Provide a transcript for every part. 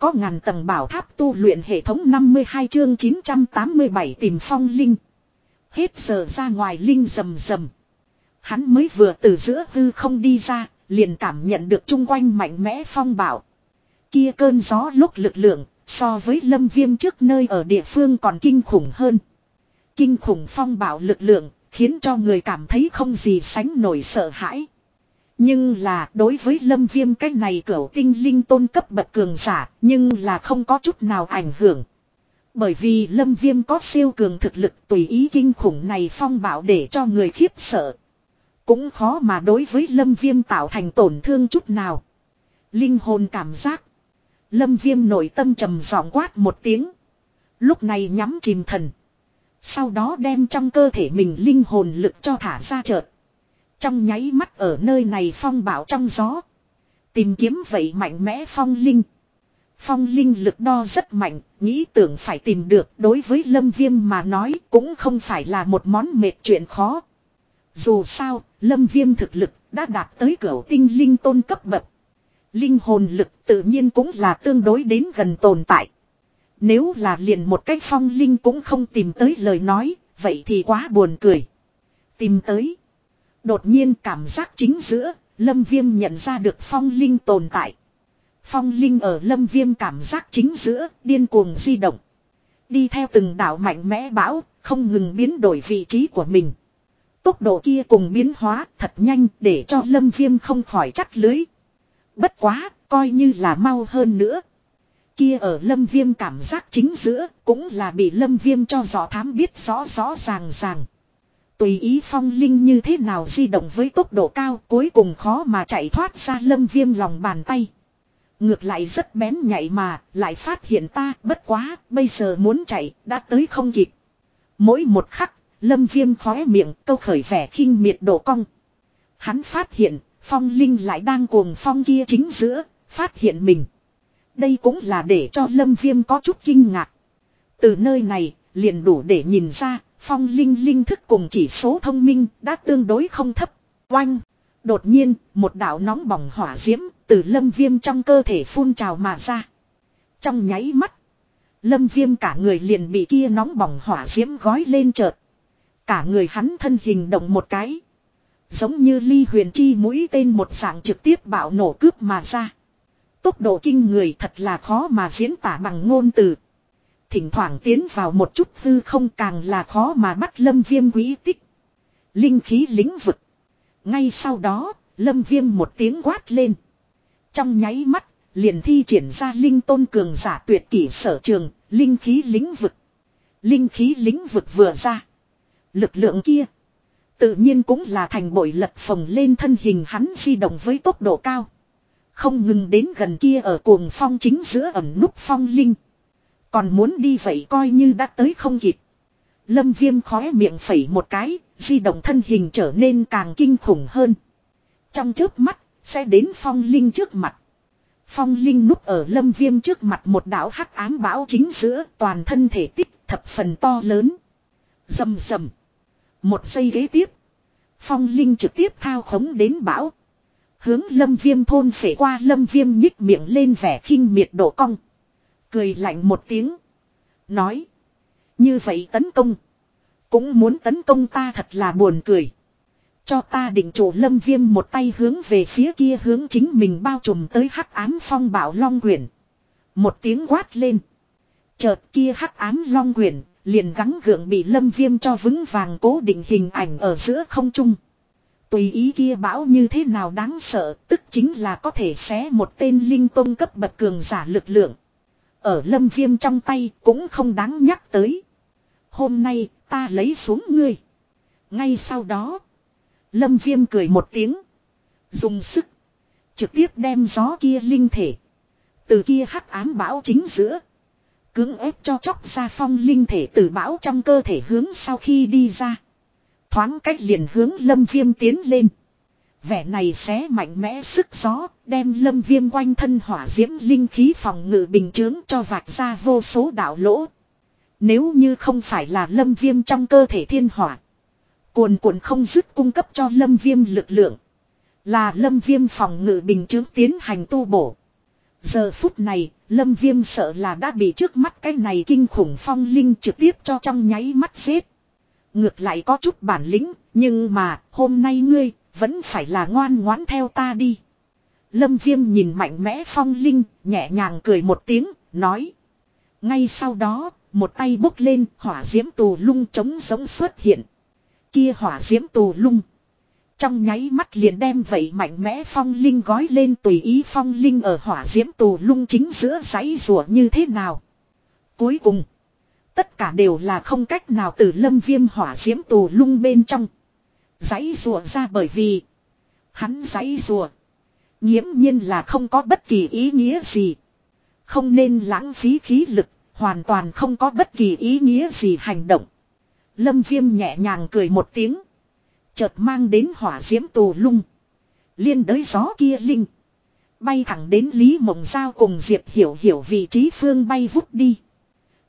có ngàn tầng bảo tháp tu luyện hệ thống 52 chương 987 tìm phong linh. Hết giờ ra ngoài linh rầm rầm. Hắn mới vừa từ giữa hư không đi ra, liền cảm nhận được chung quanh mạnh mẽ phong bảo. Kia cơn gió lúc lực lượng, so với lâm viêm trước nơi ở địa phương còn kinh khủng hơn. Kinh khủng phong bảo lực lượng, khiến cho người cảm thấy không gì sánh nổi sợ hãi. Nhưng là, đối với lâm viêm cái này cửu tinh linh tôn cấp bậc cường giả, nhưng là không có chút nào ảnh hưởng. Bởi vì lâm viêm có siêu cường thực lực tùy ý kinh khủng này phong bảo để cho người khiếp sợ. Cũng khó mà đối với lâm viêm tạo thành tổn thương chút nào. Linh hồn cảm giác. Lâm viêm nội tâm trầm giọng quát một tiếng. Lúc này nhắm chìm thần. Sau đó đem trong cơ thể mình linh hồn lực cho thả ra chợt. Trong nháy mắt ở nơi này phong bảo trong gió. Tìm kiếm vậy mạnh mẽ phong linh. Phong linh lực đo rất mạnh, nghĩ tưởng phải tìm được đối với lâm viêm mà nói cũng không phải là một món mệt chuyện khó. Dù sao, lâm viêm thực lực đã đạt tới cửa tinh linh tôn cấp bậc. Linh hồn lực tự nhiên cũng là tương đối đến gần tồn tại. Nếu là liền một cách phong linh cũng không tìm tới lời nói, vậy thì quá buồn cười. Tìm tới. Đột nhiên cảm giác chính giữa, lâm viêm nhận ra được phong linh tồn tại. Phong linh ở lâm viêm cảm giác chính giữa, điên cuồng di động. Đi theo từng đảo mạnh mẽ bão, không ngừng biến đổi vị trí của mình. Tốc độ kia cùng biến hóa thật nhanh để cho lâm viêm không khỏi chắc lưới. Bất quá, coi như là mau hơn nữa. Kia ở lâm viêm cảm giác chính giữa, cũng là bị lâm viêm cho rõ thám biết rõ rõ ràng ràng. Tùy ý phong linh như thế nào di động với tốc độ cao cuối cùng khó mà chạy thoát ra lâm viêm lòng bàn tay. Ngược lại rất bén nhạy mà, lại phát hiện ta bất quá, bây giờ muốn chạy, đã tới không kịp. Mỗi một khắc, lâm viêm khóe miệng câu khởi vẻ khinh miệt độ cong. Hắn phát hiện, phong linh lại đang cuồng phong kia chính giữa, phát hiện mình. Đây cũng là để cho lâm viêm có chút kinh ngạc. Từ nơi này, liền đủ để nhìn ra, phong linh linh thức cùng chỉ số thông minh đã tương đối không thấp. Oanh! Đột nhiên, một đạo nóng bỏng hỏa diễm từ lâm viêm trong cơ thể phun trào mà ra. Trong nháy mắt, lâm viêm cả người liền bị kia nóng bỏng hỏa diễm gói lên chợt. Cả người hắn thân hình động một cái. Giống như ly huyền chi mũi tên một dạng trực tiếp bạo nổ cướp mà ra. Tốc độ kinh người thật là khó mà diễn tả bằng ngôn từ. Thỉnh thoảng tiến vào một chút hư không càng là khó mà bắt lâm viêm quý tích. Linh khí lĩnh vực. Ngay sau đó, lâm viêm một tiếng quát lên. Trong nháy mắt, liền thi triển ra linh tôn cường giả tuyệt kỷ sở trường, linh khí lĩnh vực. Linh khí lĩnh vực vừa ra. Lực lượng kia. Tự nhiên cũng là thành bội lật phồng lên thân hình hắn di động với tốc độ cao. Không ngừng đến gần kia ở cuồng phong chính giữa ẩm núp phong linh. Còn muốn đi vậy coi như đã tới không kịp. Lâm viêm khóe miệng phẩy một cái, di động thân hình trở nên càng kinh khủng hơn. Trong trước mắt, sẽ đến phong linh trước mặt. Phong linh núp ở lâm viêm trước mặt một đảo hắc ám bão chính giữa toàn thân thể tích thập phần to lớn. Dầm dầm. Một giây ghế tiếp. Phong linh trực tiếp thao khống đến bão. Hướng lâm viêm thôn phể qua lâm viêm nhích miệng lên vẻ khinh miệt độ cong. Cười lạnh một tiếng. Nói. Như vậy tấn công. Cũng muốn tấn công ta thật là buồn cười. Cho ta định chủ lâm viêm một tay hướng về phía kia hướng chính mình bao trùm tới hắc ám phong bảo long quyển. Một tiếng quát lên. Chợt kia hắc ám long quyển liền gắng gượng bị lâm viêm cho vững vàng cố định hình ảnh ở giữa không trung. Tùy ý kia bão như thế nào đáng sợ, tức chính là có thể xé một tên linh tông cấp bậc cường giả lực lượng. Ở lâm viêm trong tay cũng không đáng nhắc tới. Hôm nay ta lấy xuống ngươi. Ngay sau đó, lâm viêm cười một tiếng. Dùng sức, trực tiếp đem gió kia linh thể. Từ kia hắc ám bão chính giữa. Cưỡng ép cho chóc ra phong linh thể từ bão trong cơ thể hướng sau khi đi ra. Thoáng cách liền hướng lâm viêm tiến lên. Vẻ này xé mạnh mẽ sức gió, đem lâm viêm quanh thân hỏa diễm linh khí phòng ngự bình chướng cho vạch ra vô số đạo lỗ. Nếu như không phải là lâm viêm trong cơ thể thiên hỏa. Cuồn cuộn không dứt cung cấp cho lâm viêm lực lượng. Là lâm viêm phòng ngự bình chướng tiến hành tu bổ. Giờ phút này, lâm viêm sợ là đã bị trước mắt cái này kinh khủng phong linh trực tiếp cho trong nháy mắt xếp. Ngược lại có chút bản lĩnh, nhưng mà, hôm nay ngươi, vẫn phải là ngoan ngoãn theo ta đi. Lâm viêm nhìn mạnh mẽ phong linh, nhẹ nhàng cười một tiếng, nói. Ngay sau đó, một tay bốc lên, hỏa diễm tù lung trống giống xuất hiện. Kia hỏa diễm tù lung. Trong nháy mắt liền đem vậy mạnh mẽ phong linh gói lên tùy ý phong linh ở hỏa diễm tù lung chính giữa giấy rùa như thế nào. Cuối cùng, tất cả đều là không cách nào từ lâm viêm hỏa diễm tù lung bên trong. Giấy rùa ra bởi vì, hắn giấy rùa. nghiễm nhiên là không có bất kỳ ý nghĩa gì. Không nên lãng phí khí lực, hoàn toàn không có bất kỳ ý nghĩa gì hành động. Lâm viêm nhẹ nhàng cười một tiếng. Chợt mang đến hỏa diễm tù lung. Liên đới gió kia linh. Bay thẳng đến Lý Mộng Giao cùng Diệp Hiểu Hiểu vị trí phương bay vút đi.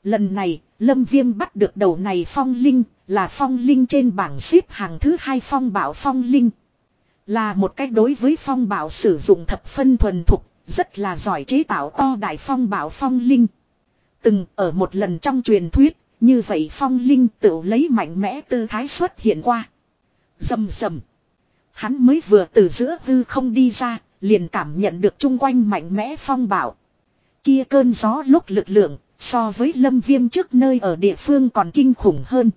Lần này, Lâm Viêm bắt được đầu này phong linh, là phong linh trên bảng xếp hàng thứ hai phong bảo phong linh. Là một cách đối với phong bảo sử dụng thập phân thuần thục, rất là giỏi chế tạo to đại phong bảo phong linh. Từng ở một lần trong truyền thuyết, như vậy phong linh tự lấy mạnh mẽ tư thái xuất hiện qua. Dầm dầm. Hắn mới vừa từ giữa hư không đi ra, liền cảm nhận được chung quanh mạnh mẽ phong bảo. Kia cơn gió lúc lực lượng, so với lâm viêm trước nơi ở địa phương còn kinh khủng hơn.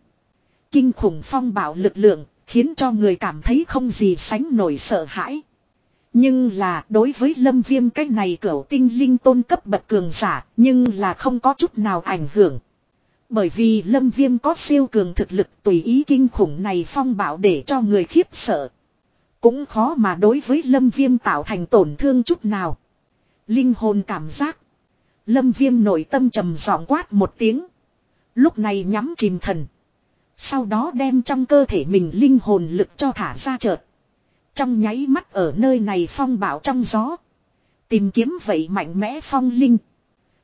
Kinh khủng phong bảo lực lượng, khiến cho người cảm thấy không gì sánh nổi sợ hãi. Nhưng là đối với lâm viêm cái này cửu tinh linh tôn cấp bậc cường giả, nhưng là không có chút nào ảnh hưởng. Bởi vì lâm viêm có siêu cường thực lực tùy ý kinh khủng này phong bảo để cho người khiếp sợ. Cũng khó mà đối với lâm viêm tạo thành tổn thương chút nào. Linh hồn cảm giác. Lâm viêm nội tâm trầm giọng quát một tiếng. Lúc này nhắm chìm thần. Sau đó đem trong cơ thể mình linh hồn lực cho thả ra chợt. Trong nháy mắt ở nơi này phong bảo trong gió. Tìm kiếm vậy mạnh mẽ phong linh.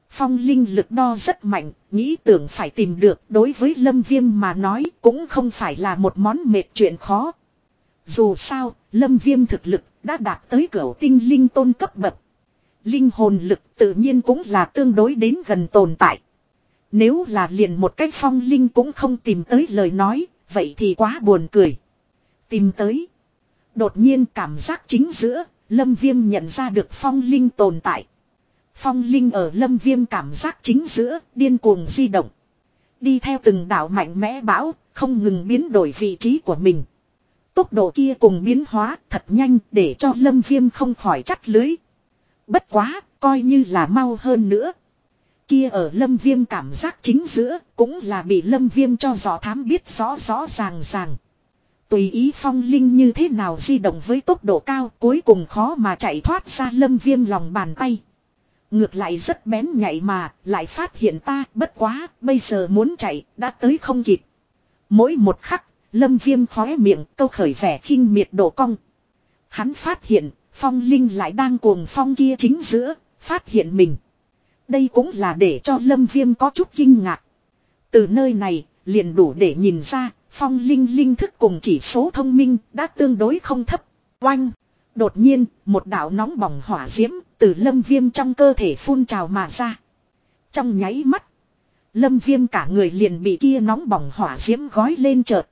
Phong linh lực đo rất mạnh, nghĩ tưởng phải tìm được đối với lâm viêm mà nói cũng không phải là một món mệt chuyện khó. Dù sao, lâm viêm thực lực đã đạt tới cửa tinh linh tôn cấp bậc. Linh hồn lực tự nhiên cũng là tương đối đến gần tồn tại. Nếu là liền một cách phong linh cũng không tìm tới lời nói, vậy thì quá buồn cười. Tìm tới. Đột nhiên cảm giác chính giữa, lâm viêm nhận ra được phong linh tồn tại. Phong linh ở lâm viêm cảm giác chính giữa, điên cuồng di động. Đi theo từng đảo mạnh mẽ bão, không ngừng biến đổi vị trí của mình. Tốc độ kia cùng biến hóa thật nhanh để cho lâm viêm không khỏi chắt lưới. Bất quá, coi như là mau hơn nữa. Kia ở lâm viêm cảm giác chính giữa, cũng là bị lâm viêm cho rõ thám biết rõ rõ ràng ràng. Tùy ý phong linh như thế nào di động với tốc độ cao cuối cùng khó mà chạy thoát ra lâm viêm lòng bàn tay. Ngược lại rất bén nhạy mà, lại phát hiện ta bất quá, bây giờ muốn chạy, đã tới không kịp. Mỗi một khắc, lâm viêm khóe miệng câu khởi vẻ khinh miệt độ cong. Hắn phát hiện, phong linh lại đang cuồng phong kia chính giữa, phát hiện mình. Đây cũng là để cho lâm viêm có chút kinh ngạc. Từ nơi này, liền đủ để nhìn ra, phong linh linh thức cùng chỉ số thông minh đã tương đối không thấp. Oanh! Đột nhiên, một đạo nóng bỏng hỏa diễm từ lâm viêm trong cơ thể phun trào mà ra. Trong nháy mắt, lâm viêm cả người liền bị kia nóng bỏng hỏa diễm gói lên chợt.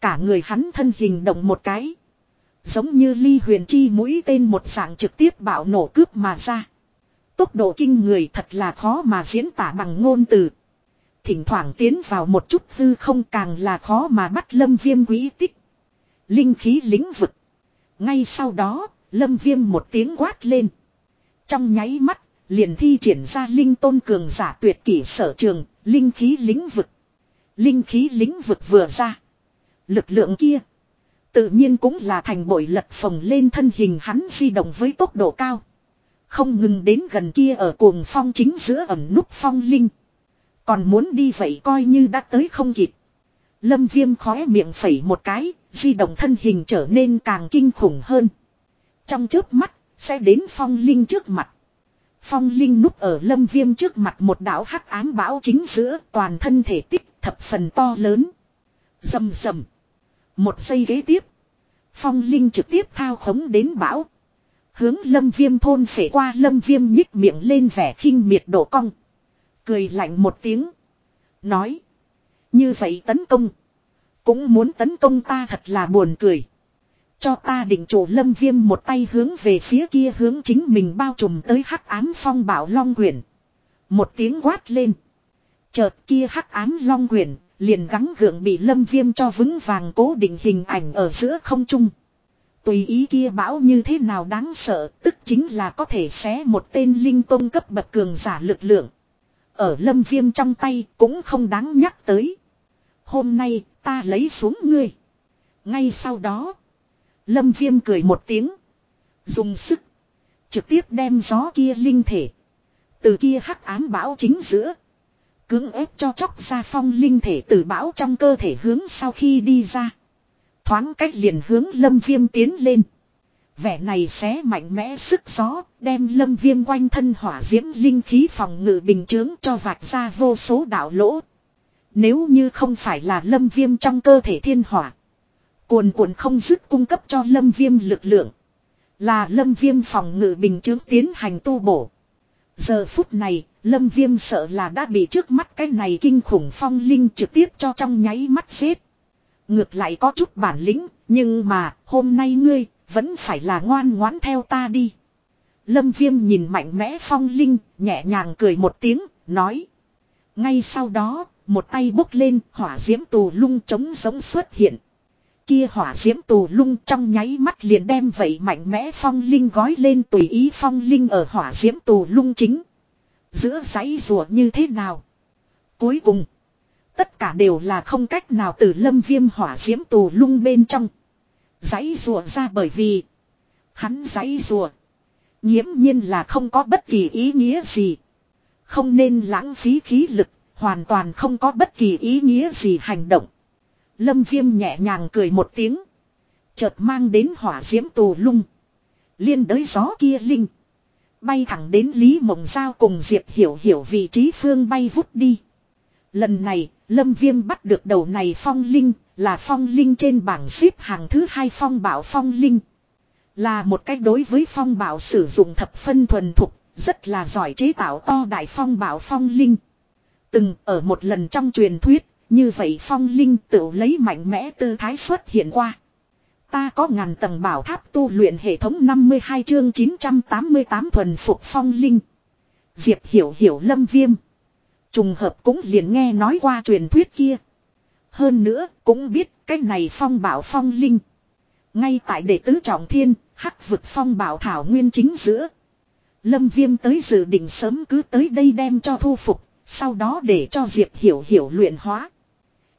Cả người hắn thân hình động một cái. Giống như ly huyền chi mũi tên một dạng trực tiếp bạo nổ cướp mà ra. Tốc độ kinh người thật là khó mà diễn tả bằng ngôn từ. Thỉnh thoảng tiến vào một chút hư không càng là khó mà bắt lâm viêm quý tích. Linh khí lĩnh vực. Ngay sau đó, lâm viêm một tiếng quát lên. Trong nháy mắt, liền thi triển ra linh tôn cường giả tuyệt kỷ sở trường, linh khí lĩnh vực. Linh khí lĩnh vực vừa ra. Lực lượng kia. Tự nhiên cũng là thành bội lật phồng lên thân hình hắn di động với tốc độ cao. Không ngừng đến gần kia ở cuồng phong chính giữa ẩm núp phong linh. Còn muốn đi vậy coi như đã tới không kịp. Lâm viêm khóe miệng phẩy một cái, di động thân hình trở nên càng kinh khủng hơn. Trong trước mắt, sẽ đến phong linh trước mặt. Phong linh núp ở lâm viêm trước mặt một đảo hắc ám bão chính giữa toàn thân thể tích thập phần to lớn. Dầm dầm. Một giây ghế tiếp. Phong linh trực tiếp thao khống đến bão. Hướng lâm viêm thôn phể qua, lâm viêm nhích miệng lên vẻ khinh miệt độ cong. Cười lạnh một tiếng. Nói. Như vậy tấn công. Cũng muốn tấn công ta thật là buồn cười. Cho ta định chủ lâm viêm một tay hướng về phía kia hướng chính mình bao trùm tới hắc ám phong bảo long quyển. Một tiếng quát lên. Chợt kia hắc ám long quyển liền gắng gượng bị lâm viêm cho vững vàng cố định hình ảnh ở giữa không trung. Tùy ý kia bão như thế nào đáng sợ, tức chính là có thể xé một tên linh công cấp bậc cường giả lực lượng. Ở lâm viêm trong tay cũng không đáng nhắc tới. Hôm nay, ta lấy xuống ngươi. Ngay sau đó. Lâm viêm cười một tiếng. Dùng sức. Trực tiếp đem gió kia linh thể. Từ kia hắc ám bão chính giữa. Cưỡng ép cho chóc ra phong linh thể từ bão trong cơ thể hướng sau khi đi ra. Thoáng cách liền hướng lâm viêm tiến lên. Vẻ này xé mạnh mẽ sức gió, đem lâm viêm quanh thân hỏa diễm linh khí phòng ngự bình chướng cho vạch ra vô số đạo lỗ. Nếu như không phải là lâm viêm trong cơ thể thiên hỏa. Cuồn cuộn không dứt cung cấp cho lâm viêm lực lượng. Là lâm viêm phòng ngự bình chướng tiến hành tu bổ. Giờ phút này, lâm viêm sợ là đã bị trước mắt cái này kinh khủng phong linh trực tiếp cho trong nháy mắt xếp. Ngược lại có chút bản lĩnh, nhưng mà, hôm nay ngươi, vẫn phải là ngoan ngoãn theo ta đi. Lâm viêm nhìn mạnh mẽ phong linh, nhẹ nhàng cười một tiếng, nói. Ngay sau đó, một tay bốc lên, hỏa diễm tù lung trống giống xuất hiện. Kia hỏa diễm tù lung trong nháy mắt liền đem vậy mạnh mẽ phong linh gói lên tùy ý phong linh ở hỏa diễm tù lung chính. Giữa giấy rùa như thế nào? Cuối cùng, tất cả đều là không cách nào từ lâm viêm hỏa diễm tù lung bên trong. Giấy rùa ra bởi vì, hắn giấy rùa. Nhiễm nhiên là không có bất kỳ ý nghĩa gì. Không nên lãng phí khí lực, hoàn toàn không có bất kỳ ý nghĩa gì hành động. Lâm viêm nhẹ nhàng cười một tiếng. Chợt mang đến hỏa diễm tù lung. Liên đới gió kia linh. Bay thẳng đến Lý Mộng Giao cùng Diệp Hiểu Hiểu vị trí phương bay vút đi. Lần này, Lâm Viêm bắt được đầu này phong linh, là phong linh trên bảng xếp hàng thứ hai phong bảo phong linh. Là một cách đối với phong bảo sử dụng thập phân thuần thục, rất là giỏi chế tạo to đại phong bảo phong linh. Từng ở một lần trong truyền thuyết, như vậy phong linh tự lấy mạnh mẽ tư thái xuất hiện qua. Ta có ngàn tầng bảo tháp tu luyện hệ thống 52 chương 988 thuần phục phong linh. Diệp hiểu hiểu lâm viêm. Trùng hợp cũng liền nghe nói qua truyền thuyết kia. Hơn nữa cũng biết cái này phong bảo phong linh. Ngay tại đệ tứ trọng thiên, hắc vực phong bảo thảo nguyên chính giữa. Lâm viêm tới dự định sớm cứ tới đây đem cho thu phục, sau đó để cho Diệp hiểu hiểu luyện hóa.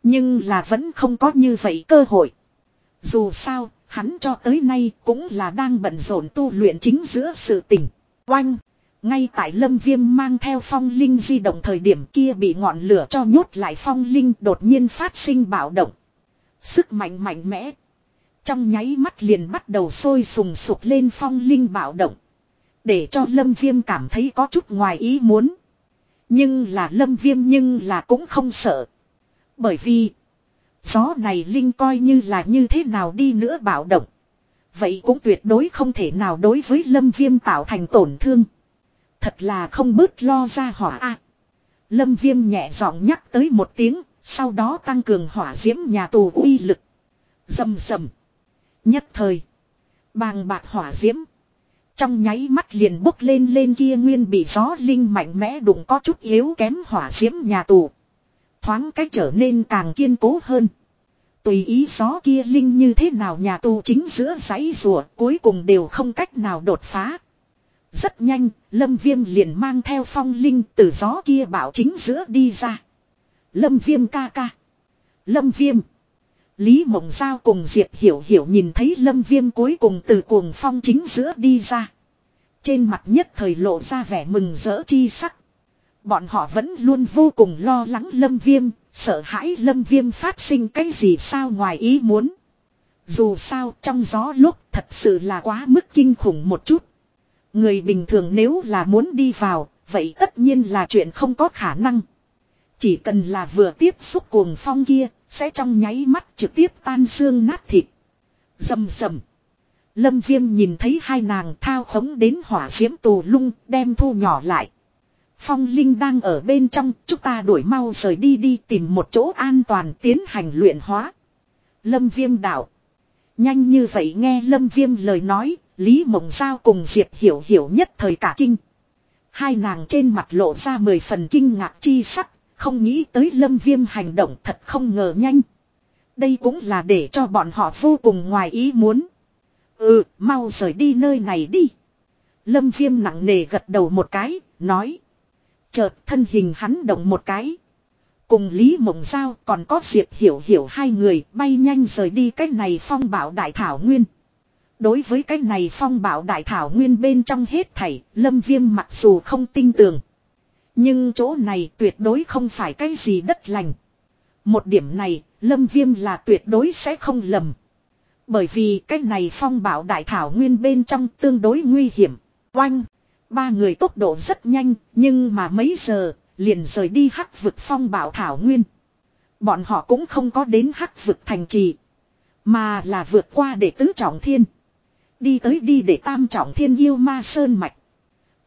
Nhưng là vẫn không có như vậy cơ hội. Dù sao, hắn cho tới nay cũng là đang bận rộn tu luyện chính giữa sự tình. Oanh! Ngay tại lâm viêm mang theo phong linh di động thời điểm kia bị ngọn lửa cho nhốt lại phong linh đột nhiên phát sinh bạo động. Sức mạnh mạnh mẽ. Trong nháy mắt liền bắt đầu sôi sùng sục lên phong linh bạo động. Để cho lâm viêm cảm thấy có chút ngoài ý muốn. Nhưng là lâm viêm nhưng là cũng không sợ. Bởi vì. Gió này Linh coi như là như thế nào đi nữa bạo động. Vậy cũng tuyệt đối không thể nào đối với lâm viêm tạo thành tổn thương. Thật là không bớt lo ra hỏa a Lâm viêm nhẹ giọng nhắc tới một tiếng. Sau đó tăng cường hỏa diễm nhà tù uy lực. Dầm dầm. Nhất thời. Bàng bạc hỏa diễm. Trong nháy mắt liền bốc lên lên kia nguyên bị gió linh mạnh mẽ đụng có chút yếu kém hỏa diễm nhà tù. Thoáng cách trở nên càng kiên cố hơn. Tùy ý gió kia linh như thế nào nhà tù chính giữa giấy rùa cuối cùng đều không cách nào đột phá. Rất nhanh, Lâm Viêm liền mang theo phong linh từ gió kia bảo chính giữa đi ra. Lâm Viêm ca ca. Lâm Viêm. Lý Mộng Giao cùng Diệp Hiểu Hiểu nhìn thấy Lâm Viêm cuối cùng từ cuồng phong chính giữa đi ra. Trên mặt nhất thời lộ ra vẻ mừng rỡ chi sắc. Bọn họ vẫn luôn vô cùng lo lắng lâm viêm, sợ hãi lâm viêm phát sinh cái gì sao ngoài ý muốn. Dù sao trong gió lúc thật sự là quá mức kinh khủng một chút. Người bình thường nếu là muốn đi vào, vậy tất nhiên là chuyện không có khả năng. Chỉ cần là vừa tiếp xúc cuồng phong kia, sẽ trong nháy mắt trực tiếp tan xương nát thịt. Dầm dầm. Lâm viêm nhìn thấy hai nàng thao khống đến hỏa diễm tù lung đem thu nhỏ lại. Phong Linh đang ở bên trong, chúng ta đuổi mau rời đi đi tìm một chỗ an toàn tiến hành luyện hóa. Lâm viêm đạo. Nhanh như vậy nghe Lâm viêm lời nói, Lý Mộng Giao cùng Diệp Hiểu Hiểu nhất thời cả kinh. Hai nàng trên mặt lộ ra mười phần kinh ngạc chi sắc, không nghĩ tới Lâm viêm hành động thật không ngờ nhanh. Đây cũng là để cho bọn họ vô cùng ngoài ý muốn. Ừ, mau rời đi nơi này đi. Lâm viêm nặng nề gật đầu một cái, nói. Chợt thân hình hắn động một cái. Cùng Lý Mộng Giao còn có Diệp Hiểu Hiểu hai người bay nhanh rời đi cách này phong bảo đại thảo nguyên. Đối với cách này phong bảo đại thảo nguyên bên trong hết thảy, lâm viêm mặc dù không tin tưởng. Nhưng chỗ này tuyệt đối không phải cái gì đất lành. Một điểm này, lâm viêm là tuyệt đối sẽ không lầm. Bởi vì cái này phong bảo đại thảo nguyên bên trong tương đối nguy hiểm. Oanh! Ba người tốc độ rất nhanh, nhưng mà mấy giờ, liền rời đi hắc vực phong bảo thảo nguyên. Bọn họ cũng không có đến hắc vực thành trì. Mà là vượt qua để tứ trọng thiên. Đi tới đi để tam trọng thiên yêu ma sơn mạch.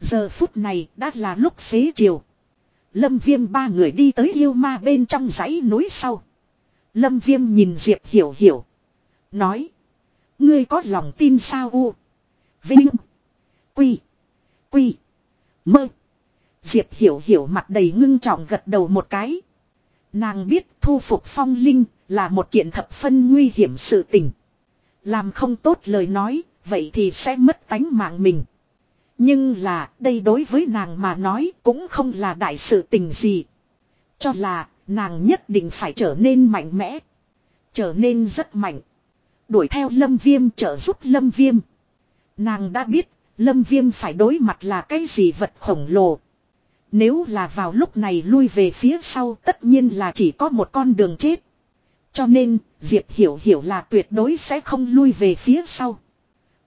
Giờ phút này đã là lúc xế chiều. Lâm viêm ba người đi tới yêu ma bên trong dãy núi sau. Lâm viêm nhìn Diệp hiểu hiểu. Nói. Ngươi có lòng tin sao u. Vinh. Quy. Quy. Mơ. Diệp hiểu hiểu mặt đầy ngưng trọng gật đầu một cái. Nàng biết thu phục phong linh là một kiện thập phân nguy hiểm sự tình. Làm không tốt lời nói, vậy thì sẽ mất tánh mạng mình. Nhưng là đây đối với nàng mà nói cũng không là đại sự tình gì. Cho là nàng nhất định phải trở nên mạnh mẽ. Trở nên rất mạnh. Đuổi theo lâm viêm trợ giúp lâm viêm. Nàng đã biết lâm viêm phải đối mặt là cái gì vật khổng lồ. Nếu là vào lúc này lui về phía sau, tất nhiên là chỉ có một con đường chết. Cho nên, Diệp Hiểu Hiểu là tuyệt đối sẽ không lui về phía sau.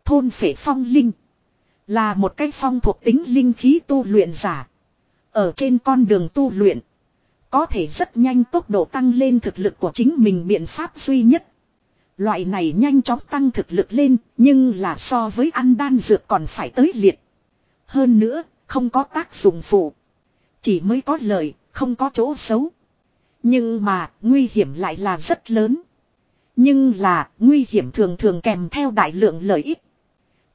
Thôn phể phong linh. Là một cái phong thuộc tính linh khí tu luyện giả. Ở trên con đường tu luyện. Có thể rất nhanh tốc độ tăng lên thực lực của chính mình biện pháp duy nhất. Loại này nhanh chóng tăng thực lực lên nhưng là so với ăn đan dược còn phải tới liệt. Hơn nữa không có tác dụng phụ. Chỉ mới có lợi, không có chỗ xấu. Nhưng mà nguy hiểm lại là rất lớn. Nhưng là nguy hiểm thường thường kèm theo đại lượng lợi ích.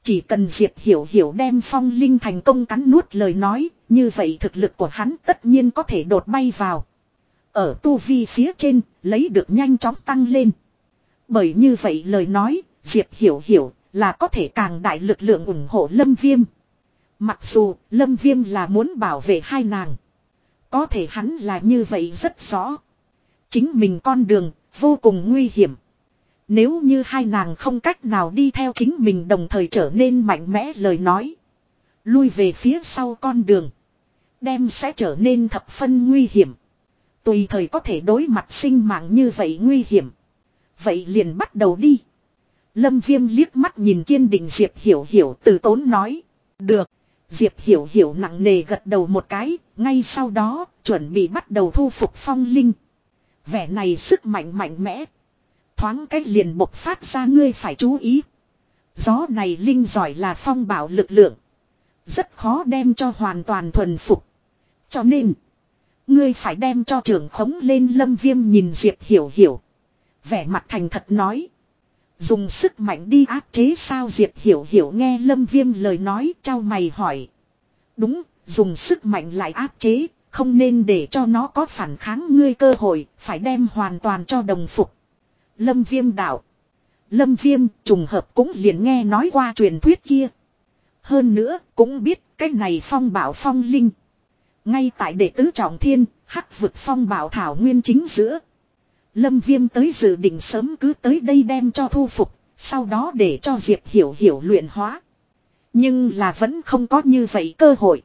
Chỉ cần Diệp Hiểu Hiểu đem phong linh thành công cắn nuốt lời nói, như vậy thực lực của hắn tất nhiên có thể đột bay vào. Ở tu vi phía trên, lấy được nhanh chóng tăng lên. Bởi như vậy lời nói, Diệp Hiểu Hiểu là có thể càng đại lực lượng ủng hộ Lâm Viêm. Mặc dù Lâm Viêm là muốn bảo vệ hai nàng. Có thể hắn là như vậy rất rõ. Chính mình con đường, vô cùng nguy hiểm. Nếu như hai nàng không cách nào đi theo chính mình đồng thời trở nên mạnh mẽ lời nói. Lui về phía sau con đường. Đem sẽ trở nên thập phân nguy hiểm. Tùy thời có thể đối mặt sinh mạng như vậy nguy hiểm. Vậy liền bắt đầu đi. Lâm viêm liếc mắt nhìn kiên định Diệp Hiểu Hiểu từ tốn nói. Được. Diệp Hiểu Hiểu nặng nề gật đầu một cái. Ngay sau đó, chuẩn bị bắt đầu thu phục phong linh. Vẻ này sức mạnh mạnh mẽ Thoáng cách liền bộc phát ra ngươi phải chú ý. Gió này linh giỏi là phong bảo lực lượng. Rất khó đem cho hoàn toàn thuần phục. Cho nên. Ngươi phải đem cho trưởng khống lên lâm viêm nhìn Diệp hiểu hiểu. Vẻ mặt thành thật nói. Dùng sức mạnh đi áp chế sao Diệp hiểu hiểu nghe lâm viêm lời nói trao mày hỏi. Đúng, dùng sức mạnh lại áp chế, không nên để cho nó có phản kháng ngươi cơ hội, phải đem hoàn toàn cho đồng phục. Lâm viêm đạo. Lâm viêm trùng hợp cũng liền nghe nói qua truyền thuyết kia. Hơn nữa cũng biết cái này phong bảo phong linh. Ngay tại đệ tứ trọng thiên, hắc vực phong bảo thảo nguyên chính giữa. Lâm viêm tới dự định sớm cứ tới đây đem cho thu phục, sau đó để cho Diệp hiểu hiểu luyện hóa. Nhưng là vẫn không có như vậy cơ hội.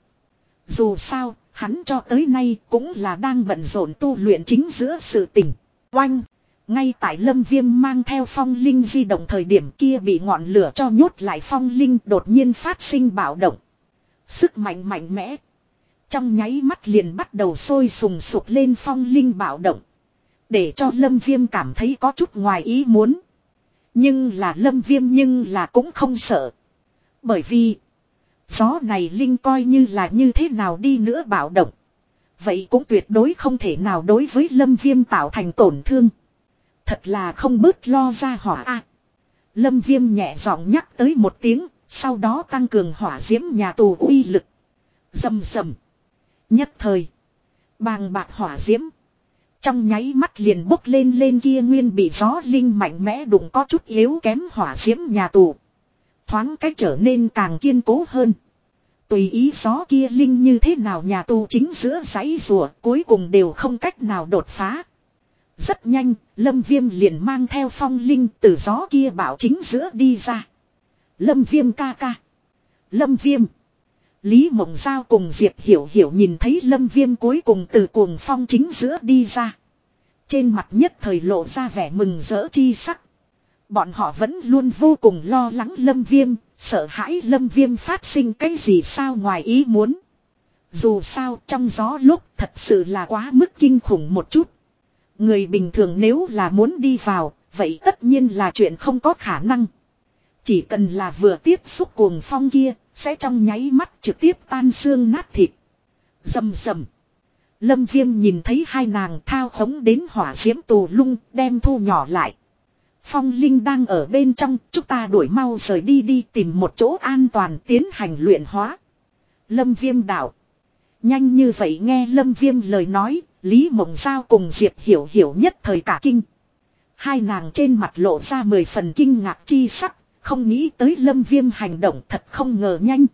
Dù sao, hắn cho tới nay cũng là đang bận rộn tu luyện chính giữa sự tình. Oanh! Ngay tại lâm viêm mang theo phong linh di động thời điểm kia bị ngọn lửa cho nhốt lại phong linh đột nhiên phát sinh bạo động. Sức mạnh mạnh mẽ. Trong nháy mắt liền bắt đầu sôi sùng sụp lên phong linh bạo động. Để cho lâm viêm cảm thấy có chút ngoài ý muốn. Nhưng là lâm viêm nhưng là cũng không sợ. Bởi vì gió này Linh coi như là như thế nào đi nữa bảo động. Vậy cũng tuyệt đối không thể nào đối với lâm viêm tạo thành tổn thương. Thật là không bớt lo ra hỏa a Lâm viêm nhẹ giọng nhắc tới một tiếng, sau đó tăng cường hỏa diễm nhà tù uy lực. Dầm dầm. Nhất thời. Bàng bạc hỏa diễm. Trong nháy mắt liền bốc lên lên kia nguyên bị gió linh mạnh mẽ đụng có chút yếu kém hỏa diễm nhà tù. Thoáng cách trở nên càng kiên cố hơn. Tùy ý gió kia linh như thế nào nhà tù chính giữa giấy rùa cuối cùng đều không cách nào đột phá. Rất nhanh, Lâm Viêm liền mang theo phong linh từ gió kia bảo chính giữa đi ra. Lâm Viêm ca ca. Lâm Viêm. Lý Mộng Giao cùng Diệp Hiểu Hiểu nhìn thấy Lâm Viêm cuối cùng từ cuồng phong chính giữa đi ra. Trên mặt nhất thời lộ ra vẻ mừng rỡ chi sắc. Bọn họ vẫn luôn vô cùng lo lắng Lâm Viêm, sợ hãi Lâm Viêm phát sinh cái gì sao ngoài ý muốn. Dù sao trong gió lúc thật sự là quá mức kinh khủng một chút. Người bình thường nếu là muốn đi vào, vậy tất nhiên là chuyện không có khả năng. Chỉ cần là vừa tiếp xúc cuồng phong kia, sẽ trong nháy mắt trực tiếp tan xương nát thịt. Dầm dầm. Lâm viêm nhìn thấy hai nàng thao khống đến hỏa diễm tù lung đem thu nhỏ lại. Phong Linh đang ở bên trong, chúng ta đuổi mau rời đi đi tìm một chỗ an toàn tiến hành luyện hóa. Lâm viêm đảo. Nhanh như vậy nghe Lâm viêm lời nói, Lý Mộng Giao cùng Diệp Hiểu Hiểu nhất thời cả kinh. Hai nàng trên mặt lộ ra mười phần kinh ngạc chi sắc, không nghĩ tới Lâm Viêm hành động thật không ngờ nhanh.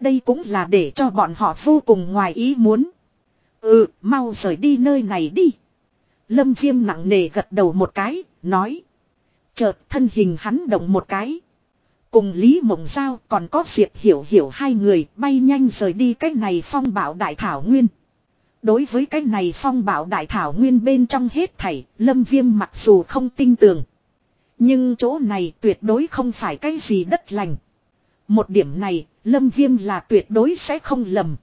Đây cũng là để cho bọn họ vô cùng ngoài ý muốn. Ừ, mau rời đi nơi này đi. Lâm Viêm nặng nề gật đầu một cái, nói. Chợt thân hình hắn động một cái. Cùng Lý Mộng Giao còn có Diệp Hiểu Hiểu hai người bay nhanh rời đi cách này phong bảo đại thảo nguyên. Đối với cái này phong bảo đại thảo nguyên bên trong hết thảy, lâm viêm mặc dù không tin tưởng. Nhưng chỗ này tuyệt đối không phải cái gì đất lành. Một điểm này, lâm viêm là tuyệt đối sẽ không lầm.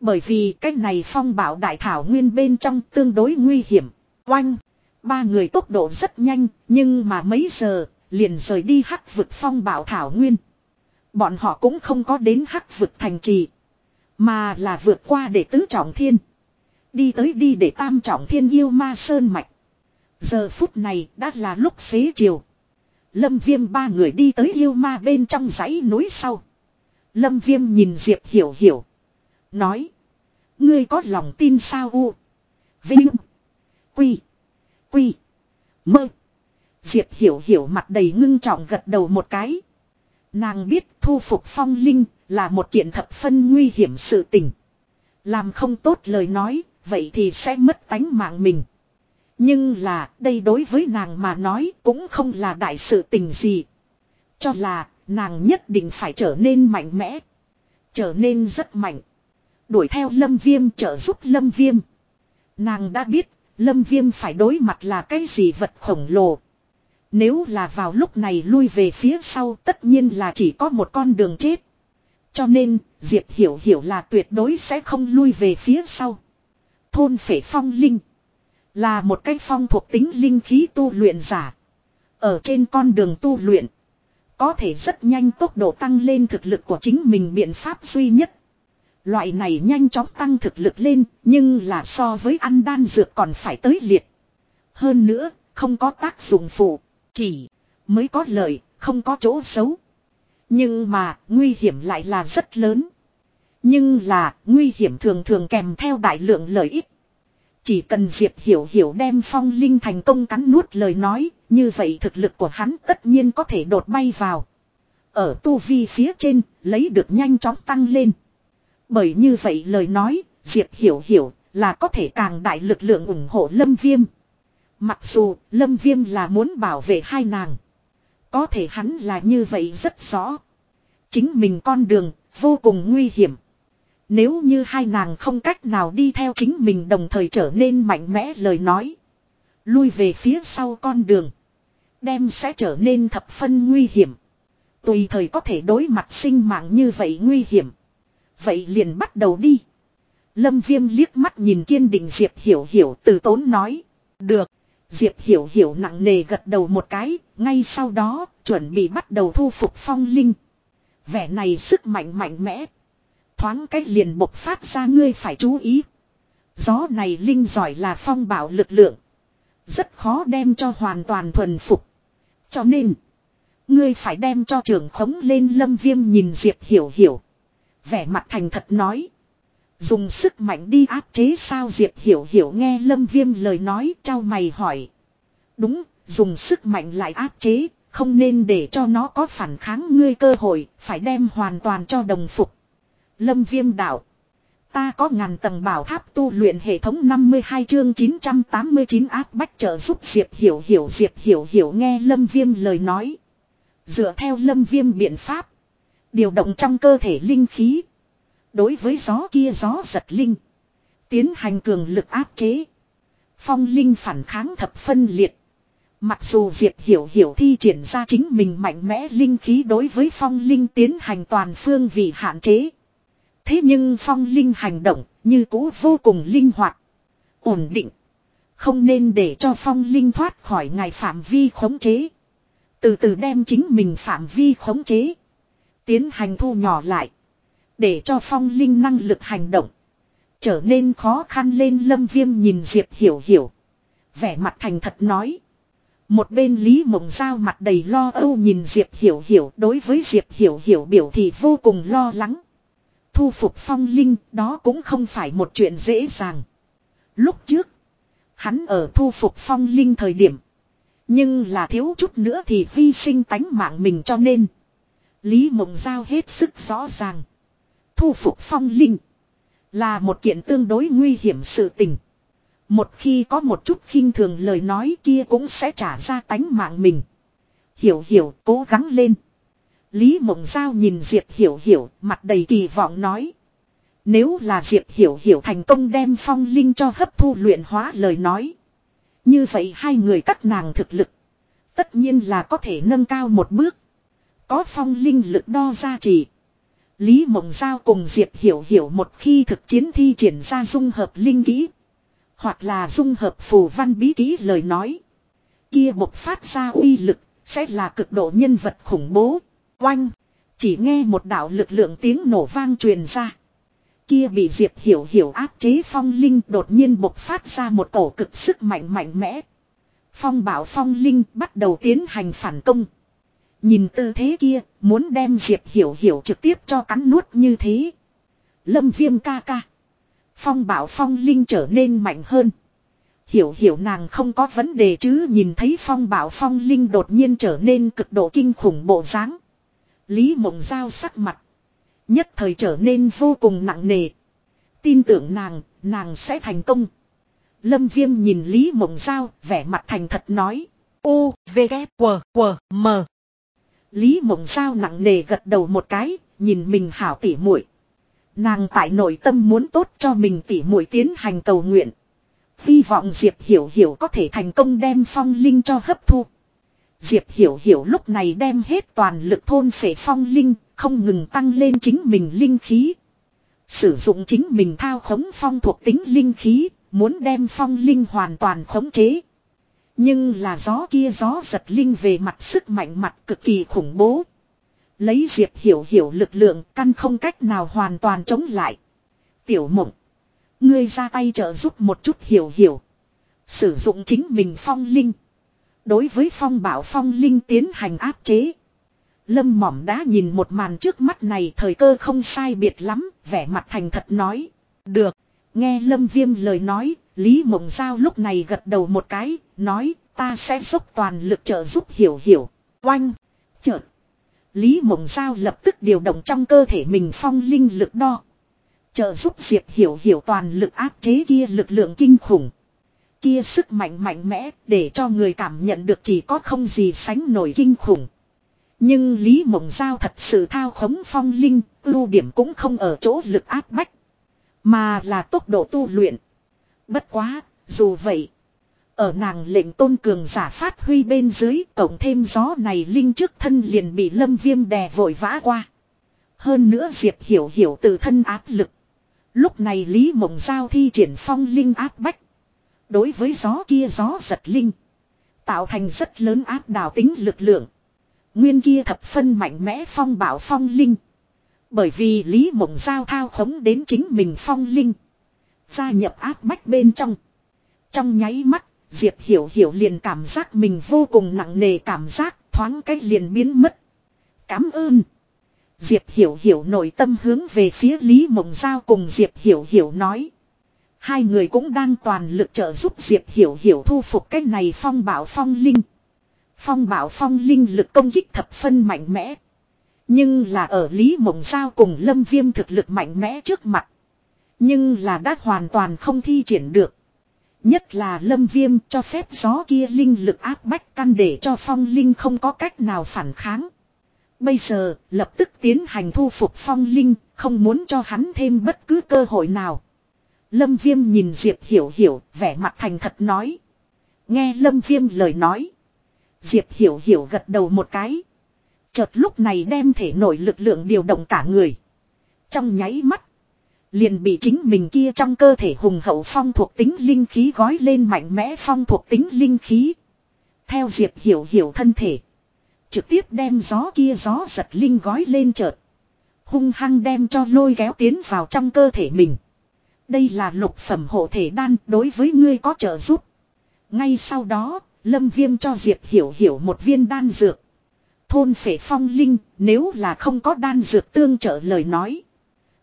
Bởi vì cái này phong bảo đại thảo nguyên bên trong tương đối nguy hiểm. Oanh! Ba người tốc độ rất nhanh, nhưng mà mấy giờ, liền rời đi hắc vực phong bảo thảo nguyên. Bọn họ cũng không có đến hắc vực thành trì. Mà là vượt qua để tứ trọng thiên. Đi tới đi để tam trọng thiên yêu ma sơn mạch. Giờ phút này đã là lúc xế chiều. Lâm viêm ba người đi tới yêu ma bên trong dãy núi sau. Lâm viêm nhìn Diệp hiểu hiểu. Nói. Ngươi có lòng tin sao u. Vinh. Quy. Quy. Mơ. Diệp hiểu hiểu mặt đầy ngưng trọng gật đầu một cái. Nàng biết thu phục phong linh là một kiện thập phân nguy hiểm sự tình. Làm không tốt lời nói, vậy thì sẽ mất tánh mạng mình. Nhưng là, đây đối với nàng mà nói cũng không là đại sự tình gì. Cho là, nàng nhất định phải trở nên mạnh mẽ. Trở nên rất mạnh. Đuổi theo lâm viêm trợ giúp lâm viêm. Nàng đã biết, lâm viêm phải đối mặt là cái gì vật khổng lồ. Nếu là vào lúc này lui về phía sau, tất nhiên là chỉ có một con đường chết. Cho nên, Diệp Hiểu Hiểu là tuyệt đối sẽ không lui về phía sau. Thôn phể phong linh. Là một cái phong thuộc tính linh khí tu luyện giả. Ở trên con đường tu luyện. Có thể rất nhanh tốc độ tăng lên thực lực của chính mình biện pháp duy nhất. Loại này nhanh chóng tăng thực lực lên, nhưng là so với ăn đan dược còn phải tới liệt. Hơn nữa, không có tác dụng phụ, chỉ mới có lợi, không có chỗ xấu. Nhưng mà, nguy hiểm lại là rất lớn. Nhưng là, nguy hiểm thường thường kèm theo đại lượng lợi ích. Chỉ cần Diệp Hiểu Hiểu đem phong linh thành công cắn nuốt lời nói, như vậy thực lực của hắn tất nhiên có thể đột bay vào. Ở tu vi phía trên, lấy được nhanh chóng tăng lên. Bởi như vậy lời nói, Diệp Hiểu Hiểu là có thể càng đại lực lượng ủng hộ Lâm Viêm. Mặc dù Lâm Viêm là muốn bảo vệ hai nàng. Có thể hắn là như vậy rất rõ. Chính mình con đường, vô cùng nguy hiểm. Nếu như hai nàng không cách nào đi theo chính mình đồng thời trở nên mạnh mẽ lời nói. Lui về phía sau con đường. Đem sẽ trở nên thập phân nguy hiểm. Tùy thời có thể đối mặt sinh mạng như vậy nguy hiểm. Vậy liền bắt đầu đi. Lâm viêm liếc mắt nhìn kiên định Diệp hiểu hiểu từ tốn nói. Được. Diệp Hiểu Hiểu nặng nề gật đầu một cái, ngay sau đó, chuẩn bị bắt đầu thu phục phong linh. Vẻ này sức mạnh mạnh mẽ. Thoáng cách liền bộc phát ra ngươi phải chú ý. Gió này linh giỏi là phong bảo lực lượng. Rất khó đem cho hoàn toàn thuần phục. Cho nên, ngươi phải đem cho trưởng khống lên lâm viêm nhìn Diệp Hiểu Hiểu. Vẻ mặt thành thật nói. Dùng sức mạnh đi áp chế sao Diệp Hiểu Hiểu nghe Lâm Viêm lời nói trao mày hỏi. Đúng, dùng sức mạnh lại áp chế, không nên để cho nó có phản kháng ngươi cơ hội, phải đem hoàn toàn cho đồng phục. Lâm Viêm đạo. Ta có ngàn tầng bảo tháp tu luyện hệ thống 52 chương 989 áp bách trợ giúp Diệp Hiểu Hiểu Diệp Hiểu Hiểu nghe Lâm Viêm lời nói. Dựa theo Lâm Viêm biện pháp. Điều động trong cơ thể linh khí. Đối với gió kia gió giật linh. Tiến hành cường lực áp chế. Phong linh phản kháng thập phân liệt. Mặc dù Diệp Hiểu Hiểu thi triển ra chính mình mạnh mẽ linh khí đối với phong linh tiến hành toàn phương vì hạn chế. Thế nhưng phong linh hành động như cũ vô cùng linh hoạt. Ổn định. Không nên để cho phong linh thoát khỏi ngài phạm vi khống chế. Từ từ đem chính mình phạm vi khống chế. Tiến hành thu nhỏ lại. Để cho phong linh năng lực hành động. Trở nên khó khăn lên lâm viêm nhìn Diệp hiểu hiểu. Vẻ mặt thành thật nói. Một bên Lý Mộng Giao mặt đầy lo âu nhìn Diệp Hiểu Hiểu, đối với Diệp Hiểu Hiểu biểu thì vô cùng lo lắng. Thu phục phong linh đó cũng không phải một chuyện dễ dàng. Lúc trước, hắn ở thu phục phong linh thời điểm. Nhưng là thiếu chút nữa thì hy sinh tánh mạng mình cho nên. Lý Mộng Giao hết sức rõ ràng. Thu phục phong linh. Là một kiện tương đối nguy hiểm sự tình. Một khi có một chút khinh thường lời nói kia cũng sẽ trả ra tánh mạng mình. Hiểu hiểu cố gắng lên. Lý Mộng Giao nhìn Diệp Hiểu Hiểu mặt đầy kỳ vọng nói. Nếu là Diệp Hiểu Hiểu thành công đem phong linh cho hấp thu luyện hóa lời nói. Như vậy hai người các nàng thực lực. Tất nhiên là có thể nâng cao một bước. Có phong linh lực đo ra chỉ. Lý Mộng Giao cùng Diệp Hiểu Hiểu một khi thực chiến thi triển ra dung hợp linh kỹ. Hoặc là dung hợp phù văn bí kỹ lời nói. Kia bộc phát ra uy lực, sẽ là cực độ nhân vật khủng bố. Oanh! Chỉ nghe một đạo lực lượng tiếng nổ vang truyền ra. Kia bị Diệp Hiểu Hiểu áp chế phong linh đột nhiên bộc phát ra một cổ cực sức mạnh mạnh mẽ. Phong bảo phong linh bắt đầu tiến hành phản công. Nhìn tư thế kia, muốn đem Diệp Hiểu Hiểu trực tiếp cho cắn nuốt như thế. Lâm viêm ca ca. Phong bảo phong linh trở nên mạnh hơn. Hiểu hiểu nàng không có vấn đề chứ nhìn thấy phong bảo phong linh đột nhiên trở nên cực độ kinh khủng bộ dáng. Lý mộng giao sắc mặt. Nhất thời trở nên vô cùng nặng nề. Tin tưởng nàng, nàng sẽ thành công. Lâm viêm nhìn Lý mộng giao, vẻ mặt thành thật nói. U, V, K, W, W, M. Lý mộng giao nặng nề gật đầu một cái, nhìn mình hảo tỉ muội Nàng tại nội tâm muốn tốt cho mình tỉ muội tiến hành cầu nguyện. Hy vọng Diệp Hiểu Hiểu có thể thành công đem phong linh cho hấp thu. Diệp Hiểu Hiểu lúc này đem hết toàn lực thôn phệ phong linh, không ngừng tăng lên chính mình linh khí. Sử dụng chính mình thao khống phong thuộc tính linh khí, muốn đem phong linh hoàn toàn khống chế. Nhưng là gió kia gió giật linh về mặt sức mạnh mặt cực kỳ khủng bố. Lấy Diệp Hiểu Hiểu lực lượng căn không cách nào hoàn toàn chống lại. Tiểu mộng. Ngươi ra tay trợ giúp một chút Hiểu Hiểu. Sử dụng chính mình phong linh. Đối với phong bảo phong linh tiến hành áp chế. Lâm mỏm đã nhìn một màn trước mắt này thời cơ không sai biệt lắm, vẻ mặt thành thật nói. Được, nghe Lâm Viêm lời nói, Lý Mộng Giao lúc này gật đầu một cái, nói ta sẽ dốc toàn lực trợ giúp hiểu hiểu. Oanh, chợt Lý Mộng Giao lập tức điều động trong cơ thể mình phong linh lực đo. Trợ giúp Diệp Hiểu Hiểu toàn lực áp chế kia lực lượng kinh khủng. Kia sức mạnh mạnh mẽ để cho người cảm nhận được chỉ có không gì sánh nổi kinh khủng. Nhưng Lý Mộng Giao thật sự thao khống phong linh, ưu điểm cũng không ở chỗ lực áp bách. Mà là tốc độ tu luyện. Bất quá, dù vậy. Ở nàng lệnh tôn cường giả phát huy bên dưới tổng thêm gió này linh trước thân liền bị lâm viêm đè vội vã qua. Hơn nữa Diệp hiểu hiểu từ thân áp lực. Lúc này Lý Mộng Giao thi triển phong linh áp bách. Đối với gió kia gió giật linh. Tạo thành rất lớn áp đảo tính lực lượng. Nguyên kia thập phân mạnh mẽ phong bảo phong linh. Bởi vì Lý Mộng Giao thao khống đến chính mình phong linh. Gia nhập áp bách bên trong. Trong nháy mắt, Diệp Hiểu Hiểu liền cảm giác mình vô cùng nặng nề cảm giác thoáng cách liền biến mất. Cảm ơn. Diệp Hiểu Hiểu nội tâm hướng về phía Lý Mộng Giao cùng Diệp Hiểu Hiểu nói. Hai người cũng đang toàn lực trợ giúp Diệp Hiểu Hiểu thu phục cái này phong bảo phong linh. Phong bảo phong linh lực công kích thập phân mạnh mẽ. Nhưng là ở Lý Mộng Giao cùng Lâm Viêm thực lực mạnh mẽ trước mặt. Nhưng là đã hoàn toàn không thi triển được. Nhất là Lâm Viêm cho phép gió kia linh lực áp bách căn để cho phong linh không có cách nào phản kháng. Bây giờ, lập tức tiến hành thu phục phong linh, không muốn cho hắn thêm bất cứ cơ hội nào. Lâm Viêm nhìn Diệp Hiểu Hiểu, vẻ mặt thành thật nói. Nghe Lâm Viêm lời nói. Diệp Hiểu Hiểu gật đầu một cái. Chợt lúc này đem thể nội lực lượng điều động cả người. Trong nháy mắt. Liền bị chính mình kia trong cơ thể hùng hậu phong thuộc tính linh khí gói lên mạnh mẽ phong thuộc tính linh khí. Theo Diệp Hiểu Hiểu thân thể. Trực tiếp đem gió kia gió giật linh gói lên chợt. Hung hăng đem cho lôi kéo tiến vào trong cơ thể mình. Đây là lục phẩm hộ thể đan đối với ngươi có trợ giúp. Ngay sau đó, Lâm Viêm cho Diệp Hiểu Hiểu một viên đan dược. Thôn phệ phong linh, nếu là không có đan dược tương trợ lời nói.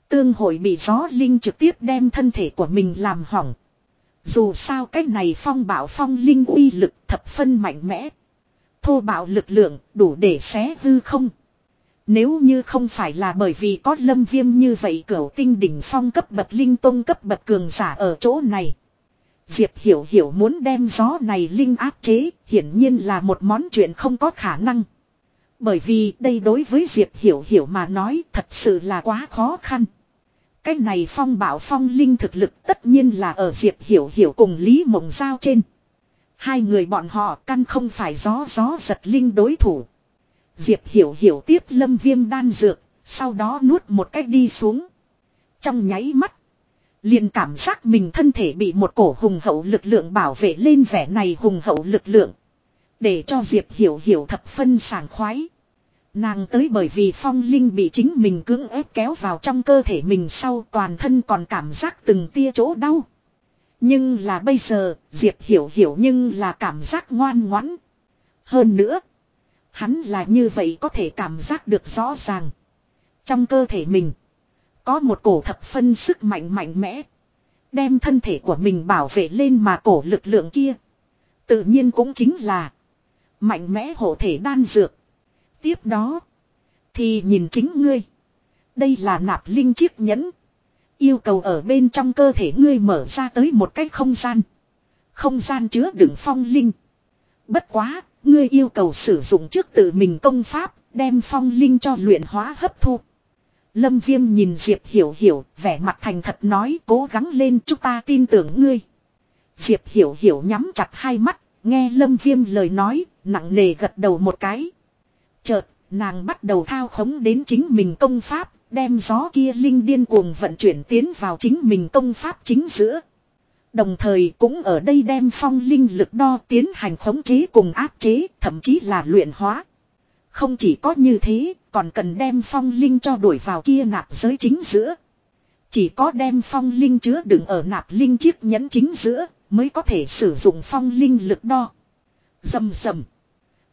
Tương hội bị gió linh trực tiếp đem thân thể của mình làm hỏng. Dù sao cái này phong bảo phong linh uy lực thập phân mạnh mẽ. Thô bạo lực lượng đủ để xé hư không. Nếu như không phải là bởi vì có lâm viêm như vậy cửu tinh đỉnh phong cấp bậc linh tông cấp bậc cường giả ở chỗ này. Diệp Hiểu Hiểu muốn đem gió này linh áp chế, hiển nhiên là một món chuyện không có khả năng. Bởi vì đây đối với Diệp Hiểu Hiểu mà nói thật sự là quá khó khăn. Cái này phong bảo phong linh thực lực tất nhiên là ở Diệp Hiểu Hiểu cùng Lý Mộng Giao trên. Hai người bọn họ căn không phải gió gió giật linh đối thủ. Diệp Hiểu Hiểu tiếp lâm viêm đan dược, sau đó nuốt một cách đi xuống. Trong nháy mắt, liền cảm giác mình thân thể bị một cổ hùng hậu lực lượng bảo vệ lên vẻ này hùng hậu lực lượng. Để cho Diệp Hiểu Hiểu thập phân sảng khoái. Nàng tới bởi vì phong linh bị chính mình cưỡng ép kéo vào trong cơ thể mình sau toàn thân còn cảm giác từng tia chỗ đau. Nhưng là bây giờ, Diệp hiểu hiểu nhưng là cảm giác ngoan ngoãn. Hơn nữa, hắn là như vậy có thể cảm giác được rõ ràng. Trong cơ thể mình, có một cổ thập phân sức mạnh mạnh mẽ. Đem thân thể của mình bảo vệ lên mà cổ lực lượng kia. Tự nhiên cũng chính là mạnh mẽ hộ thể đan dược. Tiếp đó, thì nhìn chính ngươi. Đây là nạp linh chiếc nhẫn. Yêu cầu ở bên trong cơ thể ngươi mở ra tới một cái không gian. Không gian chứa đựng phong linh. Bất quá, ngươi yêu cầu sử dụng trước tự mình công pháp, đem phong linh cho luyện hóa hấp thu. Lâm Viêm nhìn Diệp Hiểu Hiểu, vẻ mặt thành thật nói cố gắng lên chúng ta tin tưởng ngươi. Diệp Hiểu Hiểu nhắm chặt hai mắt, nghe Lâm Viêm lời nói, nặng nề gật đầu một cái. Chợt, nàng bắt đầu thao khống đến chính mình công pháp, đem gió kia linh điên cuồng vận chuyển tiến vào chính mình công pháp chính giữa. Đồng thời cũng ở đây đem phong linh lực đo tiến hành khống chế cùng áp chế, thậm chí là luyện hóa. Không chỉ có như thế, còn cần đem phong linh cho đuổi vào kia nạp giới chính giữa. Chỉ có đem phong linh chứa đựng ở nạp linh chiếc nhẫn chính giữa, mới có thể sử dụng phong linh lực đo. Dầm dầm.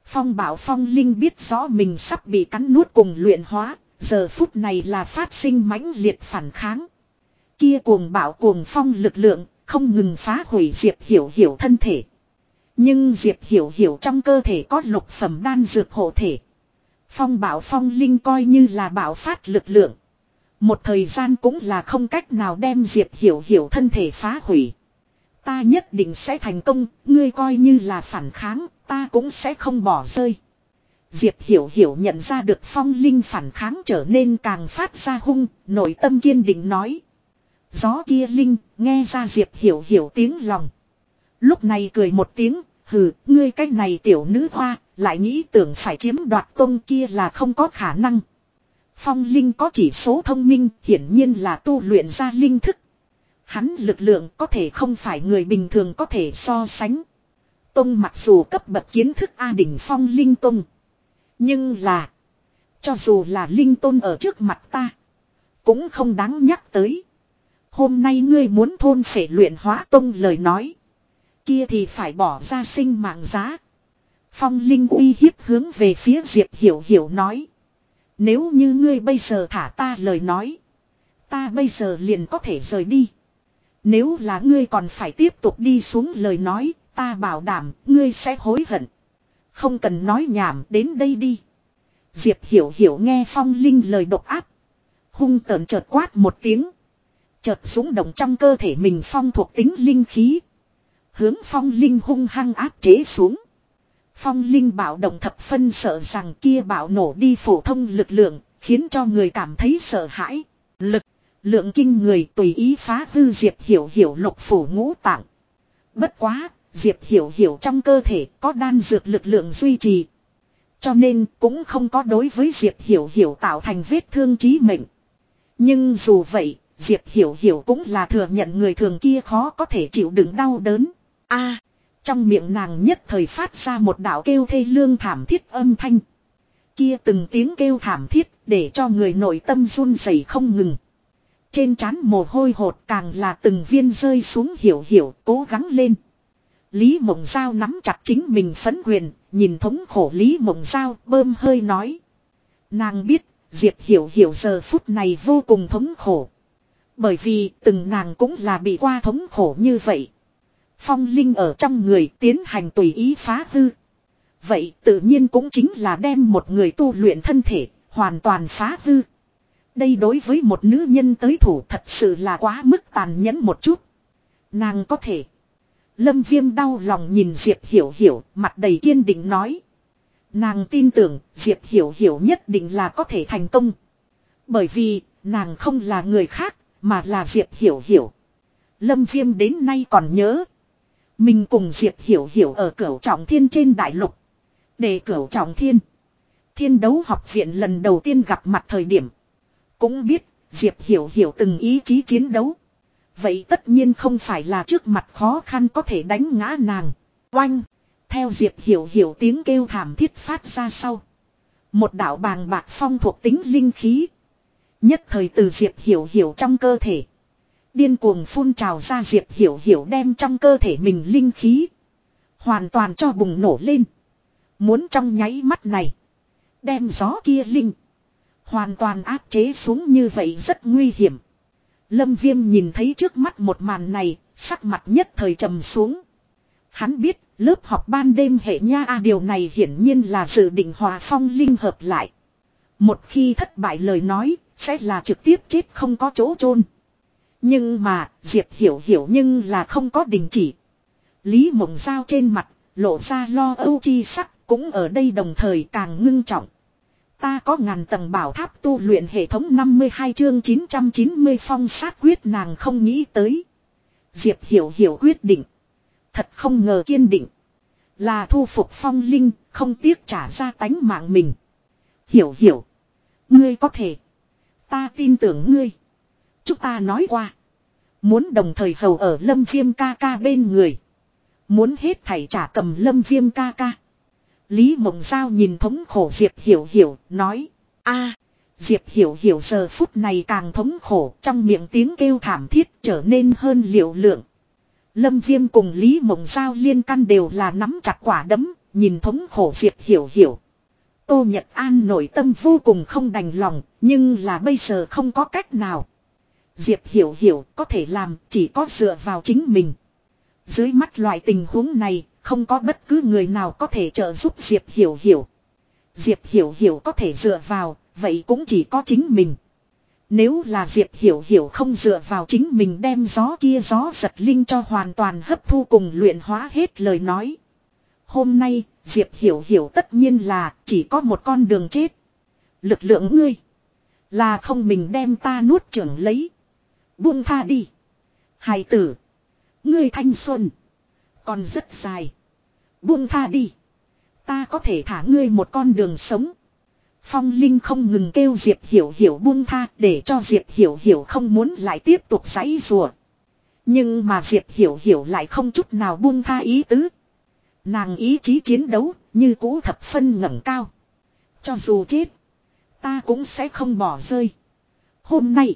Phong bảo phong linh biết rõ mình sắp bị cắn nuốt cùng luyện hóa, giờ phút này là phát sinh mãnh liệt phản kháng. Kia cuồng bảo cuồng phong lực lượng, không ngừng phá hủy Diệp Hiểu Hiểu thân thể. Nhưng Diệp Hiểu Hiểu trong cơ thể có lục phẩm đan dược hộ thể. Phong bảo phong linh coi như là bảo phát lực lượng. Một thời gian cũng là không cách nào đem Diệp Hiểu Hiểu thân thể phá hủy. Ta nhất định sẽ thành công, ngươi coi như là phản kháng, ta cũng sẽ không bỏ rơi. Diệp Hiểu Hiểu nhận ra được phong linh phản kháng trở nên càng phát ra hung, nội tâm kiên định nói. Gió kia linh, nghe ra Diệp Hiểu Hiểu tiếng lòng. Lúc này cười một tiếng, hừ, ngươi cách này tiểu nữ hoa, lại nghĩ tưởng phải chiếm đoạt tông kia là không có khả năng. Phong linh có chỉ số thông minh, hiển nhiên là tu luyện ra linh thức. Hắn lực lượng có thể không phải người bình thường có thể so sánh. Tông mặc dù cấp bậc kiến thức A đỉnh phong linh tông. Nhưng là. Cho dù là linh tôn ở trước mặt ta. Cũng không đáng nhắc tới. Hôm nay ngươi muốn thôn phệ luyện hóa tông lời nói. Kia thì phải bỏ ra sinh mạng giá. Phong Linh uy hiếp hướng về phía Diệp Hiểu Hiểu nói. Nếu như ngươi bây giờ thả ta lời nói. Ta bây giờ liền có thể rời đi. Nếu là ngươi còn phải tiếp tục đi xuống lời nói. Ta bảo đảm ngươi sẽ hối hận. Không cần nói nhảm đến đây đi. Diệp Hiểu Hiểu nghe Phong Linh lời độc ác. Hung tợn chợt quát một tiếng. Chợt súng động trong cơ thể mình phong thuộc tính linh khí. Hướng phong linh hung hăng áp chế xuống. Phong linh bạo động thập phân sợ rằng kia bạo nổ đi phổ thông lực lượng, khiến cho người cảm thấy sợ hãi. Lực, lượng kinh người tùy ý phá hư Diệp Hiểu Hiểu lục phủ ngũ tạng. Bất quá, Diệp Hiểu Hiểu trong cơ thể có đan dược lực lượng duy trì. Cho nên cũng không có đối với Diệp Hiểu Hiểu tạo thành vết thương chí mệnh. Nhưng dù vậy, Diệp Hiểu Hiểu cũng là thừa nhận người thường kia khó có thể chịu đựng đau đớn. a trong miệng nàng nhất thời phát ra một đạo kêu thê lương thảm thiết âm thanh. Kia từng tiếng kêu thảm thiết để cho người nội tâm run rẩy không ngừng. Trên trán mồ hôi hột càng là từng viên rơi xuống hiểu hiểu cố gắng lên. Lý Mộng Giao nắm chặt chính mình phấn quyền, nhìn thống khổ Lý Mộng Giao bơm hơi nói. Nàng biết, Diệp Hiểu Hiểu giờ phút này vô cùng thống khổ. Bởi vì từng nàng cũng là bị qua thống khổ như vậy. Phong linh ở trong người tiến hành tùy ý phá hư. Vậy tự nhiên cũng chính là đem một người tu luyện thân thể, hoàn toàn phá hư. Đây đối với một nữ nhân tới thủ thật sự là quá mức tàn nhẫn một chút. Nàng có thể. Lâm viêm đau lòng nhìn Diệp Hiểu Hiểu, mặt đầy kiên định nói. Nàng tin tưởng Diệp Hiểu Hiểu nhất định là có thể thành công. Bởi vì, nàng không là người khác, mà là Diệp Hiểu Hiểu. Lâm Viêm đến nay còn nhớ. Mình cùng Diệp Hiểu Hiểu ở cửu trọng thiên trên đại lục. Để cửu trọng thiên. Thiên đấu học viện lần đầu tiên gặp mặt thời điểm. Cũng biết Diệp Hiểu Hiểu từng ý chí chiến đấu. Vậy tất nhiên không phải là trước mặt khó khăn có thể đánh ngã nàng. Oanh. Theo Diệp Hiểu Hiểu tiếng kêu thảm thiết phát ra sau. Một đạo bàng bạc phong thuộc tính linh khí. Nhất thời từ Diệp Hiểu Hiểu trong cơ thể. Điên cuồng phun trào ra Diệp Hiểu Hiểu đem trong cơ thể mình linh khí. Hoàn toàn cho bùng nổ lên. Muốn trong nháy mắt này. Đem gió kia linh. Hoàn toàn áp chế xuống như vậy rất nguy hiểm. Lâm Viêm nhìn thấy trước mắt một màn này, sắc mặt nhất thời trầm xuống. Hắn biết, lớp học ban đêm hệ nha a điều này hiển nhiên là dự định hòa phong linh hợp lại. Một khi thất bại lời nói, sẽ là trực tiếp chết không có chỗ chôn Nhưng mà, Diệp hiểu hiểu nhưng là không có đình chỉ. Lý mộng giao trên mặt, lộ ra lo âu chi sắc, cũng ở đây đồng thời càng ngưng trọng. Ta có ngàn tầng bảo tháp tu luyện hệ thống 52 chương 990 phong sát quyết nàng không nghĩ tới. Diệp hiểu hiểu quyết định. Thật không ngờ kiên định. Là thu phục phong linh, không tiếc trả ra tánh mạng mình. Hiểu hiểu. Ngươi có thể. Ta tin tưởng ngươi. Chúng ta nói qua. Muốn đồng thời hầu ở lâm viêm ca ca bên người. Muốn hết thảy trả cầm lâm viêm ca ca. Lý Mộng Giao nhìn thống khổ Diệp Hiểu Hiểu, nói. a Diệp Hiểu Hiểu giờ phút này càng thống khổ, trong miệng tiếng kêu thảm thiết trở nên hơn liệu lượng. Lâm Viêm cùng Lý Mộng Giao liên căn đều là nắm chặt quả đấm, nhìn thống khổ Diệp Hiểu Hiểu. Tô Nhật An nội tâm vô cùng không đành lòng, nhưng là bây giờ không có cách nào. Diệp Hiểu Hiểu có thể làm chỉ có dựa vào chính mình. Dưới mắt loại tình huống này, không có bất cứ người nào có thể trợ giúp Diệp Hiểu Hiểu. Diệp Hiểu Hiểu có thể dựa vào, vậy cũng chỉ có chính mình. Nếu là Diệp Hiểu Hiểu không dựa vào chính mình đem gió kia gió giật linh cho hoàn toàn hấp thu cùng luyện hóa hết lời nói. Hôm nay, Diệp Hiểu Hiểu tất nhiên là chỉ có một con đường chết. Lực lượng ngươi là không mình đem ta nuốt trưởng lấy. Buông tha đi. Hài tử. Ngươi thanh xuân. Còn rất dài. Buông tha đi. Ta có thể thả ngươi một con đường sống. Phong Linh không ngừng kêu Diệp Hiểu Hiểu buông tha để cho Diệp Hiểu Hiểu không muốn lại tiếp tục giãy rùa. Nhưng mà Diệp Hiểu Hiểu lại không chút nào buông tha ý tứ. Nàng ý chí chiến đấu như cũ thập phân ngẩng cao. Cho dù chết, ta cũng sẽ không bỏ rơi. Hôm nay,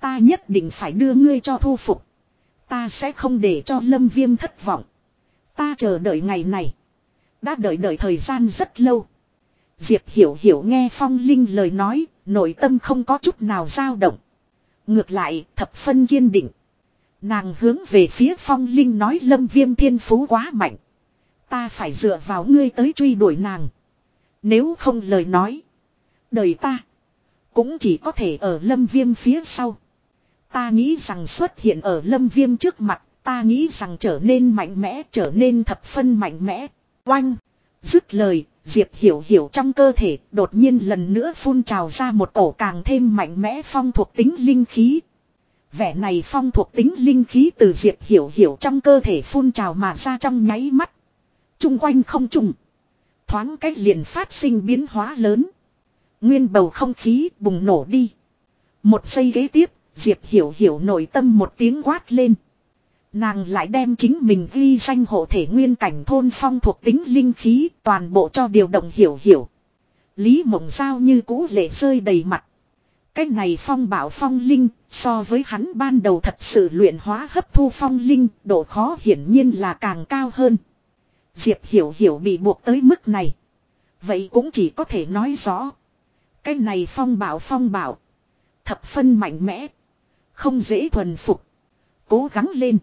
ta nhất định phải đưa ngươi cho thu phục. Ta sẽ không để cho lâm viêm thất vọng. Ta chờ đợi ngày này. Đã đợi đợi thời gian rất lâu. Diệp hiểu hiểu nghe phong linh lời nói, nội tâm không có chút nào dao động. Ngược lại, thập phân kiên định. Nàng hướng về phía phong linh nói lâm viêm thiên phú quá mạnh. Ta phải dựa vào ngươi tới truy đuổi nàng. Nếu không lời nói. Đời ta. Cũng chỉ có thể ở lâm viêm phía sau. Ta nghĩ rằng xuất hiện ở lâm viêm trước mặt. Ta nghĩ rằng trở nên mạnh mẽ, trở nên thập phân mạnh mẽ. Oanh! Dứt lời, Diệp hiểu hiểu trong cơ thể đột nhiên lần nữa phun trào ra một cổ càng thêm mạnh mẽ phong thuộc tính linh khí. Vẻ này phong thuộc tính linh khí từ Diệp hiểu hiểu trong cơ thể phun trào mà ra trong nháy mắt. Trung quanh không trùng. Thoáng cách liền phát sinh biến hóa lớn. Nguyên bầu không khí bùng nổ đi. Một giây ghế tiếp, Diệp hiểu hiểu nội tâm một tiếng quát lên. Nàng lại đem chính mình ghi danh hộ thể nguyên cảnh thôn phong thuộc tính linh khí toàn bộ cho điều động hiểu hiểu. Lý mộng giao như cũ lệ rơi đầy mặt. Cái này phong bảo phong linh so với hắn ban đầu thật sự luyện hóa hấp thu phong linh độ khó hiển nhiên là càng cao hơn. Diệp hiểu hiểu bị buộc tới mức này. Vậy cũng chỉ có thể nói rõ. Cái này phong bảo phong bảo. Thập phân mạnh mẽ. Không dễ thuần phục. Cố gắng lên.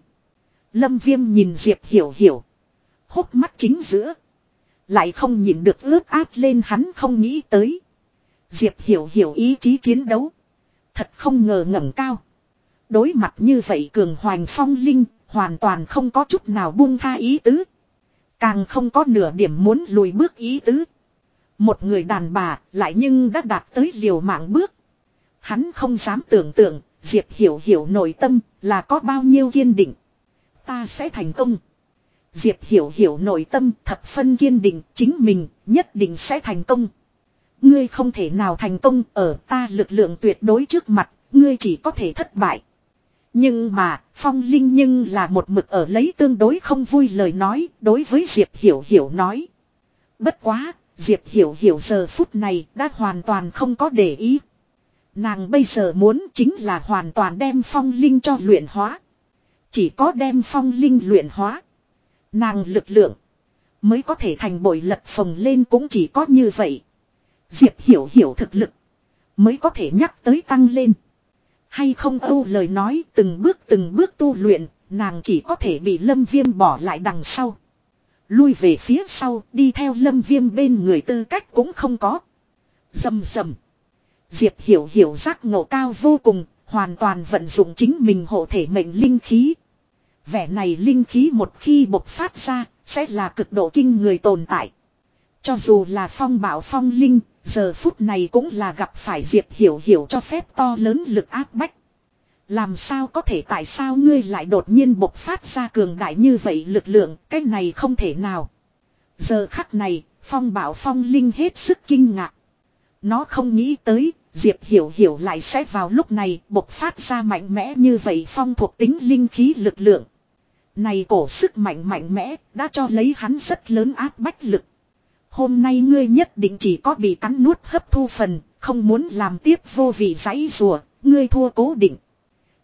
Lâm viêm nhìn Diệp hiểu hiểu. Hút mắt chính giữa. Lại không nhìn được ướt át lên hắn không nghĩ tới. Diệp hiểu hiểu ý chí chiến đấu. Thật không ngờ ngẩng cao. Đối mặt như vậy cường hoành phong linh. Hoàn toàn không có chút nào buông tha ý tứ. Càng không có nửa điểm muốn lùi bước ý tứ. Một người đàn bà lại nhưng đã đạt tới liều mạng bước. Hắn không dám tưởng tượng Diệp hiểu hiểu nội tâm là có bao nhiêu kiên định. Ta sẽ thành công. Diệp hiểu hiểu nội tâm thập phân kiên định chính mình nhất định sẽ thành công. Ngươi không thể nào thành công ở ta lực lượng tuyệt đối trước mặt, ngươi chỉ có thể thất bại. Nhưng mà, Phong Linh nhưng là một mực ở lấy tương đối không vui lời nói, đối với Diệp Hiểu Hiểu nói. Bất quá, Diệp Hiểu Hiểu giờ phút này đã hoàn toàn không có để ý. Nàng bây giờ muốn chính là hoàn toàn đem Phong Linh cho luyện hóa. Chỉ có đem Phong Linh luyện hóa. Nàng lực lượng mới có thể thành bội lật phồng lên cũng chỉ có như vậy. Diệp Hiểu Hiểu thực lực mới có thể nhắc tới tăng lên. Hay không âu lời nói từng bước từng bước tu luyện, nàng chỉ có thể bị lâm viêm bỏ lại đằng sau. Lui về phía sau, đi theo lâm viêm bên người tư cách cũng không có. Dầm dầm. Diệp hiểu hiểu giác ngộ cao vô cùng, hoàn toàn vận dụng chính mình hộ thể mệnh linh khí. Vẻ này linh khí một khi bộc phát ra, sẽ là cực độ kinh người tồn tại. Cho dù là phong bảo phong linh, Giờ phút này cũng là gặp phải Diệp Hiểu Hiểu cho phép to lớn lực áp bách. Làm sao có thể tại sao ngươi lại đột nhiên bộc phát ra cường đại như vậy lực lượng, cái này không thể nào. Giờ khắc này, phong bảo phong linh hết sức kinh ngạc. Nó không nghĩ tới, Diệp Hiểu Hiểu lại sẽ vào lúc này bộc phát ra mạnh mẽ như vậy phong thuộc tính linh khí lực lượng. Này cổ sức mạnh mạnh mẽ, đã cho lấy hắn rất lớn áp bách lực. Hôm nay ngươi nhất định chỉ có bị cắn nuốt hấp thu phần, không muốn làm tiếp vô vị giấy rùa, ngươi thua cố định.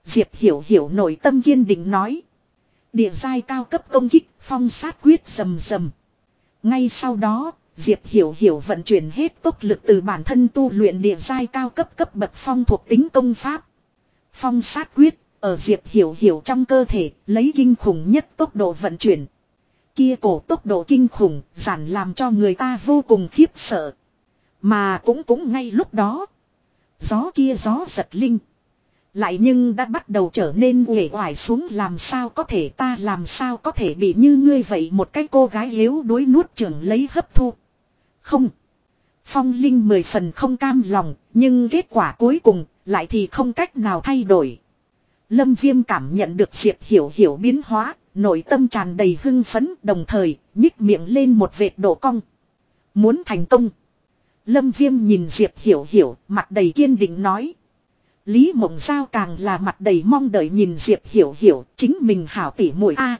Diệp hiểu hiểu nội tâm kiên định nói. Địa giai cao cấp công kích, phong sát quyết rầm rầm. Ngay sau đó, Diệp hiểu hiểu vận chuyển hết tốc lực từ bản thân tu luyện địa giai cao cấp cấp bậc phong thuộc tính công pháp. Phong sát quyết, ở Diệp hiểu hiểu trong cơ thể, lấy kinh khủng nhất tốc độ vận chuyển, Kia cổ tốc độ kinh khủng, giản làm cho người ta vô cùng khiếp sợ. Mà cũng cũng ngay lúc đó. Gió kia gió giật linh. Lại nhưng đã bắt đầu trở nên uể oải xuống làm sao có thể ta làm sao có thể bị như ngươi vậy một cái cô gái yếu đuối nuốt trưởng lấy hấp thu. Không. Phong Linh mười phần không cam lòng, nhưng kết quả cuối cùng lại thì không cách nào thay đổi. Lâm Viêm cảm nhận được Diệp Hiểu Hiểu biến hóa, Nội tâm tràn đầy hưng phấn, đồng thời, nhích miệng lên một vệt độ cong. Muốn thành công. Lâm Viêm nhìn Diệp Hiểu Hiểu, mặt đầy kiên định nói. Lý Mộng Giao càng là mặt đầy mong đợi nhìn Diệp Hiểu Hiểu, chính mình hảo tỉ mũi a.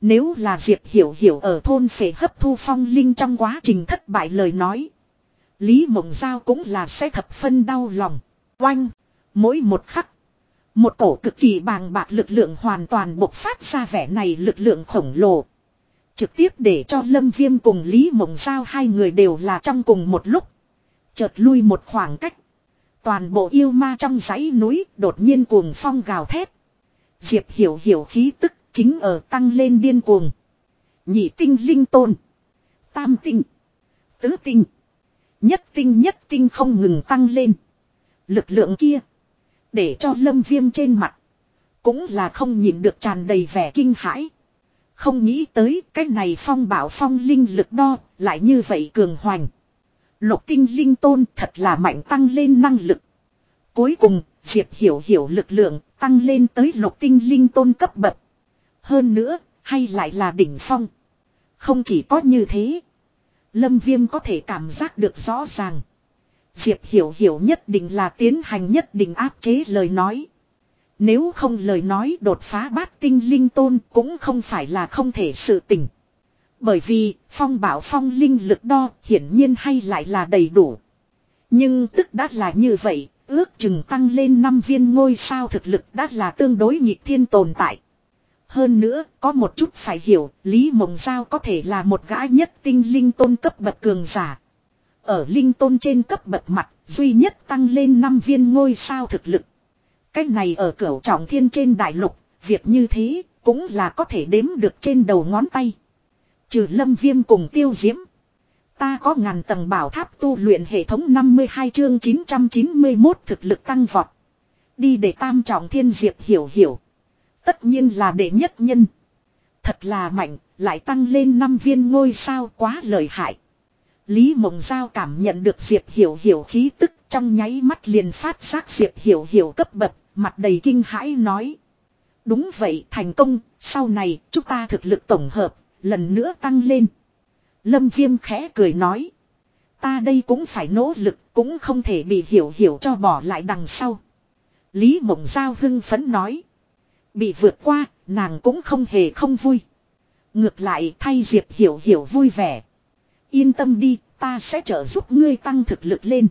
nếu là Diệp Hiểu Hiểu ở thôn phệ hấp thu phong linh trong quá trình thất bại lời nói. Lý Mộng Giao cũng là sẽ thập phân đau lòng. Oanh! Mỗi một khắc. Một cổ cực kỳ bàng bạc lực lượng hoàn toàn bộc phát ra vẻ này lực lượng khổng lồ. Trực tiếp để cho Lâm Viêm cùng Lý Mộng Giao hai người đều là trong cùng một lúc. Chợt lui một khoảng cách. Toàn bộ yêu ma trong dãy núi đột nhiên cuồng phong gào thét. Diệp hiểu hiểu khí tức chính ở tăng lên điên cuồng. Nhị tinh linh tôn. Tam tinh. Tứ tinh. Nhất tinh nhất tinh không ngừng tăng lên. Lực lượng kia. Để cho lâm viêm trên mặt. Cũng là không nhìn được tràn đầy vẻ kinh hãi. Không nghĩ tới cái này phong bảo phong linh lực đo lại như vậy cường hoành. Lục tinh linh tôn thật là mạnh tăng lên năng lực. Cuối cùng, Diệp hiểu hiểu lực lượng tăng lên tới lục tinh linh tôn cấp bậc. Hơn nữa, hay lại là đỉnh phong. Không chỉ có như thế. Lâm Viêm có thể cảm giác được rõ ràng. Diệp hiểu hiểu nhất định là tiến hành nhất định áp chế lời nói. Nếu không lời nói đột phá bát tinh linh tôn cũng không phải là không thể sự tỉnh. Bởi vì phong bảo phong linh lực đo hiển nhiên hay lại là đầy đủ. Nhưng tức đã là như vậy, ước chừng tăng lên 5 viên ngôi sao thực lực đã là tương đối nhịp thiên tồn tại. Hơn nữa, có một chút phải hiểu, Lý Mộng Giao có thể là một gã nhất tinh linh tôn cấp bậc cường giả. Ở linh tôn trên cấp bậc mặt, duy nhất tăng lên 5 viên ngôi sao thực lực. Cách này ở cửu trọng thiên trên đại lục, việc như thế, cũng là có thể đếm được trên đầu ngón tay. Trừ lâm viêm cùng tiêu diễm. Ta có ngàn tầng bảo tháp tu luyện hệ thống 52 chương 991 thực lực tăng vọt. Đi để tam trọng thiên diệp hiểu hiểu. Tất nhiên là đệ nhất nhân. Thật là mạnh, lại tăng lên 5 viên ngôi sao quá lợi hại. Lý Mộng Giao cảm nhận được Diệp Hiểu Hiểu khí tức trong nháy mắt liền phát giác Diệp Hiểu Hiểu cấp bậc, mặt đầy kinh hãi nói. Đúng vậy thành công, sau này chúng ta thực lực tổng hợp, lần nữa tăng lên. Lâm Viêm khẽ cười nói. Ta đây cũng phải nỗ lực, cũng không thể bị Hiểu Hiểu cho bỏ lại đằng sau. Lý Mộng Giao hưng phấn nói. Bị vượt qua, nàng cũng không hề không vui. Ngược lại thay Diệp Hiểu Hiểu vui vẻ. Yên tâm đi, ta sẽ trợ giúp ngươi tăng thực lực lên.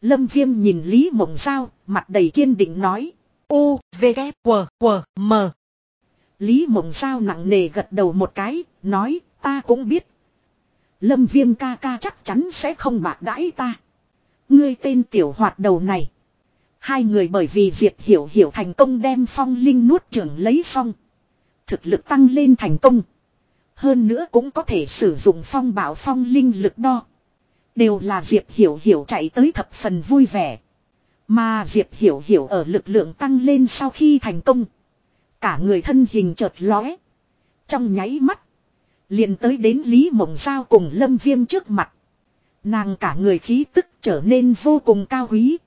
Lâm Viêm nhìn Lý Mộng Giao, mặt đầy kiên định nói. U, V, K, W, W, M. Lý Mộng Giao nặng nề gật đầu một cái, nói, ta cũng biết. Lâm Viêm ca ca chắc chắn sẽ không bạc đãi ta. Ngươi tên tiểu hoạt đầu này. Hai người bởi vì Diệp Hiểu Hiểu thành công đem phong linh nuốt trưởng lấy xong. Thực lực tăng lên thành công. Hơn nữa cũng có thể sử dụng phong bảo phong linh lực đo. Đều là Diệp Hiểu Hiểu chạy tới thập phần vui vẻ. Mà Diệp Hiểu Hiểu ở lực lượng tăng lên sau khi thành công. Cả người thân hình chợt lóe. Trong nháy mắt. liền tới đến Lý Mộng Giao cùng Lâm Viêm trước mặt. Nàng cả người khí tức trở nên vô cùng cao quý.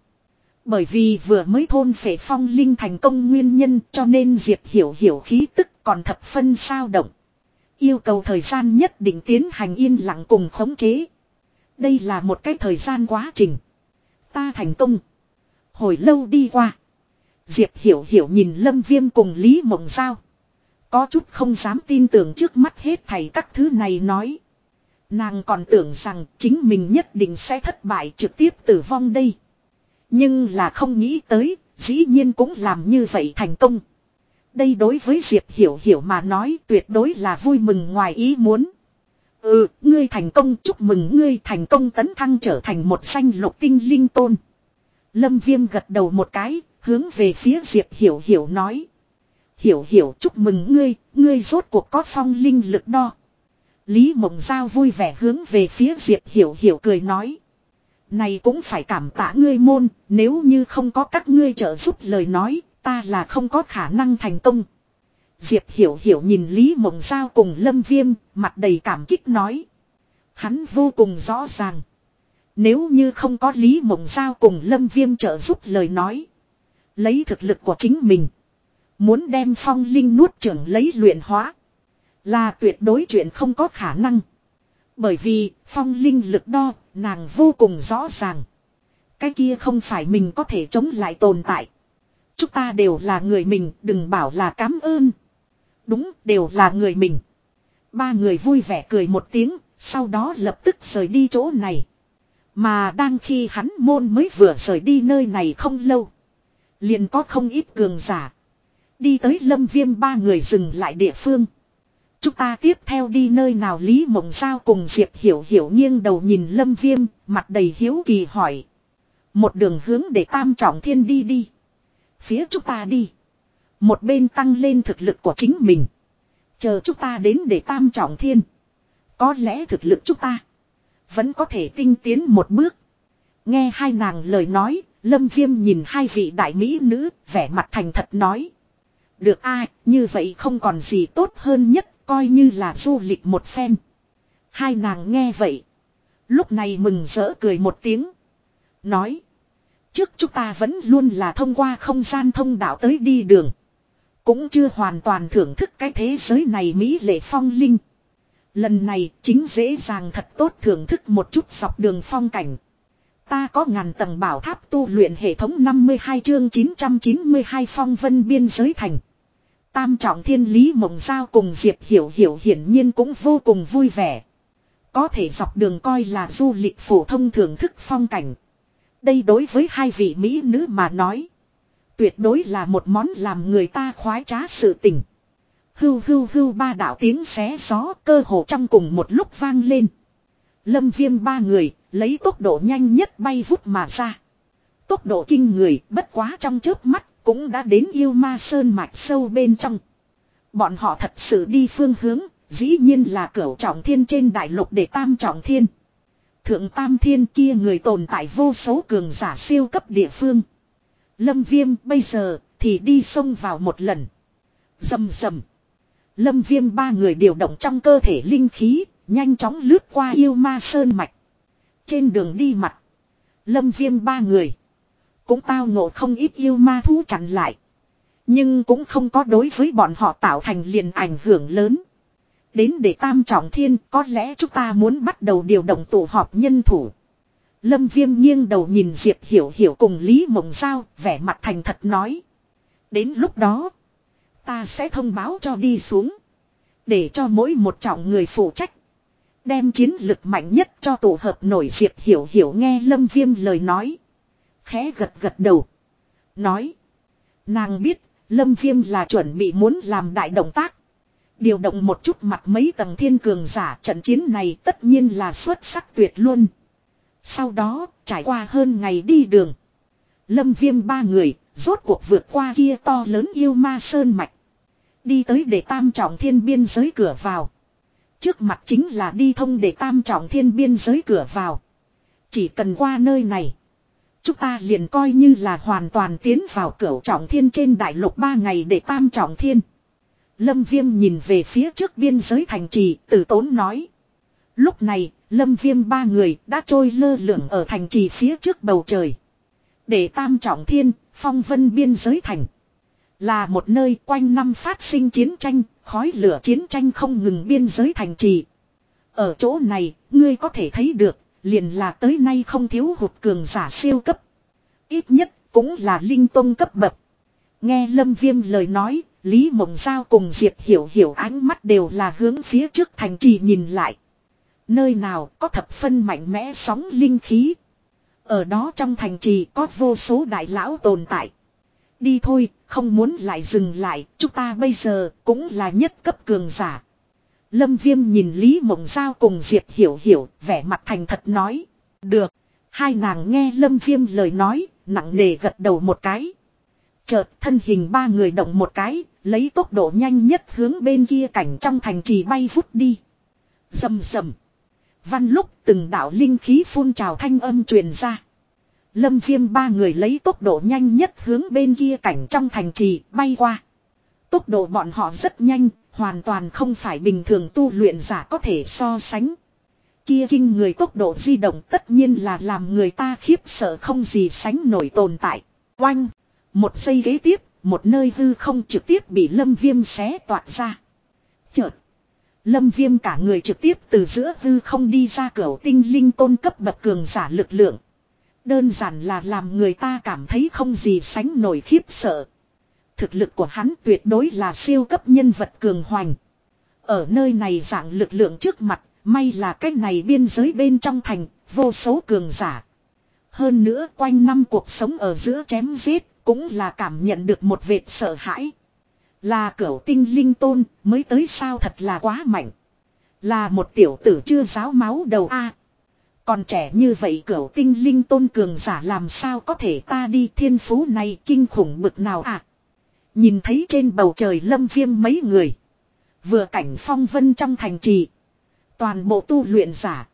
Bởi vì vừa mới thôn phệ phong linh thành công nguyên nhân cho nên Diệp Hiểu Hiểu khí tức còn thập phân sao động. Yêu cầu thời gian nhất định tiến hành yên lặng cùng khống chế. Đây là một cái thời gian quá trình. Ta thành công. Hồi lâu đi qua. Diệp Hiểu Hiểu nhìn Lâm Viêm cùng Lý Mộng Giao. Có chút không dám tin tưởng trước mắt hết thầy các thứ này nói. Nàng còn tưởng rằng chính mình nhất định sẽ thất bại trực tiếp tử vong đây. Nhưng là không nghĩ tới, dĩ nhiên cũng làm như vậy thành công. Đây đối với Diệp Hiểu Hiểu mà nói tuyệt đối là vui mừng ngoài ý muốn. Ừ, ngươi thành công chúc mừng ngươi thành công tấn thăng trở thành một xanh lục tinh linh tôn. Lâm Viêm gật đầu một cái, hướng về phía Diệp Hiểu Hiểu nói. Hiểu Hiểu chúc mừng ngươi, ngươi rốt cuộc có phong linh lực đo. Lý Mộng Giao vui vẻ hướng về phía Diệp Hiểu Hiểu cười nói. Này cũng phải cảm tạ ngươi môn, nếu như không có các ngươi trợ giúp lời nói, ta là không có khả năng thành công. Diệp Hiểu Hiểu nhìn Lý Mộng Giao cùng Lâm Viêm, mặt đầy cảm kích nói. Hắn vô cùng rõ ràng. Nếu như không có Lý Mộng Giao cùng Lâm Viêm trợ giúp lời nói. Lấy thực lực của chính mình. Muốn đem phong linh nuốt trưởng lấy luyện hóa. Là tuyệt đối chuyện không có khả năng. Bởi vì phong linh lực đo nàng vô cùng rõ ràng. Cái kia không phải mình có thể chống lại tồn tại. Chúng ta đều là người mình, đừng bảo là cảm ơn. Đúng, đều là người mình. Ba người vui vẻ cười một tiếng, sau đó lập tức rời đi chỗ này. Mà đang khi hắn môn mới vừa rời đi nơi này không lâu. Liền có không ít cường giả. Đi tới lâm viêm ba người dừng lại địa phương. Chúng ta tiếp theo đi nơi nào Lý Mộng Giao cùng Diệp Hiểu Hiểu nghiêng đầu nhìn lâm viêm, mặt đầy hiếu kỳ hỏi. Một đường hướng để tam trọng thiên đi đi. Phía chúng ta đi. Một bên tăng lên thực lực của chính mình. Chờ chúng ta đến để tam trọng thiên. Có lẽ thực lực chúng ta. Vẫn có thể tinh tiến một bước. Nghe hai nàng lời nói. Lâm viêm nhìn hai vị đại mỹ nữ. Vẻ mặt thành thật nói. Được ai, như vậy không còn gì tốt hơn nhất. Coi như là du lịch một phen. Hai nàng nghe vậy. Lúc này mừng rỡ cười một tiếng. Nói. Trước chúng ta vẫn luôn là thông qua không gian thông đạo tới đi đường. Cũng chưa hoàn toàn thưởng thức cái thế giới này Mỹ lệ phong linh. Lần này chính dễ dàng thật tốt thưởng thức một chút dọc đường phong cảnh. Ta có ngàn tầng bảo tháp tu luyện hệ thống 52 chương 992 phong vân biên giới thành. Tam trọng thiên lý mộng giao cùng Diệp Hiểu Hiểu hiển nhiên cũng vô cùng vui vẻ. Có thể dọc đường coi là du lịch phổ thông thưởng thức phong cảnh. Đây đối với hai vị Mỹ nữ mà nói. Tuyệt đối là một món làm người ta khoái trá sự tình. Hưu hưu hưu ba đạo tiếng xé gió cơ hồ trong cùng một lúc vang lên. Lâm viêm ba người lấy tốc độ nhanh nhất bay vút mà ra. Tốc độ kinh người bất quá trong chớp mắt cũng đã đến yêu ma sơn mạch sâu bên trong. Bọn họ thật sự đi phương hướng, dĩ nhiên là cửu trọng thiên trên đại lục để tam trọng thiên. Thượng tam thiên kia người tồn tại vô số cường giả siêu cấp địa phương. Lâm viêm bây giờ thì đi sông vào một lần. Dầm dầm. Lâm viêm ba người điều động trong cơ thể linh khí, nhanh chóng lướt qua yêu ma sơn mạch. Trên đường đi mặt. Lâm viêm ba người. Cũng tao ngộ không ít yêu ma thú chặn lại. Nhưng cũng không có đối với bọn họ tạo thành liền ảnh hưởng lớn. Đến để tam trọng thiên, có lẽ chúng ta muốn bắt đầu điều động tụ họp nhân thủ. Lâm viêm nghiêng đầu nhìn Diệp Hiểu Hiểu cùng Lý Mộng Giao, vẻ mặt thành thật nói. Đến lúc đó, ta sẽ thông báo cho đi xuống. Để cho mỗi một trọng người phụ trách. Đem chiến lực mạnh nhất cho tổ hợp nổi Diệp Hiểu Hiểu nghe Lâm Viêm lời nói. Khẽ gật gật đầu. Nói. Nàng biết, Lâm Viêm là chuẩn bị muốn làm đại động tác. Điều động một chút mặt mấy tầng thiên cường giả trận chiến này tất nhiên là xuất sắc tuyệt luôn. Sau đó, trải qua hơn ngày đi đường. Lâm viêm ba người, rốt cuộc vượt qua kia to lớn yêu ma sơn mạch. Đi tới để tam trọng thiên biên giới cửa vào. Trước mặt chính là đi thông để tam trọng thiên biên giới cửa vào. Chỉ cần qua nơi này. Chúng ta liền coi như là hoàn toàn tiến vào cửa trọng thiên trên đại lục ba ngày để tam trọng thiên. Lâm Viêm nhìn về phía trước biên giới thành trì, tử tốn nói. Lúc này, Lâm Viêm ba người đã trôi lơ lửng ở thành trì phía trước bầu trời. Để tam trọng thiên, phong vân biên giới thành. Là một nơi quanh năm phát sinh chiến tranh, khói lửa chiến tranh không ngừng biên giới thành trì. Ở chỗ này, ngươi có thể thấy được, liền là tới nay không thiếu hụt cường giả siêu cấp. Ít nhất, cũng là linh tôn cấp bậc. Nghe Lâm Viêm lời nói, Lý Mộng Giao cùng Diệp Hiểu Hiểu ánh mắt đều là hướng phía trước thành trì nhìn lại. Nơi nào có thập phân mạnh mẽ sóng linh khí. Ở đó trong thành trì có vô số đại lão tồn tại. Đi thôi, không muốn lại dừng lại, chúng ta bây giờ cũng là nhất cấp cường giả. Lâm Viêm nhìn Lý Mộng Giao cùng Diệp Hiểu Hiểu, vẻ mặt thành thật nói. Được, hai nàng nghe Lâm Viêm lời nói, nặng nề gật đầu một cái. Chợt thân hình ba người động một cái, lấy tốc độ nhanh nhất hướng bên kia cảnh trong thành trì bay vút đi. Dầm dầm. Văn lúc từng đạo linh khí phun trào thanh âm truyền ra. Lâm viêm ba người lấy tốc độ nhanh nhất hướng bên kia cảnh trong thành trì bay qua. Tốc độ bọn họ rất nhanh, hoàn toàn không phải bình thường tu luyện giả có thể so sánh. Kia kinh người tốc độ di động tất nhiên là làm người ta khiếp sợ không gì sánh nổi tồn tại. Oanh! Một giây ghế tiếp, một nơi hư không trực tiếp bị lâm viêm xé toạt ra. Chợt! Lâm viêm cả người trực tiếp từ giữa hư không đi ra cửa tinh linh tôn cấp bậc cường giả lực lượng. Đơn giản là làm người ta cảm thấy không gì sánh nổi khiếp sợ. Thực lực của hắn tuyệt đối là siêu cấp nhân vật cường hoành. Ở nơi này dạng lực lượng trước mặt, may là cái này biên giới bên trong thành, vô số cường giả. Hơn nữa quanh năm cuộc sống ở giữa chém giết, cũng là cảm nhận được một vệt sợ hãi. Là cửu tinh linh tôn, mới tới sao thật là quá mạnh. Là một tiểu tử chưa giáo máu đầu A. Còn trẻ như vậy cửu tinh linh tôn cường giả làm sao có thể ta đi thiên phú này kinh khủng bực nào à. Nhìn thấy trên bầu trời lâm viêm mấy người. Vừa cảnh phong vân trong thành trì. Toàn bộ tu luyện giả.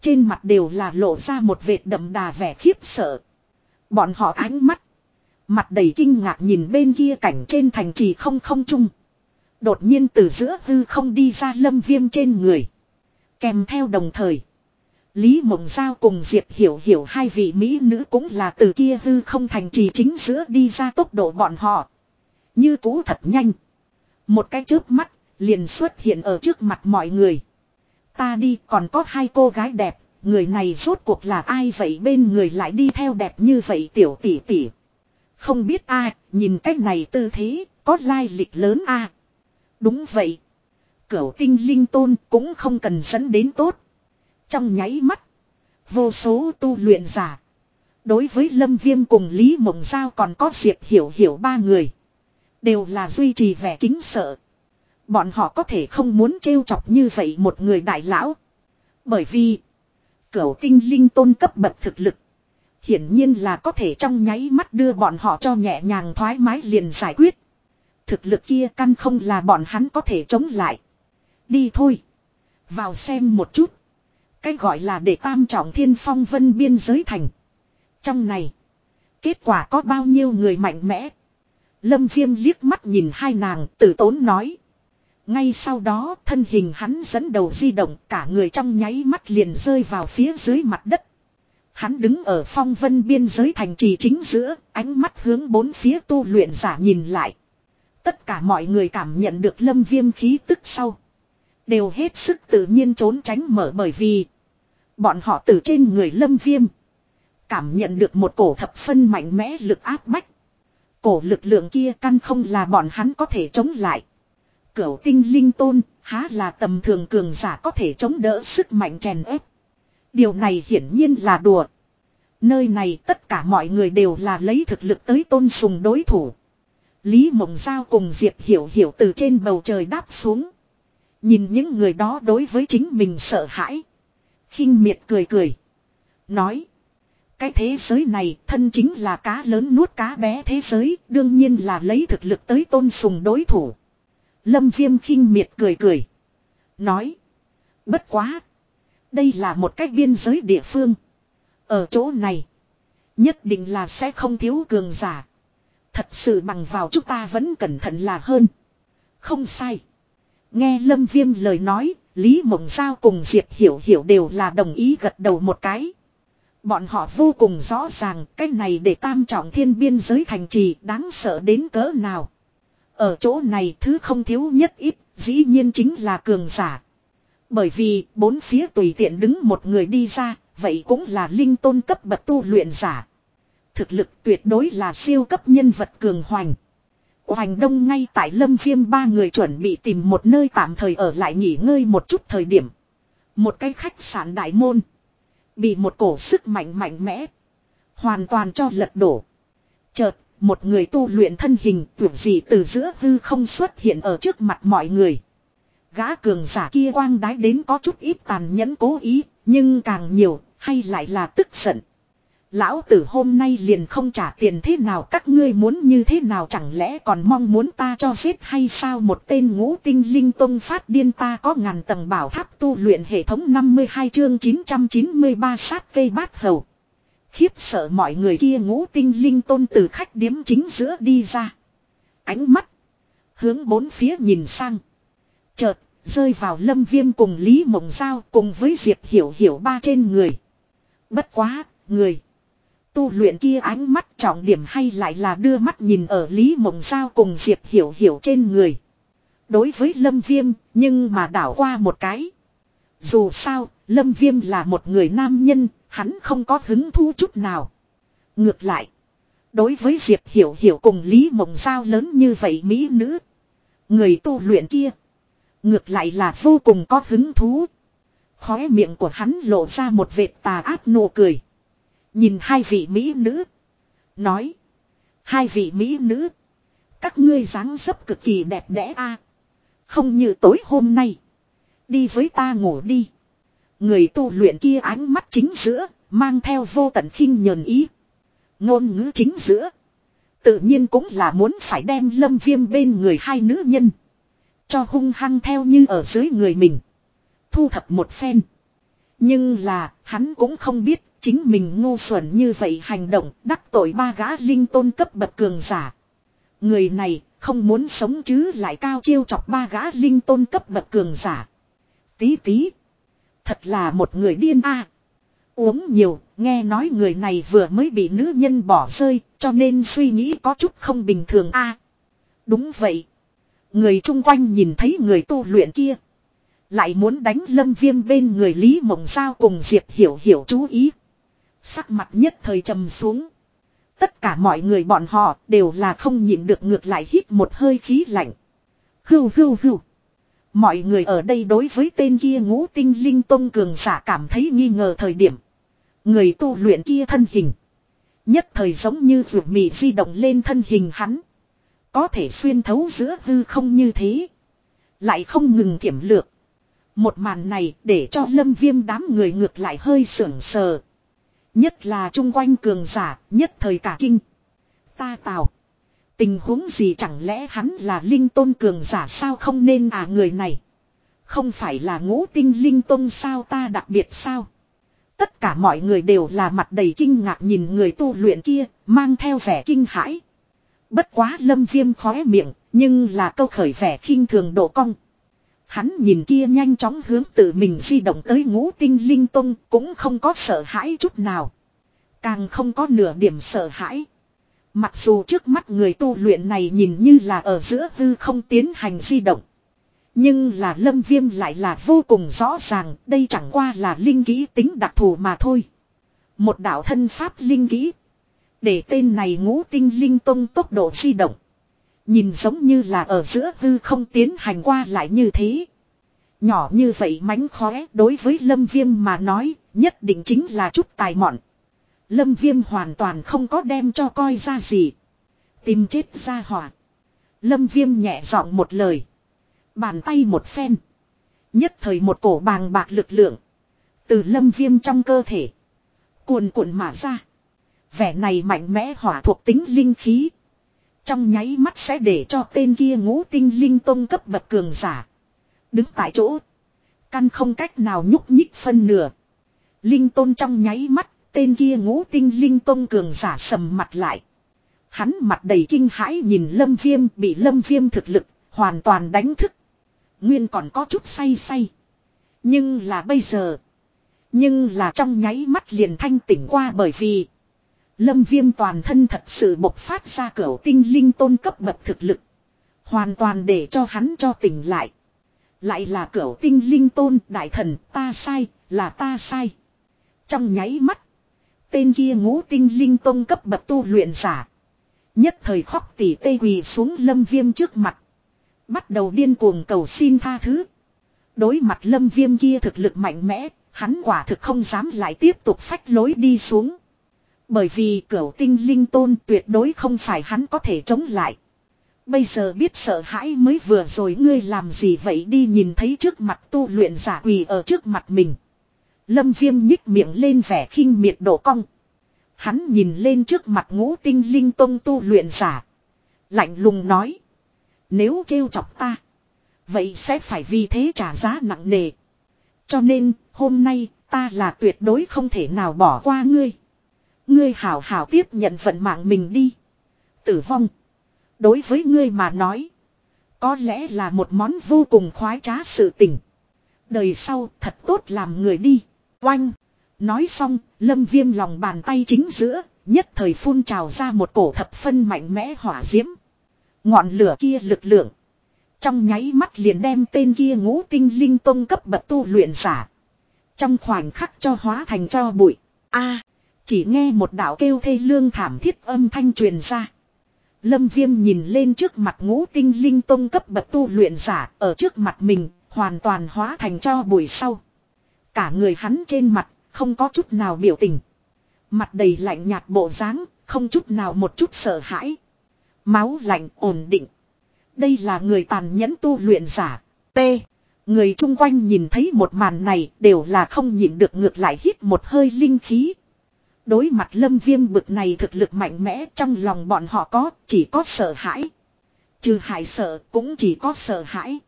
Trên mặt đều là lộ ra một vệt đậm đà vẻ khiếp sợ. Bọn họ ánh mắt. Mặt đầy kinh ngạc nhìn bên kia cảnh trên thành trì không không chung. Đột nhiên từ giữa hư không đi ra lâm viêm trên người. Kèm theo đồng thời. Lý Mộng Giao cùng Diệp Hiểu Hiểu hai vị Mỹ nữ cũng là từ kia hư không thành trì chính giữa đi ra tốc độ bọn họ. Như cũ thật nhanh. Một cái chớp mắt liền xuất hiện ở trước mặt mọi người. Ta đi còn có hai cô gái đẹp, người này rốt cuộc là ai vậy bên người lại đi theo đẹp như vậy tiểu tỷ tỷ. Không biết a nhìn cách này tư thế, có lai lịch lớn a Đúng vậy. Cửu tinh linh tôn cũng không cần dẫn đến tốt. Trong nháy mắt. Vô số tu luyện giả. Đối với Lâm Viêm cùng Lý Mộng Giao còn có Diệp Hiểu Hiểu ba người. Đều là duy trì vẻ kính sợ. Bọn họ có thể không muốn trêu chọc như vậy một người đại lão. Bởi vì. Cửu tinh linh tôn cấp bậc thực lực. Hiển nhiên là có thể trong nháy mắt đưa bọn họ cho nhẹ nhàng thoải mái liền giải quyết. Thực lực kia căn không là bọn hắn có thể chống lại. Đi thôi. Vào xem một chút. Cái gọi là để tam trọng thiên phong vân biên giới thành. Trong này. Kết quả có bao nhiêu người mạnh mẽ. Lâm viêm liếc mắt nhìn hai nàng tử tốn nói. Ngay sau đó, thân hình hắn dẫn đầu di động, cả người trong nháy mắt liền rơi vào phía dưới mặt đất. Hắn đứng ở phong vân biên giới thành trì chính giữa, ánh mắt hướng bốn phía tu luyện giả nhìn lại. Tất cả mọi người cảm nhận được lâm viêm khí tức sau. Đều hết sức tự nhiên trốn tránh mở bởi vì Bọn họ từ trên người lâm viêm Cảm nhận được một cổ thập phân mạnh mẽ lực áp bách Cổ lực lượng kia căn không là bọn hắn có thể chống lại Cửu tinh linh tôn há là tầm thường cường giả có thể chống đỡ sức mạnh chèn ép Điều này hiển nhiên là đùa Nơi này tất cả mọi người đều là lấy thực lực tới tôn sùng đối thủ Lý Mộng Giao cùng Diệp Hiểu Hiểu từ trên bầu trời đáp xuống. Nhìn những người đó đối với chính mình sợ hãi. khinh miệt cười cười. Nói. Cái thế giới này thân chính là cá lớn nuốt cá bé thế giới. Đương nhiên là lấy thực lực tới tôn sùng đối thủ. Lâm Viêm khinh miệt cười cười. Nói. Bất quá. Đây là một cách biên giới địa phương. Ở chỗ này. Nhất định là sẽ không thiếu cường giả. Thật sự bằng vào chúng ta vẫn cẩn thận là hơn. Không sai. Nghe Lâm Viêm lời nói, Lý Mộng Giao cùng Diệp Hiểu Hiểu đều là đồng ý gật đầu một cái. Bọn họ vô cùng rõ ràng cái này để tam trọng thiên biên giới thành trì đáng sợ đến cỡ nào. Ở chỗ này thứ không thiếu nhất ít, dĩ nhiên chính là cường giả. Bởi vì bốn phía tùy tiện đứng một người đi ra, vậy cũng là linh tôn cấp bậc tu luyện giả thực lực tuyệt đối là siêu cấp nhân vật cường hoành. Hoành đông ngay tại lâm viêm ba người chuẩn bị tìm một nơi tạm thời ở lại nghỉ ngơi một chút thời điểm. Một cái khách sạn đại môn. Bị một cổ sức mạnh mạnh mẽ. Hoàn toàn cho lật đổ. Chợt, một người tu luyện thân hình tưởng gì từ giữa hư không xuất hiện ở trước mặt mọi người. Gã cường giả kia quang đái đến có chút ít tàn nhẫn cố ý, nhưng càng nhiều, hay lại là tức giận. Lão tử hôm nay liền không trả tiền thế nào các ngươi muốn như thế nào chẳng lẽ còn mong muốn ta cho giết hay sao một tên ngũ tinh linh tông phát điên ta có ngàn tầng bảo tháp tu luyện hệ thống 52 chương 993 sát cây bát hầu. Khiếp sợ mọi người kia ngũ tinh linh tôn từ khách điếm chính giữa đi ra. Ánh mắt. Hướng bốn phía nhìn sang. Chợt, rơi vào lâm viêm cùng Lý Mộng Giao cùng với Diệp Hiểu Hiểu ba trên người. Bất quá, người. Tu luyện kia ánh mắt trọng điểm hay lại là đưa mắt nhìn ở Lý Mộng Giao cùng Diệp Hiểu Hiểu trên người. Đối với Lâm Viêm, nhưng mà đảo qua một cái. Dù sao, Lâm Viêm là một người nam nhân, hắn không có hứng thú chút nào. Ngược lại. Đối với Diệp Hiểu Hiểu cùng Lý Mộng Giao lớn như vậy Mỹ nữ. Người tu luyện kia. Ngược lại là vô cùng có hứng thú. Khóe miệng của hắn lộ ra một vệt tà ác nụ cười. Nhìn hai vị Mỹ nữ. Nói. Hai vị Mỹ nữ. Các ngươi dáng dấp cực kỳ đẹp đẽ a Không như tối hôm nay. Đi với ta ngủ đi. Người tu luyện kia ánh mắt chính giữa. Mang theo vô tận khinh nhờn ý. Ngôn ngữ chính giữa. Tự nhiên cũng là muốn phải đem lâm viêm bên người hai nữ nhân. Cho hung hăng theo như ở dưới người mình. Thu thập một phen. Nhưng là hắn cũng không biết chính mình ngu xuẩn như vậy hành động đắc tội ba gã linh tôn cấp bậc cường giả. Người này không muốn sống chứ lại cao chiêu chọc ba gã linh tôn cấp bậc cường giả. Tí tí. Thật là một người điên a Uống nhiều, nghe nói người này vừa mới bị nữ nhân bỏ rơi, cho nên suy nghĩ có chút không bình thường a Đúng vậy. Người chung quanh nhìn thấy người tu luyện kia. Lại muốn đánh lâm viêm bên người Lý Mộng Giao cùng Diệp Hiểu Hiểu chú ý. Sắc mặt nhất thời trầm xuống. Tất cả mọi người bọn họ đều là không nhịn được ngược lại hít một hơi khí lạnh. Hưu hưu hưu. Mọi người ở đây đối với tên kia ngũ tinh linh tông cường giả cảm thấy nghi ngờ thời điểm. Người tu luyện kia thân hình. Nhất thời giống như vượt mì di động lên thân hình hắn. Có thể xuyên thấu giữa hư không như thế. Lại không ngừng kiểm lược. Một màn này để cho lâm viêm đám người ngược lại hơi sưởng sờ. Nhất là chung quanh cường giả, nhất thời cả kinh. Ta tào. Tình huống gì chẳng lẽ hắn là linh tôn cường giả sao không nên à người này. Không phải là ngũ tinh linh tôn sao ta đặc biệt sao. Tất cả mọi người đều là mặt đầy kinh ngạc nhìn người tu luyện kia, mang theo vẻ kinh hãi. Bất quá lâm viêm khóe miệng, nhưng là câu khởi vẻ khinh thường độ cong. Hắn nhìn kia nhanh chóng hướng tự mình di động tới ngũ tinh linh tung cũng không có sợ hãi chút nào. Càng không có nửa điểm sợ hãi. Mặc dù trước mắt người tu luyện này nhìn như là ở giữa hư không tiến hành di động. Nhưng là lâm viêm lại là vô cùng rõ ràng đây chẳng qua là linh kỹ tính đặc thù mà thôi. Một đạo thân pháp linh kỹ. Để tên này ngũ tinh linh tông tốc độ di động. Nhìn giống như là ở giữa hư không tiến hành qua lại như thế. Nhỏ như vậy mánh khóe đối với lâm viêm mà nói, nhất định chính là chút tài mọn. Lâm viêm hoàn toàn không có đem cho coi ra gì. Tìm chết ra hỏa. Lâm viêm nhẹ giọng một lời. Bàn tay một phen. Nhất thời một cổ bàng bạc lực lượng. Từ lâm viêm trong cơ thể. Cuồn cuộn mà ra. Vẻ này mạnh mẽ hỏa thuộc tính linh khí. Trong nháy mắt sẽ để cho tên kia ngũ tinh linh tông cấp bậc cường giả. Đứng tại chỗ. Căn không cách nào nhúc nhích phân nửa. Linh tôn trong nháy mắt. Tên kia ngũ tinh linh tông cường giả sầm mặt lại. Hắn mặt đầy kinh hãi nhìn lâm viêm, bị lâm viêm thực lực hoàn toàn đánh thức. Nguyên còn có chút say say. Nhưng là bây giờ. Nhưng là trong nháy mắt liền thanh tỉnh qua bởi vì. Lâm viêm toàn thân thật sự bộc phát ra cửa tinh linh tôn cấp bậc thực lực. Hoàn toàn để cho hắn cho tỉnh lại. Lại là cửa tinh linh tôn đại thần ta sai là ta sai. Trong nháy mắt. Tên kia ngũ tinh linh tôn cấp bậc tu luyện giả. Nhất thời khóc tỉ tê quỳ xuống lâm viêm trước mặt. Bắt đầu điên cuồng cầu xin tha thứ. Đối mặt lâm viêm kia thực lực mạnh mẽ, hắn quả thực không dám lại tiếp tục phách lối đi xuống. Bởi vì cửu tinh linh tôn tuyệt đối không phải hắn có thể chống lại. Bây giờ biết sợ hãi mới vừa rồi ngươi làm gì vậy đi nhìn thấy trước mặt tu luyện giả quỳ ở trước mặt mình. Lâm viêm nhích miệng lên vẻ khinh miệt độ cong. Hắn nhìn lên trước mặt ngũ tinh linh tông tu luyện giả. Lạnh lùng nói. Nếu trêu chọc ta. Vậy sẽ phải vì thế trả giá nặng nề. Cho nên, hôm nay, ta là tuyệt đối không thể nào bỏ qua ngươi. Ngươi hảo hảo tiếp nhận vận mạng mình đi. Tử vong. Đối với ngươi mà nói. Có lẽ là một món vô cùng khoái trá sự tình. Đời sau thật tốt làm người đi. Oanh. Nói xong, lâm viêm lòng bàn tay chính giữa, nhất thời phun trào ra một cổ thập phân mạnh mẽ hỏa diễm. Ngọn lửa kia lực lượng. Trong nháy mắt liền đem tên kia ngũ tinh linh tông cấp bậc tu luyện giả. Trong khoảnh khắc cho hóa thành cho bụi. a chỉ nghe một đạo kêu thê lương thảm thiết âm thanh truyền ra. Lâm Viêm nhìn lên trước mặt ngũ tinh linh tông cấp bậc tu luyện giả ở trước mặt mình, hoàn toàn hóa thành cho buổi sau. Cả người hắn trên mặt, không có chút nào biểu tình. Mặt đầy lạnh nhạt bộ dáng, không chút nào một chút sợ hãi. Máu lạnh ổn định. Đây là người tàn nhẫn tu luyện giả. T. Người chung quanh nhìn thấy một màn này đều là không nhịn được ngược lại hít một hơi linh khí. Đối mặt lâm viêm bực này thực lực mạnh mẽ trong lòng bọn họ có, chỉ có sợ hãi. Trừ hại sợ cũng chỉ có sợ hãi.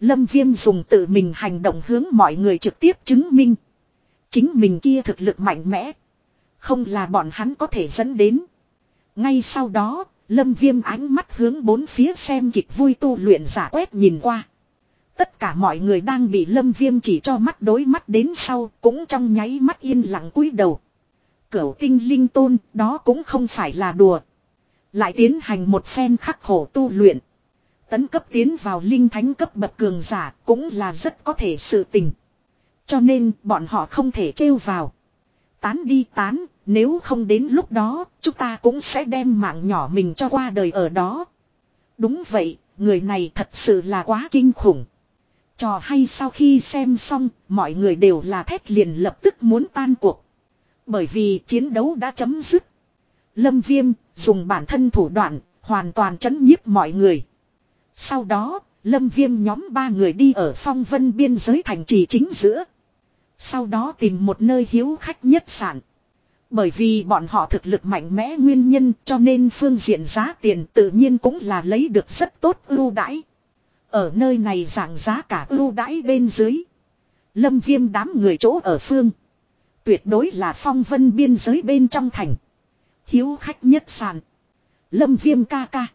Lâm viêm dùng tự mình hành động hướng mọi người trực tiếp chứng minh. Chính mình kia thực lực mạnh mẽ. Không là bọn hắn có thể dẫn đến. Ngay sau đó, Lâm Viêm ánh mắt hướng bốn phía xem kịch vui tu luyện giả quét nhìn qua. Tất cả mọi người đang bị Lâm Viêm chỉ cho mắt đối mắt đến sau cũng trong nháy mắt yên lặng cúi đầu. Cửu tinh linh tôn đó cũng không phải là đùa. Lại tiến hành một phen khắc khổ tu luyện. Tấn cấp tiến vào linh thánh cấp bậc cường giả cũng là rất có thể sự tình. Cho nên bọn họ không thể trêu vào. Tán đi tán, nếu không đến lúc đó, chúng ta cũng sẽ đem mạng nhỏ mình cho qua đời ở đó. Đúng vậy, người này thật sự là quá kinh khủng. Trò hay sau khi xem xong, mọi người đều là thét liền lập tức muốn tan cuộc. Bởi vì chiến đấu đã chấm dứt. Lâm Viêm dùng bản thân thủ đoạn, hoàn toàn chấn nhiếp mọi người. Sau đó, Lâm Viêm nhóm ba người đi ở phong vân biên giới thành trì chính giữa. Sau đó tìm một nơi hiếu khách nhất sản. Bởi vì bọn họ thực lực mạnh mẽ nguyên nhân cho nên phương diện giá tiền tự nhiên cũng là lấy được rất tốt ưu đãi. Ở nơi này dạng giá cả ưu đãi bên dưới. Lâm viêm đám người chỗ ở phương. Tuyệt đối là phong vân biên giới bên trong thành. Hiếu khách nhất sàn. Lâm viêm ca ca.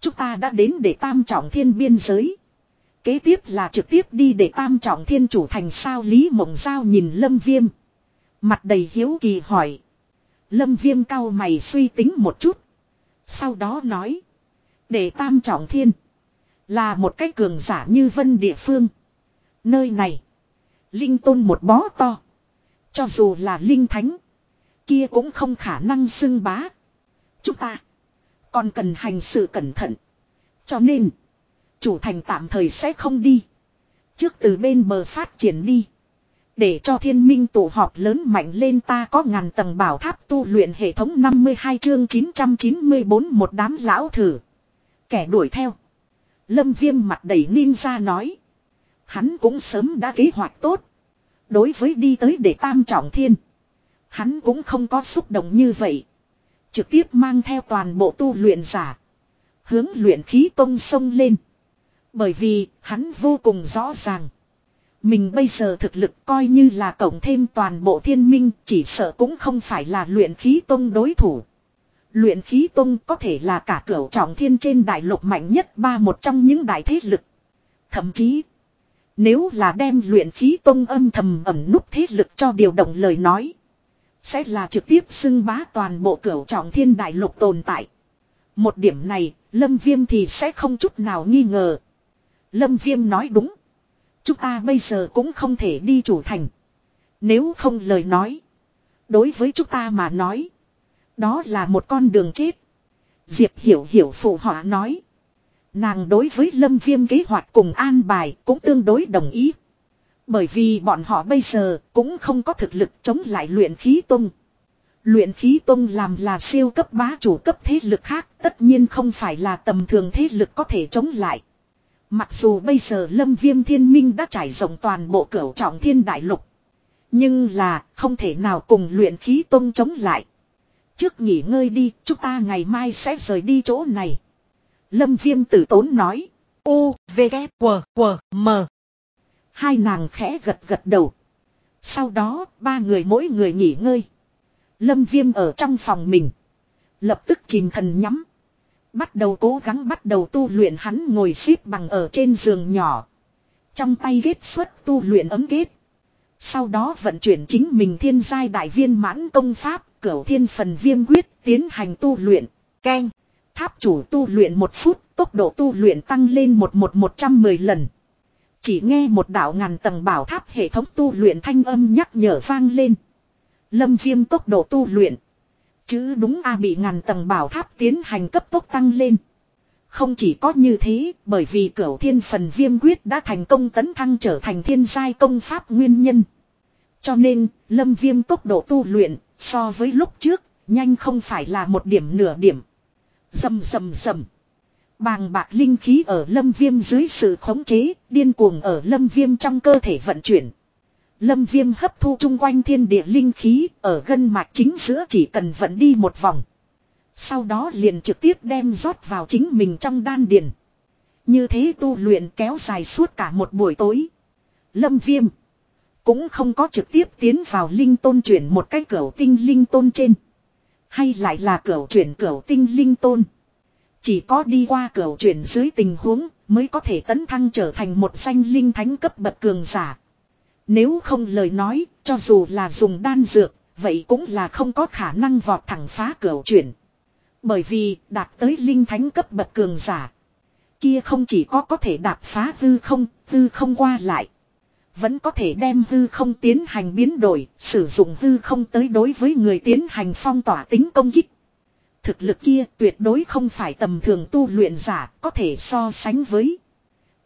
Chúng ta đã đến để tam trọng thiên biên giới. Kế tiếp là trực tiếp đi để tam trọng thiên chủ thành sao Lý Mộng Giao nhìn Lâm Viêm. Mặt đầy hiếu kỳ hỏi. Lâm Viêm cao mày suy tính một chút. Sau đó nói. Để tam trọng thiên. Là một cái cường giả như vân địa phương. Nơi này. Linh tôn một bó to. Cho dù là linh thánh. Kia cũng không khả năng xưng bá. Chúng ta. Còn cần hành sự cẩn thận. Cho nên. Chủ thành tạm thời sẽ không đi. Trước từ bên bờ phát triển đi. Để cho thiên minh tụ họp lớn mạnh lên ta có ngàn tầng bảo tháp tu luyện hệ thống 52 chương 994 một đám lão thử. Kẻ đuổi theo. Lâm viêm mặt đầy ninja nói. Hắn cũng sớm đã kế hoạch tốt. Đối với đi tới để tam trọng thiên. Hắn cũng không có xúc động như vậy. Trực tiếp mang theo toàn bộ tu luyện giả. Hướng luyện khí tông sông lên. Bởi vì hắn vô cùng rõ ràng. Mình bây giờ thực lực coi như là cộng thêm toàn bộ thiên minh chỉ sợ cũng không phải là luyện khí tông đối thủ. Luyện khí tông có thể là cả cửu trọng thiên trên đại lục mạnh nhất ba một trong những đại thế lực. Thậm chí, nếu là đem luyện khí tông âm thầm ẩm núp thế lực cho điều động lời nói. Sẽ là trực tiếp xưng bá toàn bộ cửu trọng thiên đại lục tồn tại. Một điểm này, Lâm Viêm thì sẽ không chút nào nghi ngờ. Lâm Viêm nói đúng. Chúng ta bây giờ cũng không thể đi chủ thành. Nếu không lời nói. Đối với chúng ta mà nói. Đó là một con đường chết. Diệp hiểu hiểu phụ họa nói. Nàng đối với lâm viêm kế hoạch cùng an bài cũng tương đối đồng ý. Bởi vì bọn họ bây giờ cũng không có thực lực chống lại luyện khí tung. Luyện khí tung làm là siêu cấp bá chủ cấp thế lực khác tất nhiên không phải là tầm thường thế lực có thể chống lại. Mặc dù bây giờ lâm viêm thiên minh đã trải rộng toàn bộ cửu trọng thiên đại lục. Nhưng là không thể nào cùng luyện khí tông chống lại. Trước nghỉ ngơi đi, chúng ta ngày mai sẽ rời đi chỗ này. Lâm viêm tử tốn nói. U, V, K, W, W, M. Hai nàng khẽ gật gật đầu. Sau đó, ba người mỗi người nghỉ ngơi. Lâm viêm ở trong phòng mình. Lập tức chìm thần nhắm. Bắt đầu cố gắng bắt đầu tu luyện hắn ngồi xếp bằng ở trên giường nhỏ. Trong tay ghét xuất tu luyện ấm ghét. Sau đó vận chuyển chính mình thiên giai đại viên mãn công pháp, cửu thiên phần viêm quyết, tiến hành tu luyện. Ken. Tháp chủ tu luyện một phút, tốc độ tu luyện tăng lên một một một trăm mười lần. Chỉ nghe một đạo ngàn tầng bảo tháp hệ thống tu luyện thanh âm nhắc nhở vang lên. Lâm viêm tốc độ tu luyện. Chứ đúng a bị ngàn tầng bảo tháp tiến hành cấp tốc tăng lên. Không chỉ có như thế, bởi vì cửu thiên phần viêm quyết đã thành công tấn thăng trở thành thiên giai công pháp nguyên nhân. Cho nên, lâm viêm tốc độ tu luyện, so với lúc trước, nhanh không phải là một điểm nửa điểm. Dầm dầm dầm. Bàng bạc linh khí ở lâm viêm dưới sự khống chế, điên cuồng ở lâm viêm trong cơ thể vận chuyển. Lâm viêm hấp thu chung quanh thiên địa linh khí, ở gân mạch chính giữa chỉ cần vận đi một vòng. Sau đó liền trực tiếp đem rót vào chính mình trong đan điền. Như thế tu luyện kéo dài suốt cả một buổi tối. Lâm viêm. Cũng không có trực tiếp tiến vào linh tôn chuyển một cái cửa tinh linh tôn trên. Hay lại là cửa chuyển cửa tinh linh tôn. Chỉ có đi qua cửa chuyển dưới tình huống mới có thể tấn thăng trở thành một danh linh thánh cấp bậc cường giả. Nếu không lời nói, cho dù là dùng đan dược, vậy cũng là không có khả năng vọt thẳng phá cửa chuyển. Bởi vì đạt tới linh thánh cấp bậc cường giả. Kia không chỉ có có thể đạp phá hư không, hư không qua lại. Vẫn có thể đem hư không tiến hành biến đổi, sử dụng hư không tới đối với người tiến hành phong tỏa tính công kích. Thực lực kia tuyệt đối không phải tầm thường tu luyện giả có thể so sánh với.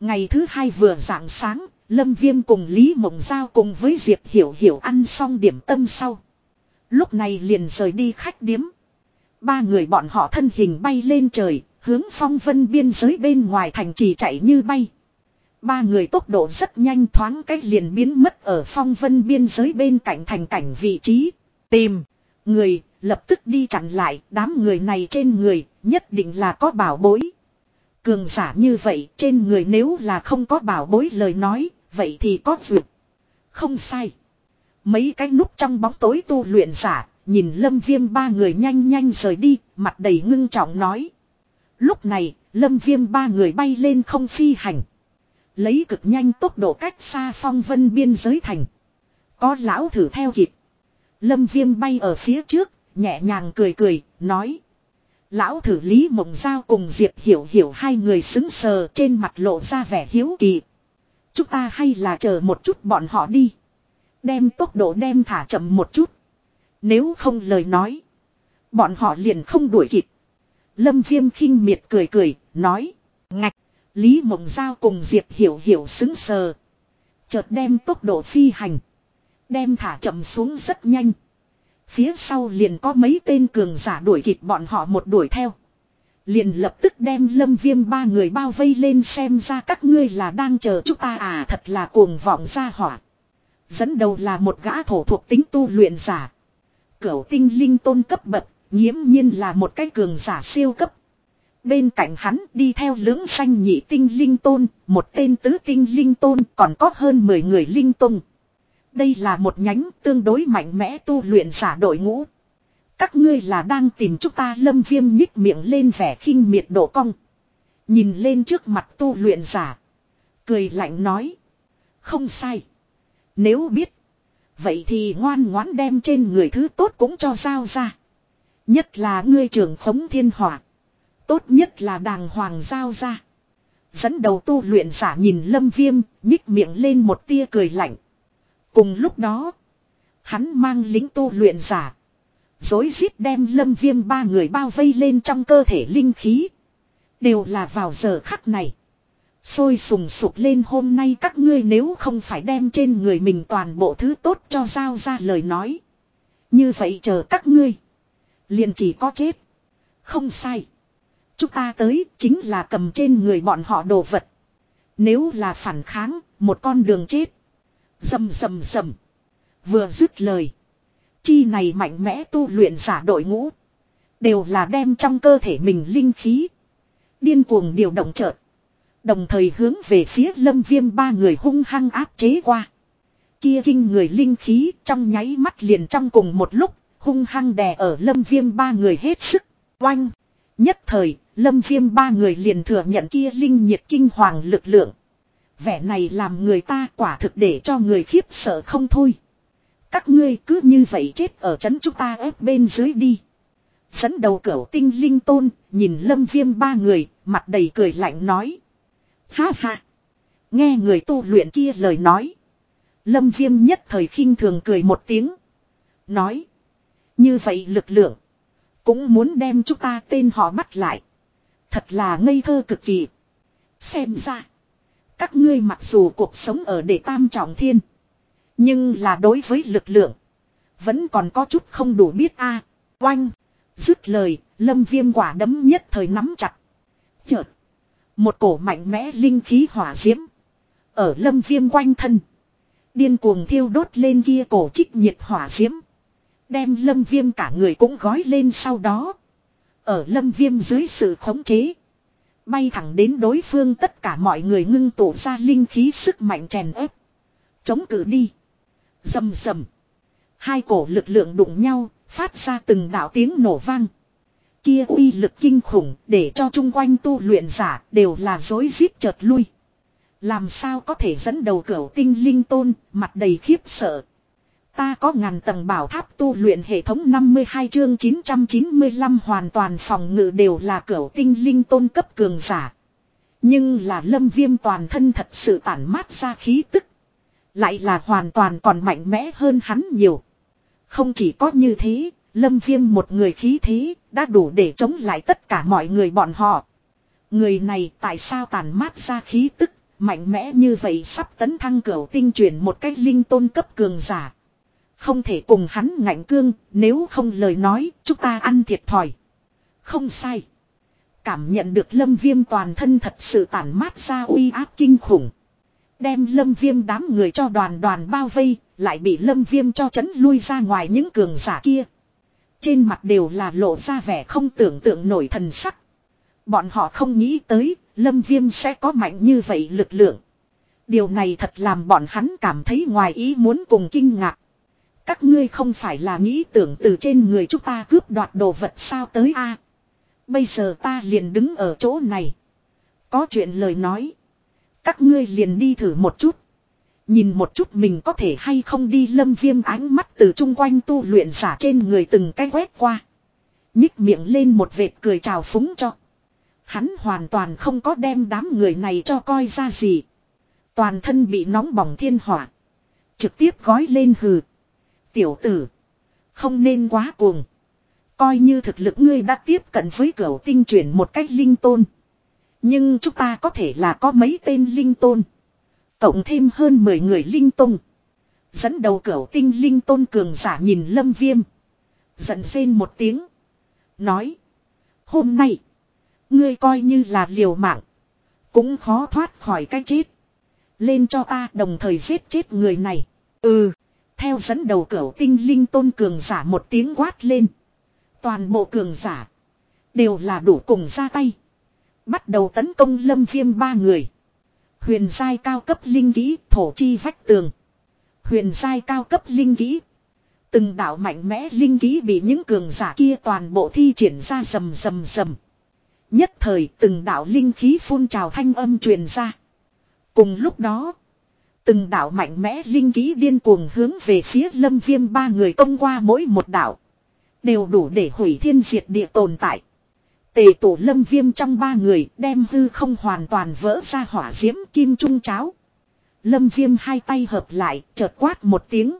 Ngày thứ hai vừa rạng sáng, Lâm Viêm cùng Lý Mộng Giao cùng với Diệp Hiểu Hiểu ăn xong điểm tâm sau. Lúc này liền rời đi khách điếm. Ba người bọn họ thân hình bay lên trời, hướng phong vân biên giới bên ngoài thành trì chạy như bay. Ba người tốc độ rất nhanh thoáng cách liền biến mất ở phong vân biên giới bên cạnh thành cảnh vị trí. Tìm. Người, lập tức đi chặn lại, đám người này trên người, nhất định là có bảo bối. Cường giả như vậy, trên người nếu là không có bảo bối lời nói, vậy thì có vượt. Không sai. Mấy cái núp trong bóng tối tu luyện giả, nhìn lâm viêm ba người nhanh nhanh rời đi, mặt đầy ngưng trọng nói. Lúc này, lâm viêm ba người bay lên không phi hành. Lấy cực nhanh tốc độ cách xa phong vân biên giới thành. Có lão thử theo kịp. Lâm viêm bay ở phía trước, nhẹ nhàng cười cười, nói. Lão thử Lý Mộng Giao cùng Diệp Hiểu Hiểu hai người xứng sờ trên mặt lộ ra vẻ hiếu kỳ. Chúng ta hay là chờ một chút bọn họ đi. Đem tốc độ đem thả chậm một chút. Nếu không lời nói. Bọn họ liền không đuổi kịp. Lâm Viêm khinh miệt cười cười, nói. Ngạch. Lý Mộng Giao cùng Diệp Hiểu Hiểu xứng sờ. Chợt đem tốc độ phi hành. Đem thả chậm xuống rất nhanh. Phía sau liền có mấy tên cường giả đuổi kịp bọn họ một đuổi theo. Liền lập tức đem lâm viêm ba người bao vây lên xem ra các ngươi là đang chờ chúng ta à thật là cuồng vọng ra hỏa. Dẫn đầu là một gã thổ thuộc tính tu luyện giả. Cửu tinh linh tôn cấp bậc, nghiễm nhiên là một cái cường giả siêu cấp. Bên cạnh hắn đi theo lưỡng xanh nhị tinh linh tôn, một tên tứ tinh linh tôn còn có hơn 10 người linh tôn. Đây là một nhánh tương đối mạnh mẽ tu luyện giả đội ngũ. Các ngươi là đang tìm chúng ta lâm viêm nhích miệng lên vẻ khinh miệt độ cong. Nhìn lên trước mặt tu luyện giả. Cười lạnh nói. Không sai. Nếu biết. Vậy thì ngoan ngoãn đem trên người thứ tốt cũng cho giao ra. Nhất là ngươi trưởng khống thiên hỏa. Tốt nhất là đàng hoàng giao ra. Dẫn đầu tu luyện giả nhìn lâm viêm, nhích miệng lên một tia cười lạnh. Cùng lúc đó, hắn mang lính tu luyện giả. Dối rít đem lâm viêm ba người bao vây lên trong cơ thể linh khí. Đều là vào giờ khắc này. Sôi sùng sụp lên hôm nay các ngươi nếu không phải đem trên người mình toàn bộ thứ tốt cho giao ra lời nói. Như vậy chờ các ngươi. liền chỉ có chết. Không sai. Chúng ta tới chính là cầm trên người bọn họ đồ vật. Nếu là phản kháng, một con đường chết. Dầm dầm dầm. Vừa dứt lời. Chi này mạnh mẽ tu luyện giả đội ngũ. Đều là đem trong cơ thể mình linh khí. Điên cuồng điều động chợt. Đồng thời hướng về phía lâm viêm ba người hung hăng áp chế qua. Kia kinh người linh khí trong nháy mắt liền trong cùng một lúc. Hung hăng đè ở lâm viêm ba người hết sức. Oanh. Nhất thời, lâm viêm ba người liền thừa nhận kia linh nhiệt kinh hoàng lực lượng. Vẻ này làm người ta quả thực để cho người khiếp sợ không thôi. Các ngươi cứ như vậy chết ở chấn chúng ta ép bên dưới đi. Dẫn đầu cửu tinh linh tôn, nhìn lâm viêm ba người, mặt đầy cười lạnh nói. Ha ha. Nghe người tu luyện kia lời nói. Lâm viêm nhất thời khinh thường cười một tiếng. Nói. Như vậy lực lượng. Cũng muốn đem chúng ta tên họ bắt lại. Thật là ngây thơ cực kỳ. Xem ra. Các ngươi mặc dù cuộc sống ở đệ tam trọng thiên. Nhưng là đối với lực lượng. Vẫn còn có chút không đủ biết a Oanh. Dứt lời. Lâm viêm quả đấm nhất thời nắm chặt. Chợt. Một cổ mạnh mẽ linh khí hỏa diễm. Ở lâm viêm quanh thân. Điên cuồng thiêu đốt lên kia cổ trích nhiệt hỏa diễm. Đem lâm viêm cả người cũng gói lên sau đó. Ở lâm viêm dưới sự khống chế. Bay thẳng đến đối phương tất cả mọi người ngưng tụ ra linh khí sức mạnh chèn ép. Chống cử đi. Dầm dầm. Hai cổ lực lượng đụng nhau, phát ra từng đạo tiếng nổ vang. Kia uy lực kinh khủng để cho chung quanh tu luyện giả đều là dối rít chợt lui. Làm sao có thể dẫn đầu cửu tinh linh tôn, mặt đầy khiếp sợ. Ta có ngàn tầng bảo tháp tu luyện hệ thống 52 chương 995 hoàn toàn phòng ngự đều là cửu tinh linh tôn cấp cường giả. Nhưng là lâm viêm toàn thân thật sự tản mát ra khí tức. Lại là hoàn toàn còn mạnh mẽ hơn hắn nhiều. Không chỉ có như thế, lâm viêm một người khí thế, đã đủ để chống lại tất cả mọi người bọn họ. Người này tại sao tàn mát ra khí tức, mạnh mẽ như vậy sắp tấn thăng cửu tinh chuyển một cách linh tôn cấp cường giả. Không thể cùng hắn ngạnh cương, nếu không lời nói, chúng ta ăn thiệt thòi. Không sai. Cảm nhận được lâm viêm toàn thân thật sự tản mát ra uy áp kinh khủng. Đem lâm viêm đám người cho đoàn đoàn bao vây, lại bị lâm viêm cho chấn lui ra ngoài những cường giả kia. Trên mặt đều là lộ ra vẻ không tưởng tượng nổi thần sắc. Bọn họ không nghĩ tới, lâm viêm sẽ có mạnh như vậy lực lượng. Điều này thật làm bọn hắn cảm thấy ngoài ý muốn cùng kinh ngạc. Các ngươi không phải là nghĩ tưởng từ trên người chúng ta cướp đoạt đồ vật sao tới a Bây giờ ta liền đứng ở chỗ này. Có chuyện lời nói. Các ngươi liền đi thử một chút. Nhìn một chút mình có thể hay không đi lâm viêm ánh mắt từ chung quanh tu luyện giả trên người từng cái quét qua. Nhích miệng lên một vệt cười chào phúng cho. Hắn hoàn toàn không có đem đám người này cho coi ra gì. Toàn thân bị nóng bỏng thiên hỏa. Trực tiếp gói lên hừ. Tiểu tử. Không nên quá cuồng. Coi như thực lực ngươi đã tiếp cận với cửu tinh chuyển một cách linh tôn. Nhưng chúng ta có thể là có mấy tên linh tôn. Cộng thêm hơn 10 người linh tôn. Dẫn đầu cửu tinh linh tôn cường giả nhìn lâm viêm. Giận xên một tiếng. Nói. Hôm nay. Ngươi coi như là liều mạng. Cũng khó thoát khỏi cái chết. Lên cho ta đồng thời giết chết người này. Ừ. Theo dẫn đầu cửu tinh linh tôn cường giả một tiếng quát lên. Toàn bộ cường giả. Đều là đủ cùng ra tay. Bắt đầu tấn công lâm viêm ba người. Huyền giai cao cấp linh kỹ, thổ chi vách tường. Huyền giai cao cấp linh kỹ. Từng đạo mạnh mẽ linh kỹ bị những cường giả kia toàn bộ thi triển ra rầm rầm rầm. Nhất thời, từng đạo linh khí phun trào thanh âm truyền ra. Cùng lúc đó. Từng đạo mạnh mẽ linh ký điên cuồng hướng về phía lâm viêm ba người công qua mỗi một đạo. Đều đủ để hủy thiên diệt địa tồn tại. Tề tổ lâm viêm trong ba người đem hư không hoàn toàn vỡ ra hỏa diễm kim trung cháo. Lâm viêm hai tay hợp lại chợt quát một tiếng.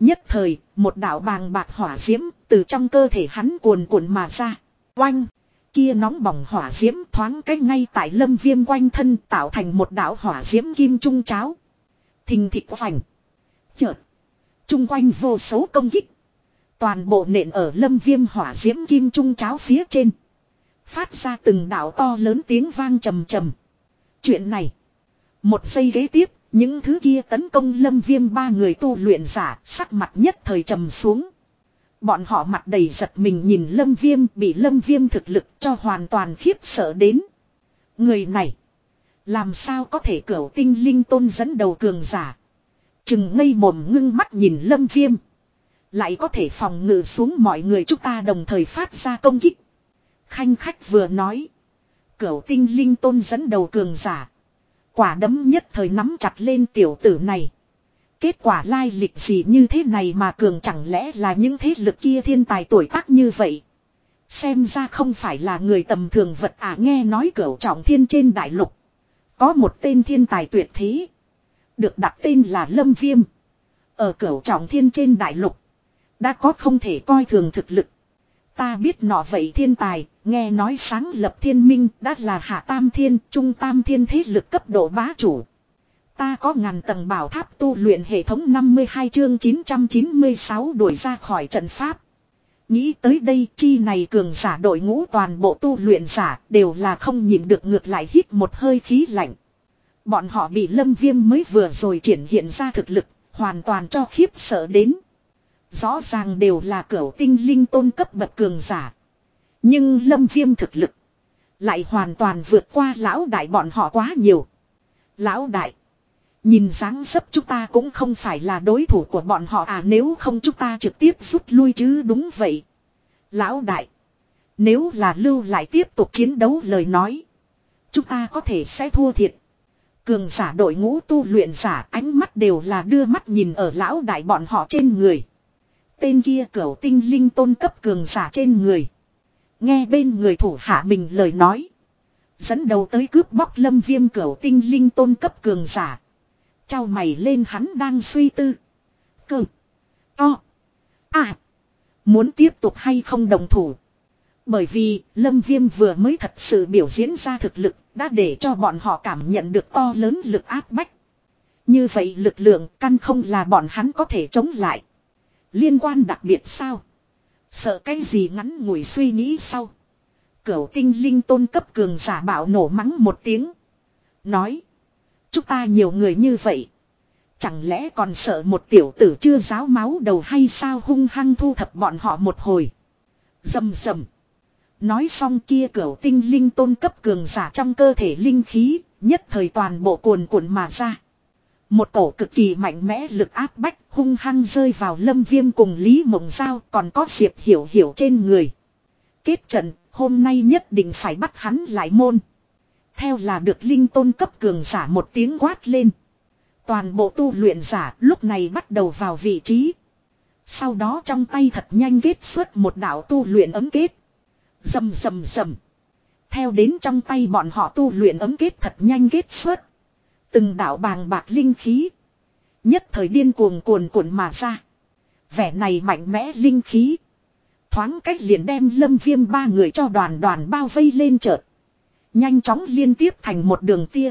Nhất thời, một đạo bàng bạc hỏa diễm từ trong cơ thể hắn cuồn cuộn mà ra. Oanh! Kia nóng bỏng hỏa diễm thoáng cách ngay tại lâm viêm quanh thân tạo thành một đạo hỏa diễm kim trung cháo. Thình thịt vành. Chợt. Trung quanh vô số công kích. Toàn bộ nện ở lâm viêm hỏa diễm kim trung cháo phía trên. Phát ra từng đảo to lớn tiếng vang trầm trầm. Chuyện này. Một giây ghế tiếp, những thứ kia tấn công lâm viêm ba người tu luyện giả sắc mặt nhất thời trầm xuống. Bọn họ mặt đầy giật mình nhìn lâm viêm bị lâm viêm thực lực cho hoàn toàn khiếp sợ đến. Người này. Làm sao có thể cửu tinh linh tôn dẫn đầu cường giả. Chừng ngây mồm ngưng mắt nhìn lâm viêm. Lại có thể phòng ngự xuống mọi người chúng ta đồng thời phát ra công kích. Khanh khách vừa nói. Cửu tinh linh tôn dẫn đầu cường giả. Quả đấm nhất thời nắm chặt lên tiểu tử này. Kết quả lai lịch gì như thế này mà cường chẳng lẽ là những thế lực kia thiên tài tuổi tác như vậy. Xem ra không phải là người tầm thường vật à nghe nói cửu trọng thiên trên đại lục. Có một tên thiên tài tuyệt thế. Được đặt tên là Lâm Viêm. Ở cửu trọng thiên trên đại lục. Đã có không thể coi thường thực lực. Ta biết nọ vậy thiên tài, nghe nói sáng lập thiên minh đã là hạ tam thiên, trung tam thiên thế lực cấp độ bá chủ. Ta có ngàn tầng bảo tháp tu luyện hệ thống 52 chương 996 đuổi ra khỏi trận pháp. Nghĩ tới đây chi này cường giả đội ngũ toàn bộ tu luyện giả đều là không nhịn được ngược lại hít một hơi khí lạnh. Bọn họ bị lâm viêm mới vừa rồi triển hiện ra thực lực, hoàn toàn cho khiếp sợ đến. Rõ ràng đều là cửu tinh linh tôn cấp bậc cường giả. Nhưng lâm viêm thực lực lại hoàn toàn vượt qua lão đại bọn họ quá nhiều. Lão đại, nhìn dáng dấp chúng ta cũng không phải là đối thủ của bọn họ à nếu không chúng ta trực tiếp rút lui chứ đúng vậy. Lão đại, nếu là lưu lại tiếp tục chiến đấu lời nói, chúng ta có thể sẽ thua thiệt. Cường giả đội ngũ tu luyện giả ánh mắt đều là đưa mắt nhìn ở lão đại bọn họ trên người. Tên kia cẩu tinh linh tôn cấp cường giả trên người. Nghe bên người thủ hạ mình lời nói. Dẫn đầu tới cướp bóc lâm viêm cẩu tinh linh tôn cấp cường giả. Chào mày lên hắn đang suy tư. Cơ. To. À. Muốn tiếp tục hay không đồng thủ. Bởi vì lâm viêm vừa mới thật sự biểu diễn ra thực lực đã để cho bọn họ cảm nhận được to lớn lực áp bách. Như vậy lực lượng căn không là bọn hắn có thể chống lại. Liên quan đặc biệt sao? Sợ cái gì ngắn ngủi suy nghĩ sau. Cửu tinh linh tôn cấp cường giả bảo nổ mắng một tiếng. Nói. Chúng ta nhiều người như vậy. Chẳng lẽ còn sợ một tiểu tử chưa giáo máu đầu hay sao hung hăng thu thập bọn họ một hồi. Dầm dầm. Nói xong kia cửu tinh linh tôn cấp cường giả trong cơ thể linh khí, nhất thời toàn bộ cuồn cuộn mà ra. Một cổ cực kỳ mạnh mẽ lực áp bách hung hăng rơi vào lâm viêm cùng Lý Mộng Giao còn có Diệp Hiểu Hiểu trên người. Kết trận, hôm nay nhất định phải bắt hắn lại môn. Theo là được linh tôn cấp cường giả một tiếng quát lên. Toàn bộ tu luyện giả lúc này bắt đầu vào vị trí. Sau đó trong tay thật nhanh kết xuất một đạo tu luyện ấm kết. Dầm dầm dầm. Theo đến trong tay bọn họ tu luyện ấm kết thật nhanh kết xuất. Từng đạo bàng bạc linh khí. Nhất thời điên cuồng cuồn cuộn mà ra. Vẻ này mạnh mẽ linh khí. Thoáng cách liền đem lâm viêm ba người cho đoàn đoàn bao vây lên chợt. Nhanh chóng liên tiếp thành một đường tia.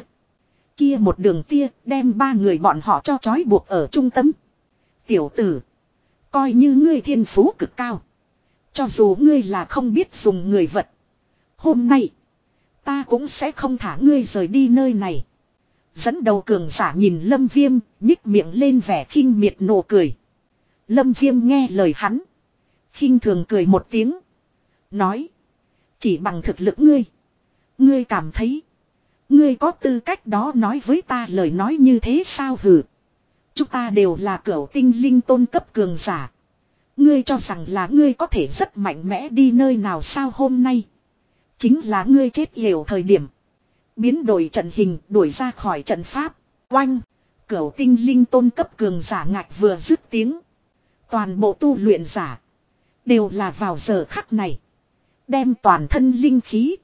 Kia một đường tia đem ba người bọn họ cho trói buộc ở trung tâm. Tiểu tử. Coi như ngươi thiên phú cực cao. Cho dù ngươi là không biết dùng người vật. Hôm nay. Ta cũng sẽ không thả ngươi rời đi nơi này. Dẫn đầu cường giả nhìn lâm viêm. nhích miệng lên vẻ khinh miệt nụ cười. Lâm viêm nghe lời hắn. khinh thường cười một tiếng. Nói. Chỉ bằng thực lực ngươi. Ngươi cảm thấy. Ngươi có tư cách đó nói với ta lời nói như thế sao hử. Chúng ta đều là cửu tinh linh tôn cấp cường giả. Ngươi cho rằng là ngươi có thể rất mạnh mẽ đi nơi nào sao hôm nay. Chính là ngươi chết hiểu thời điểm. Biến đổi trận hình, đuổi ra khỏi trận pháp. Oanh. Cửu tinh linh tôn cấp cường giả ngạch vừa dứt tiếng. Toàn bộ tu luyện giả. Đều là vào giờ khắc này. Đem toàn thân linh khí.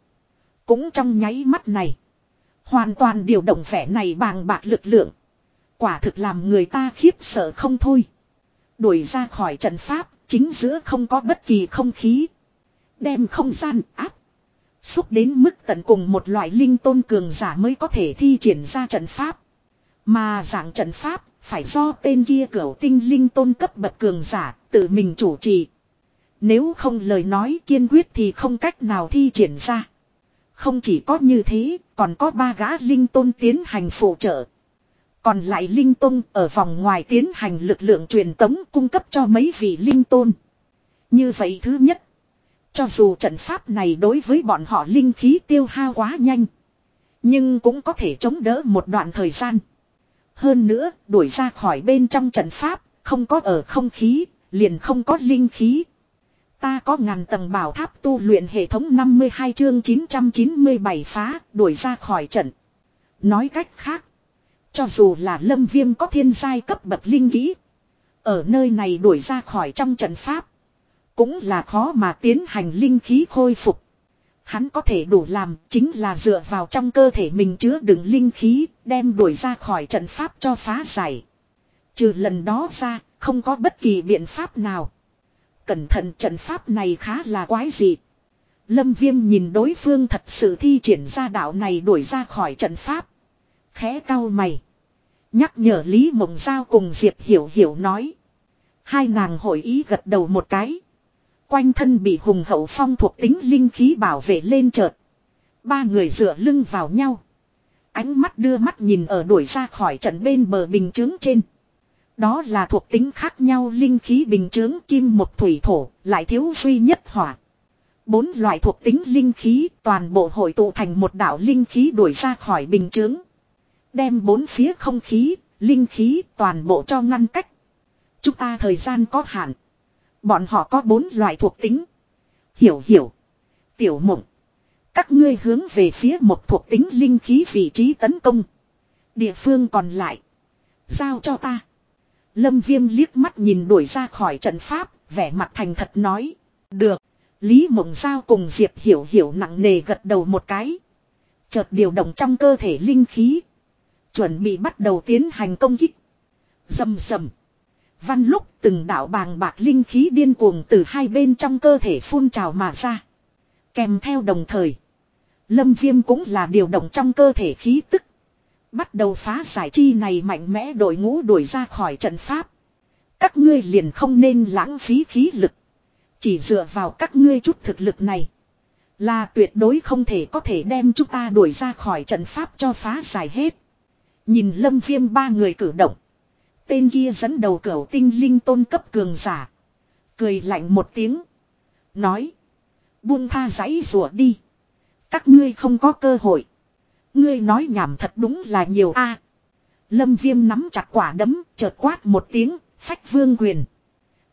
Cũng trong nháy mắt này. Hoàn toàn điều động vẻ này bàng bạc lực lượng. Quả thực làm người ta khiếp sợ không thôi. Đuổi ra khỏi trận pháp, chính giữa không có bất kỳ không khí. Đem không gian áp. Xúc đến mức tận cùng một loại linh tôn cường giả mới có thể thi triển ra trận pháp. Mà dạng trận pháp, phải do tên kia cửu tinh linh tôn cấp bậc cường giả, tự mình chủ trì. Nếu không lời nói kiên quyết thì không cách nào thi triển ra. Không chỉ có như thế, còn có ba gã linh tôn tiến hành phụ trợ. Còn lại linh tôn ở vòng ngoài tiến hành lực lượng truyền tống cung cấp cho mấy vị linh tôn. Như vậy thứ nhất, cho dù trận pháp này đối với bọn họ linh khí tiêu hao quá nhanh, nhưng cũng có thể chống đỡ một đoạn thời gian. Hơn nữa, đuổi ra khỏi bên trong trận pháp, không có ở không khí, liền không có linh khí. Ta có ngàn tầng bảo tháp tu luyện hệ thống 52 chương 997 phá, đuổi ra khỏi trận. Nói cách khác, cho dù là lâm viêm có thiên giai cấp bậc linh kỹ. Ở nơi này đuổi ra khỏi trong trận pháp. Cũng là khó mà tiến hành linh khí khôi phục. Hắn có thể đủ làm chính là dựa vào trong cơ thể mình chứa đựng linh khí, đem đuổi ra khỏi trận pháp cho phá giải. Trừ lần đó ra, không có bất kỳ biện pháp nào. Cẩn thận trận pháp này khá là quái dị. Lâm viêm nhìn đối phương thật sự thi triển ra đạo này đuổi ra khỏi trận pháp. Khẽ cao mày. Nhắc nhở Lý Mộng Giao cùng Diệp Hiểu Hiểu nói. Hai nàng hội ý gật đầu một cái. Quanh thân bị hùng hậu phong thuộc tính linh khí bảo vệ lên chợt. Ba người dựa lưng vào nhau. Ánh mắt đưa mắt nhìn ở đuổi ra khỏi trận bên bờ bình chướng trên. Đó là thuộc tính khác nhau linh khí bình chướng kim một thủy thổ, lại thiếu duy nhất hỏa. Bốn loại thuộc tính linh khí toàn bộ hội tụ thành một đạo linh khí đuổi ra khỏi bình chướng. Đem bốn phía không khí, linh khí toàn bộ cho ngăn cách. Chúng ta thời gian có hạn. Bọn họ có bốn loại thuộc tính. Hiểu hiểu. Tiểu mộng. Các ngươi hướng về phía một thuộc tính linh khí vị trí tấn công. Địa phương còn lại. Giao cho ta. Lâm viêm liếc mắt nhìn đuổi ra khỏi trận pháp, vẻ mặt thành thật nói. Được. Lý mộng giao cùng Diệp hiểu hiểu nặng nề gật đầu một cái. Chợt điều động trong cơ thể linh khí. Chuẩn bị bắt đầu tiến hành công kích. Dầm dầm. Văn lúc từng đạo bàng bạc linh khí điên cuồng từ hai bên trong cơ thể phun trào mà ra. Kèm theo đồng thời. Lâm viêm cũng là điều động trong cơ thể khí tức. Bắt đầu phá giải chi này mạnh mẽ đội ngũ đuổi ra khỏi trận pháp. Các ngươi liền không nên lãng phí khí lực. Chỉ dựa vào các ngươi chút thực lực này. Là tuyệt đối không thể có thể đem chúng ta đuổi ra khỏi trận pháp cho phá giải hết. Nhìn lâm viêm ba người cử động. Tên kia dẫn đầu cửu tinh linh tôn cấp cường giả. Cười lạnh một tiếng. Nói. Buông tha giấy rùa đi. Các ngươi không có cơ hội. Ngươi nói nhảm thật đúng là nhiều a. Lâm viêm nắm chặt quả đấm, chợt quát một tiếng, phách vương quyền.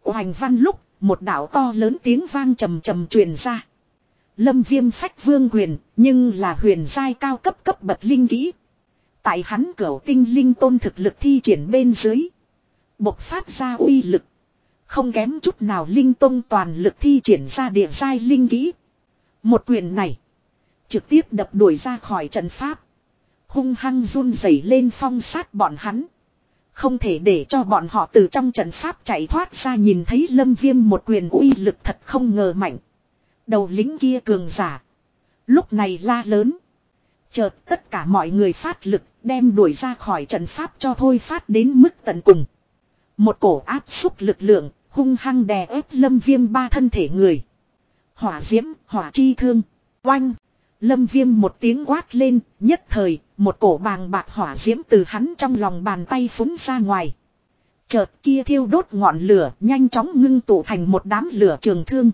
Hoành văn lúc, một đảo to lớn tiếng vang trầm trầm truyền ra. Lâm viêm phách vương quyền, nhưng là huyền giai cao cấp cấp bậc linh kỹ. Tại hắn cửu tinh linh tôn thực lực thi triển bên dưới. Bộc phát ra uy lực. Không kém chút nào linh tôn toàn lực thi triển ra địa giai linh kỹ. Một quyền này. Trực tiếp đập đuổi ra khỏi trận pháp. Hung hăng run rẩy lên phong sát bọn hắn. Không thể để cho bọn họ từ trong trận pháp chạy thoát ra nhìn thấy lâm viêm một quyền uy lực thật không ngờ mạnh. Đầu lính kia cường giả. Lúc này la lớn. Chợt tất cả mọi người phát lực đem đuổi ra khỏi trận pháp cho thôi phát đến mức tận cùng. Một cổ áp xúc lực lượng hung hăng đè ép lâm viêm ba thân thể người. Hỏa diễm, hỏa chi thương, oanh. Lâm viêm một tiếng quát lên, nhất thời, một cổ bàng bạc hỏa diễm từ hắn trong lòng bàn tay phúng ra ngoài. Chợt kia thiêu đốt ngọn lửa, nhanh chóng ngưng tụ thành một đám lửa trường thương.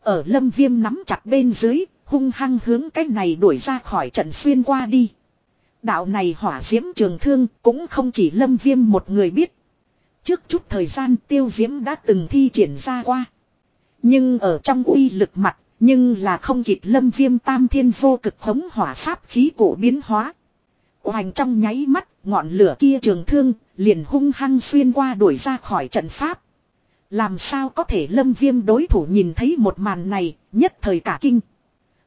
Ở lâm viêm nắm chặt bên dưới, hung hăng hướng cái này đuổi ra khỏi trận xuyên qua đi. Đạo này hỏa diễm trường thương cũng không chỉ lâm viêm một người biết. Trước chút thời gian tiêu diễm đã từng thi triển ra qua. Nhưng ở trong uy lực mặt nhưng là không kịp lâm viêm tam thiên vô cực khống hỏa pháp khí cổ biến hóa. Hoành trong nháy mắt, ngọn lửa kia trường thương, liền hung hăng xuyên qua đuổi ra khỏi trận pháp. Làm sao có thể lâm viêm đối thủ nhìn thấy một màn này, nhất thời cả kinh.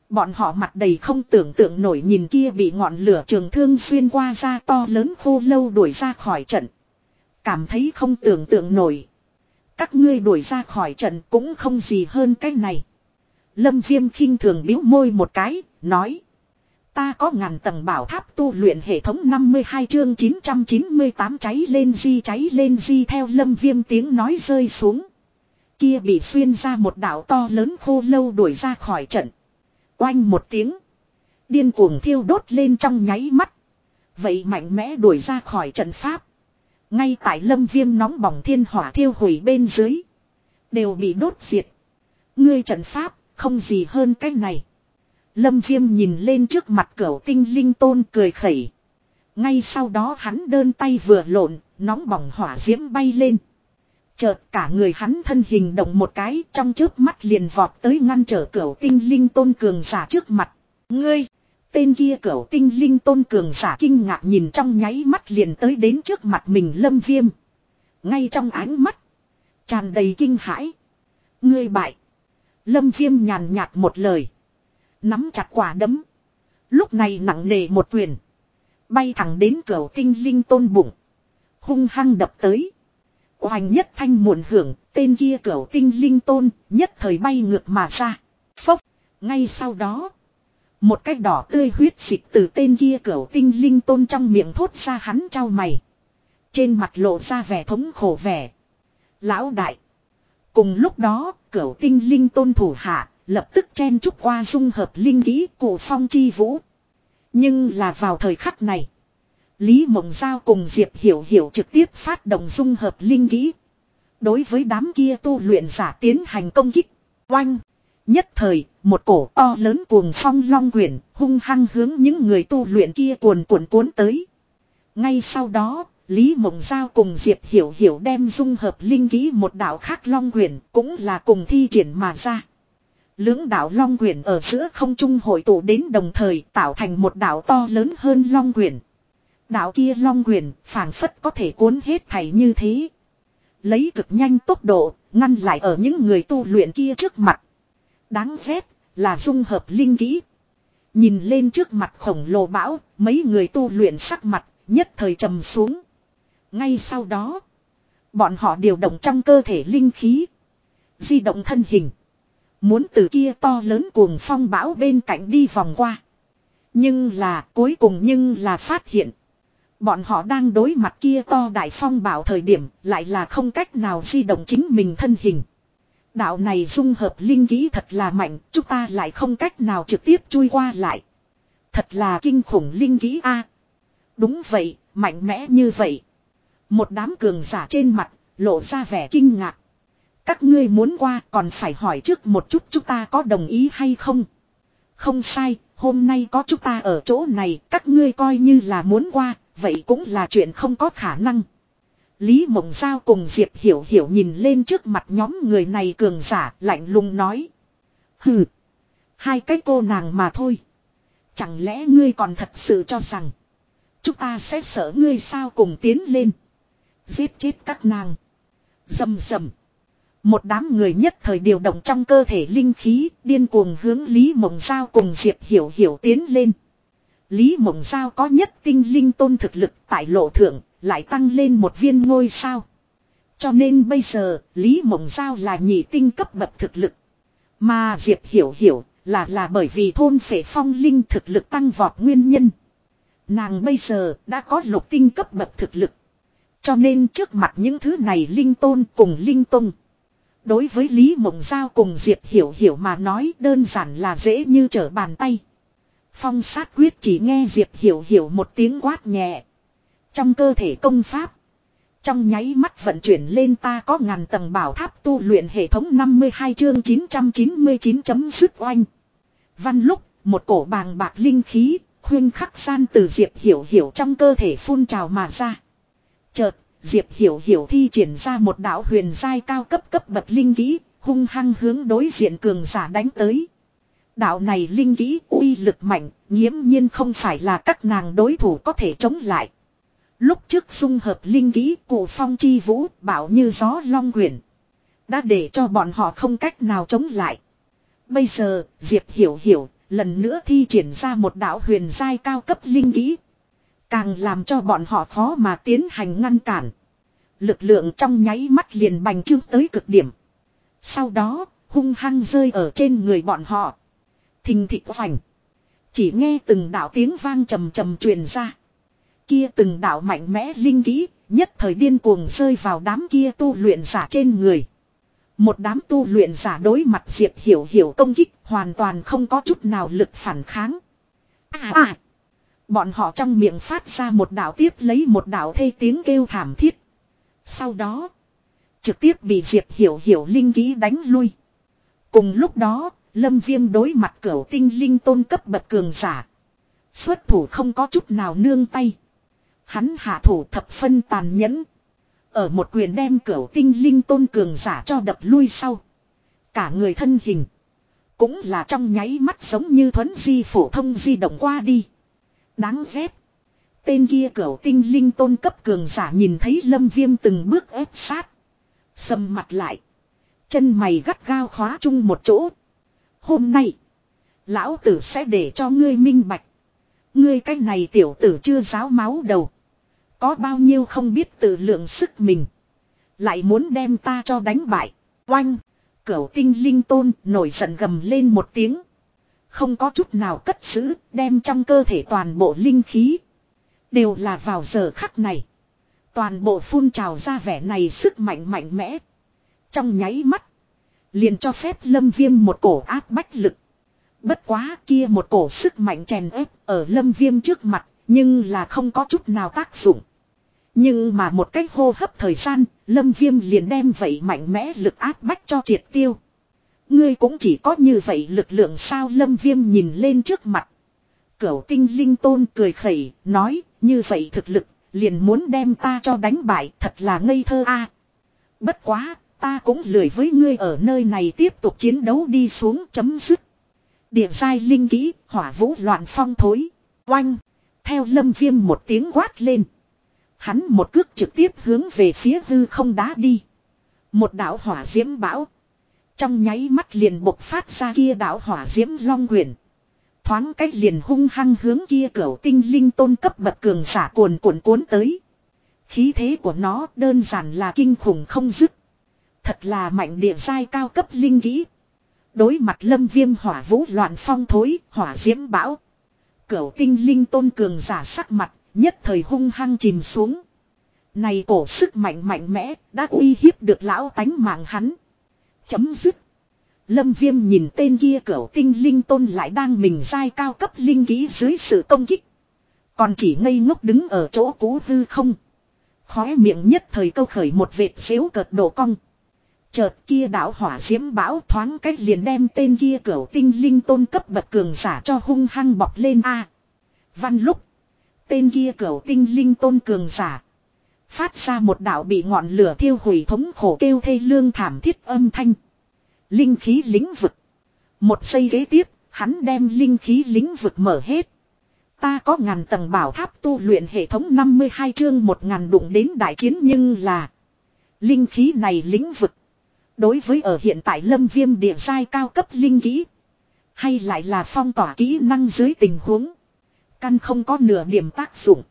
Bọn họ mặt đầy không tưởng tượng nổi nhìn kia bị ngọn lửa trường thương xuyên qua ra to lớn khô lâu đuổi ra khỏi trận. Cảm thấy không tưởng tượng nổi. Các ngươi đuổi ra khỏi trận cũng không gì hơn cái này. Lâm Viêm khinh thường biếu môi một cái, nói. Ta có ngàn tầng bảo tháp tu luyện hệ thống 52 chương 998 cháy lên di cháy lên di theo lâm viêm tiếng nói rơi xuống. Kia bị xuyên ra một đảo to lớn khô lâu đuổi ra khỏi trận. Oanh một tiếng. Điên cuồng thiêu đốt lên trong nháy mắt. Vậy mạnh mẽ đuổi ra khỏi trận pháp. Ngay tại lâm viêm nóng bỏng thiên hỏa thiêu hủy bên dưới. Đều bị đốt diệt. Ngươi trận pháp không gì hơn cái này. Lâm viêm nhìn lên trước mặt cửu tinh linh tôn cười khẩy. Ngay sau đó hắn đơn tay vừa lộn, nóng bỏng hỏa diễm bay lên. Chợt cả người hắn thân hình động một cái trong trước mắt liền vọt tới ngăn trở cửu tinh linh tôn cường giả trước mặt. Ngươi! Tên kia cửu tinh linh tôn cường giả kinh ngạc nhìn trong nháy mắt liền tới đến trước mặt mình lâm viêm. Ngay trong ánh mắt. Tràn đầy kinh hãi. Ngươi bại. Lâm viêm nhàn nhạt một lời. Nắm chặt quả đấm. Lúc này nặng nề một quyền. Bay thẳng đến cửa tinh linh tôn bụng. Hung hăng đập tới. Hoành nhất thanh muộn hưởng, tên kia cửa tinh linh tôn, nhất thời bay ngược mà ra. Phốc, ngay sau đó. Một cái đỏ tươi huyết xịt từ tên kia cửa tinh linh tôn trong miệng thốt ra hắn trao mày. Trên mặt lộ ra vẻ thống khổ vẻ. Lão đại. Cùng lúc đó, cửu tinh linh tôn thủ hạ, lập tức chen chúc qua dung hợp linh kỹ của phong chi vũ. Nhưng là vào thời khắc này. Lý Mộng Giao cùng Diệp Hiểu Hiểu trực tiếp phát động dung hợp linh kỹ. Đối với đám kia tu luyện giả tiến hành công kích. Oanh! Nhất thời, một cổ to lớn cuồng phong long quyển hung hăng hướng những người tu luyện kia cuồn cuộn cuốn tới. Ngay sau đó, Lý Mộng Giao cùng Diệp Hiểu Hiểu đem dung hợp linh ký một đạo khác long quyển cũng là cùng thi triển mà ra. Lưỡng đạo long quyển ở giữa không trung hội tụ đến đồng thời tạo thành một đạo to lớn hơn long quyển. Đạo kia long quyển phảng phất có thể cuốn hết thảy như thế. Lấy cực nhanh tốc độ, ngăn lại ở những người tu luyện kia trước mặt. Đáng ghét là dung hợp linh ký. Nhìn lên trước mặt khổng lồ bão, mấy người tu luyện sắc mặt, nhất thời trầm xuống. Ngay sau đó, bọn họ điều động trong cơ thể linh khí. Di động thân hình. Muốn từ kia to lớn cuồng phong bão bên cạnh đi vòng qua. Nhưng là cuối cùng nhưng là phát hiện. Bọn họ đang đối mặt kia to đại phong bảo thời điểm lại là không cách nào di động chính mình thân hình. Đạo này dung hợp linh khí thật là mạnh, chúng ta lại không cách nào trực tiếp chui qua lại. Thật là kinh khủng linh khí a. đúng vậy, mạnh mẽ như vậy. Một đám cường giả trên mặt, lộ ra vẻ kinh ngạc. Các ngươi muốn qua còn phải hỏi trước một chút chúng ta có đồng ý hay không. Không sai, hôm nay có chúng ta ở chỗ này, các ngươi coi như là muốn qua, vậy cũng là chuyện không có khả năng. Lý Mộng Giao cùng Diệp Hiểu Hiểu nhìn lên trước mặt nhóm người này cường giả lạnh lùng nói. Hừ, hai cái cô nàng mà thôi. Chẳng lẽ ngươi còn thật sự cho rằng chúng ta sẽ sợ ngươi sao cùng tiến lên. Giết chết các nàng. Dầm dầm. Một đám người nhất thời điều động trong cơ thể linh khí, điên cuồng hướng Lý Mộng Giao cùng Diệp Hiểu Hiểu tiến lên. Lý Mộng Giao có nhất tinh linh tôn thực lực tại lộ thượng, lại tăng lên một viên ngôi sao. Cho nên bây giờ, Lý Mộng Giao là nhị tinh cấp bậc thực lực. Mà Diệp Hiểu Hiểu là là bởi vì thôn phệ phong linh thực lực tăng vọt nguyên nhân. Nàng bây giờ đã có lục tinh cấp bậc thực lực. Cho nên trước mặt những thứ này linh tôn cùng linh Tông. Đối với Lý Mộng Giao cùng Diệp Hiểu Hiểu mà nói đơn giản là dễ như trở bàn tay. Phong sát quyết chỉ nghe Diệp Hiểu Hiểu một tiếng quát nhẹ. Trong cơ thể công pháp. Trong nháy mắt vận chuyển lên ta có ngàn tầng bảo tháp tu luyện hệ thống 52 chương 999 chấm dứt oanh. Văn lúc, một cổ bàng bạc linh khí, khuyên khắc san từ Diệp Hiểu Hiểu trong cơ thể phun trào mà ra. Chợt, Diệp Hiểu Hiểu thi triển ra một đạo huyền giai cao cấp cấp bậc linh kỹ, hung hăng hướng đối diện cường giả đánh tới. Đạo này linh kỹ uy lực mạnh, nghiễm nhiên không phải là các nàng đối thủ có thể chống lại. Lúc trước dung hợp linh kỹ cổ phong chi vũ bảo như gió long quyển. Đã để cho bọn họ không cách nào chống lại. Bây giờ, Diệp hiểu hiểu, lần nữa thi triển ra một đạo huyền giai cao cấp linh kỹ. Càng làm cho bọn họ khó mà tiến hành ngăn cản. Lực lượng trong nháy mắt liền bành trướng tới cực điểm. Sau đó, hung hăng rơi ở trên người bọn họ. Thình thịch phành. Chỉ nghe từng đạo tiếng vang trầm trầm truyền ra. Kia từng đạo mạnh mẽ linh kỹ, nhất thời điên cuồng rơi vào đám kia tu luyện giả trên người. Một đám tu luyện giả đối mặt Diệp Hiểu Hiểu công kích hoàn toàn không có chút nào lực phản kháng. À à! Bọn họ trong miệng phát ra một đạo tiếp lấy một đạo thê tiếng kêu thảm thiết. Sau đó, trực tiếp bị Diệp Hiểu Hiểu linh ký đánh lui. Cùng lúc đó, Lâm Viêm đối mặt cửu tinh linh tôn cấp bậc cường giả. Xuất thủ không có chút nào nương tay. Hắn hạ thủ thập phân tàn nhẫn. Ở một quyền đem cửu tinh linh tôn cường giả cho đập lui sau. Cả người thân hình. Cũng là trong nháy mắt giống như thuấn di phổ thông di động qua đi. Đáng ghét. Tên kia cẩu tinh linh tôn cấp cường giả nhìn thấy lâm viêm từng bước ép sát. Sầm mặt lại. Chân mày gắt gao khóa chung một chỗ. Hôm nay. Lão tử sẽ để cho ngươi minh bạch. Ngươi cách này tiểu tử chưa giáo máu đầu. Có bao nhiêu không biết tự lượng sức mình. Lại muốn đem ta cho đánh bại. Oanh. Cửu tinh linh tôn nổi giận gầm lên một tiếng. Không có chút nào cất giữ, đem trong cơ thể toàn bộ linh khí. Đều là vào giờ khắc này. Toàn bộ phun trào ra vẻ này sức mạnh mạnh mẽ. Trong nháy mắt. Liền cho phép lâm viêm một cổ áp bách lực. Bất quá kia một cổ sức mạnh chèn ép ở lâm viêm trước mặt. Nhưng là không có chút nào tác dụng. Nhưng mà một cách hô hấp thời gian, lâm viêm liền đem vậy mạnh mẽ lực áp bách cho triệt tiêu. Ngươi cũng chỉ có như vậy lực lượng sao lâm viêm nhìn lên trước mặt. Cửu tinh linh tôn cười khẩy, nói, như vậy thực lực, liền muốn đem ta cho đánh bại, thật là ngây thơ a Bất quá, ta cũng lười với ngươi ở nơi này tiếp tục chiến đấu đi xuống chấm dứt. Địa giai linh kỹ, hỏa vũ loạn phong thối. Oanh! Theo lâm viêm một tiếng quát lên. Hắn một cước trực tiếp hướng về phía hư không đá đi. Một đảo hỏa diễm bão. Trong nháy mắt liền bộc phát ra kia đạo hỏa diễm long quyển. Thoáng cách liền hung hăng hướng kia cửa tinh linh tôn cấp bậc cường giả cuồn cuộn cuốn tới. Khí thế của nó đơn giản là kinh khủng không dứt. Thật là mạnh địa giai cao cấp linh kỹ. Đối mặt lâm viêm hỏa vũ loạn phong thối, hỏa diễm bão. Cửu tinh linh tôn cường giả sắc mặt, nhất thời hung hăng chìm xuống. Này cổ sức mạnh mạnh mẽ, đã uy hiếp được lão tánh mạng hắn. Chấm dứt. Lâm viêm nhìn tên kia cẩu tinh linh tôn lại đang mình dai cao cấp linh ký dưới sự công kích. Còn chỉ ngây ngốc đứng ở chỗ cũ hư không. Khóe miệng nhất thời câu khởi một vệt xếu cợt đổ cong. Chợt kia đảo hỏa diễm bão thoáng cách liền đem tên kia cẩu tinh linh tôn cấp bậc cường giả cho hung hăng bọc lên A. văn lúc. Tên kia cẩu tinh linh tôn cường giả. Phát ra một đạo bị ngọn lửa thiêu hủy thống khổ kêu thê lương thảm thiết âm thanh. Linh khí lĩnh vực. Một giây ghế tiếp, hắn đem linh khí lĩnh vực mở hết. Ta có ngàn tầng bảo tháp tu luyện hệ thống 52 chương một ngàn đụng đến đại chiến nhưng là. Linh khí này lĩnh vực. Đối với ở hiện tại lâm viêm địa giai cao cấp linh kỹ. Hay lại là phong tỏa kỹ năng dưới tình huống. Căn không có nửa điểm tác dụng.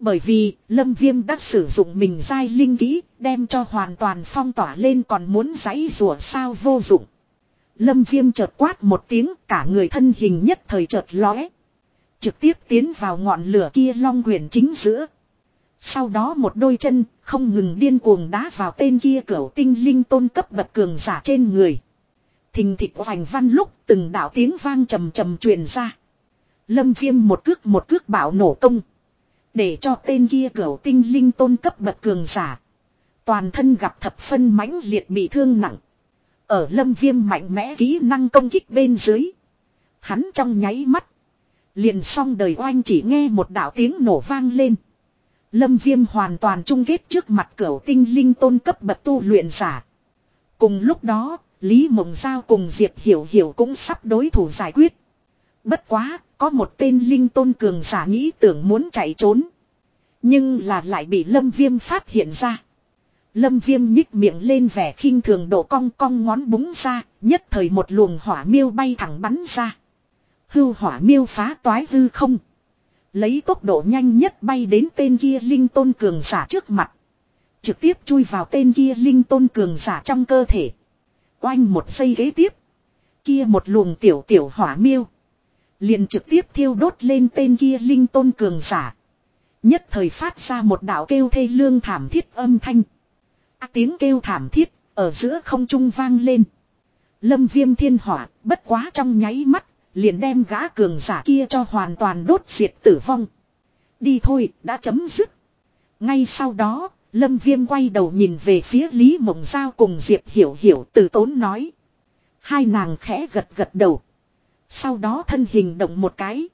Bởi vì lâm viêm đã sử dụng mình giai linh kỹ, đem cho hoàn toàn phong tỏa lên còn muốn giấy rùa sao vô dụng. Lâm viêm chợt quát một tiếng, cả người thân hình nhất thời chợt lóe. Trực tiếp tiến vào ngọn lửa kia long huyền chính giữa. Sau đó một đôi chân không ngừng điên cuồng đá vào tên kia cửu tinh linh tôn cấp bậc cường giả trên người. Thình thịt hoành văn lúc từng đạo tiếng vang trầm trầm truyền ra. Lâm viêm một cước một cước bảo nổ tung. Để cho tên kia cửu tinh linh tôn cấp bậc cường giả. Toàn thân gặp thập phân mãnh liệt bị thương nặng. Ở lâm viêm mạnh mẽ kỹ năng công kích bên dưới. Hắn trong nháy mắt. Liền xong đời oanh chỉ nghe một đạo tiếng nổ vang lên. Lâm viêm hoàn toàn trung kết trước mặt cửu tinh linh tôn cấp bậc tu luyện giả. Cùng lúc đó, Lý Mộng Giao cùng Diệp Hiểu Hiểu cũng sắp đối thủ giải quyết. Bất quá, có một tên linh tôn cường giả nghĩ tưởng muốn chạy trốn. Nhưng là lại bị lâm viêm phát hiện ra. Lâm viêm nhích miệng lên vẻ khinh thường độ cong cong ngón búng ra, nhất thời một luồng hỏa miêu bay thẳng bắn ra. Hưu hỏa miêu phá toái hư không. Lấy tốc độ nhanh nhất bay đến tên kia linh tôn cường giả trước mặt. Trực tiếp chui vào tên kia linh tôn cường giả trong cơ thể. Oanh một giây ghế tiếp. Kia một luồng tiểu tiểu hỏa miêu. Liền trực tiếp thiêu đốt lên tên kia linh tôn cường giả. Nhất thời phát ra một đạo kêu thê lương thảm thiết âm thanh. À, tiếng kêu thảm thiết, ở giữa không trung vang lên. Lâm viêm thiên hỏa, bất quá trong nháy mắt, liền đem gã cường giả kia cho hoàn toàn đốt diệt tử vong. Đi thôi, đã chấm dứt. Ngay sau đó, Lâm Viêm quay đầu nhìn về phía Lý Mộng Giao cùng Diệp Hiểu Hiểu từ tốn nói. Hai nàng khẽ gật gật đầu. Sau đó thân hình động một cái.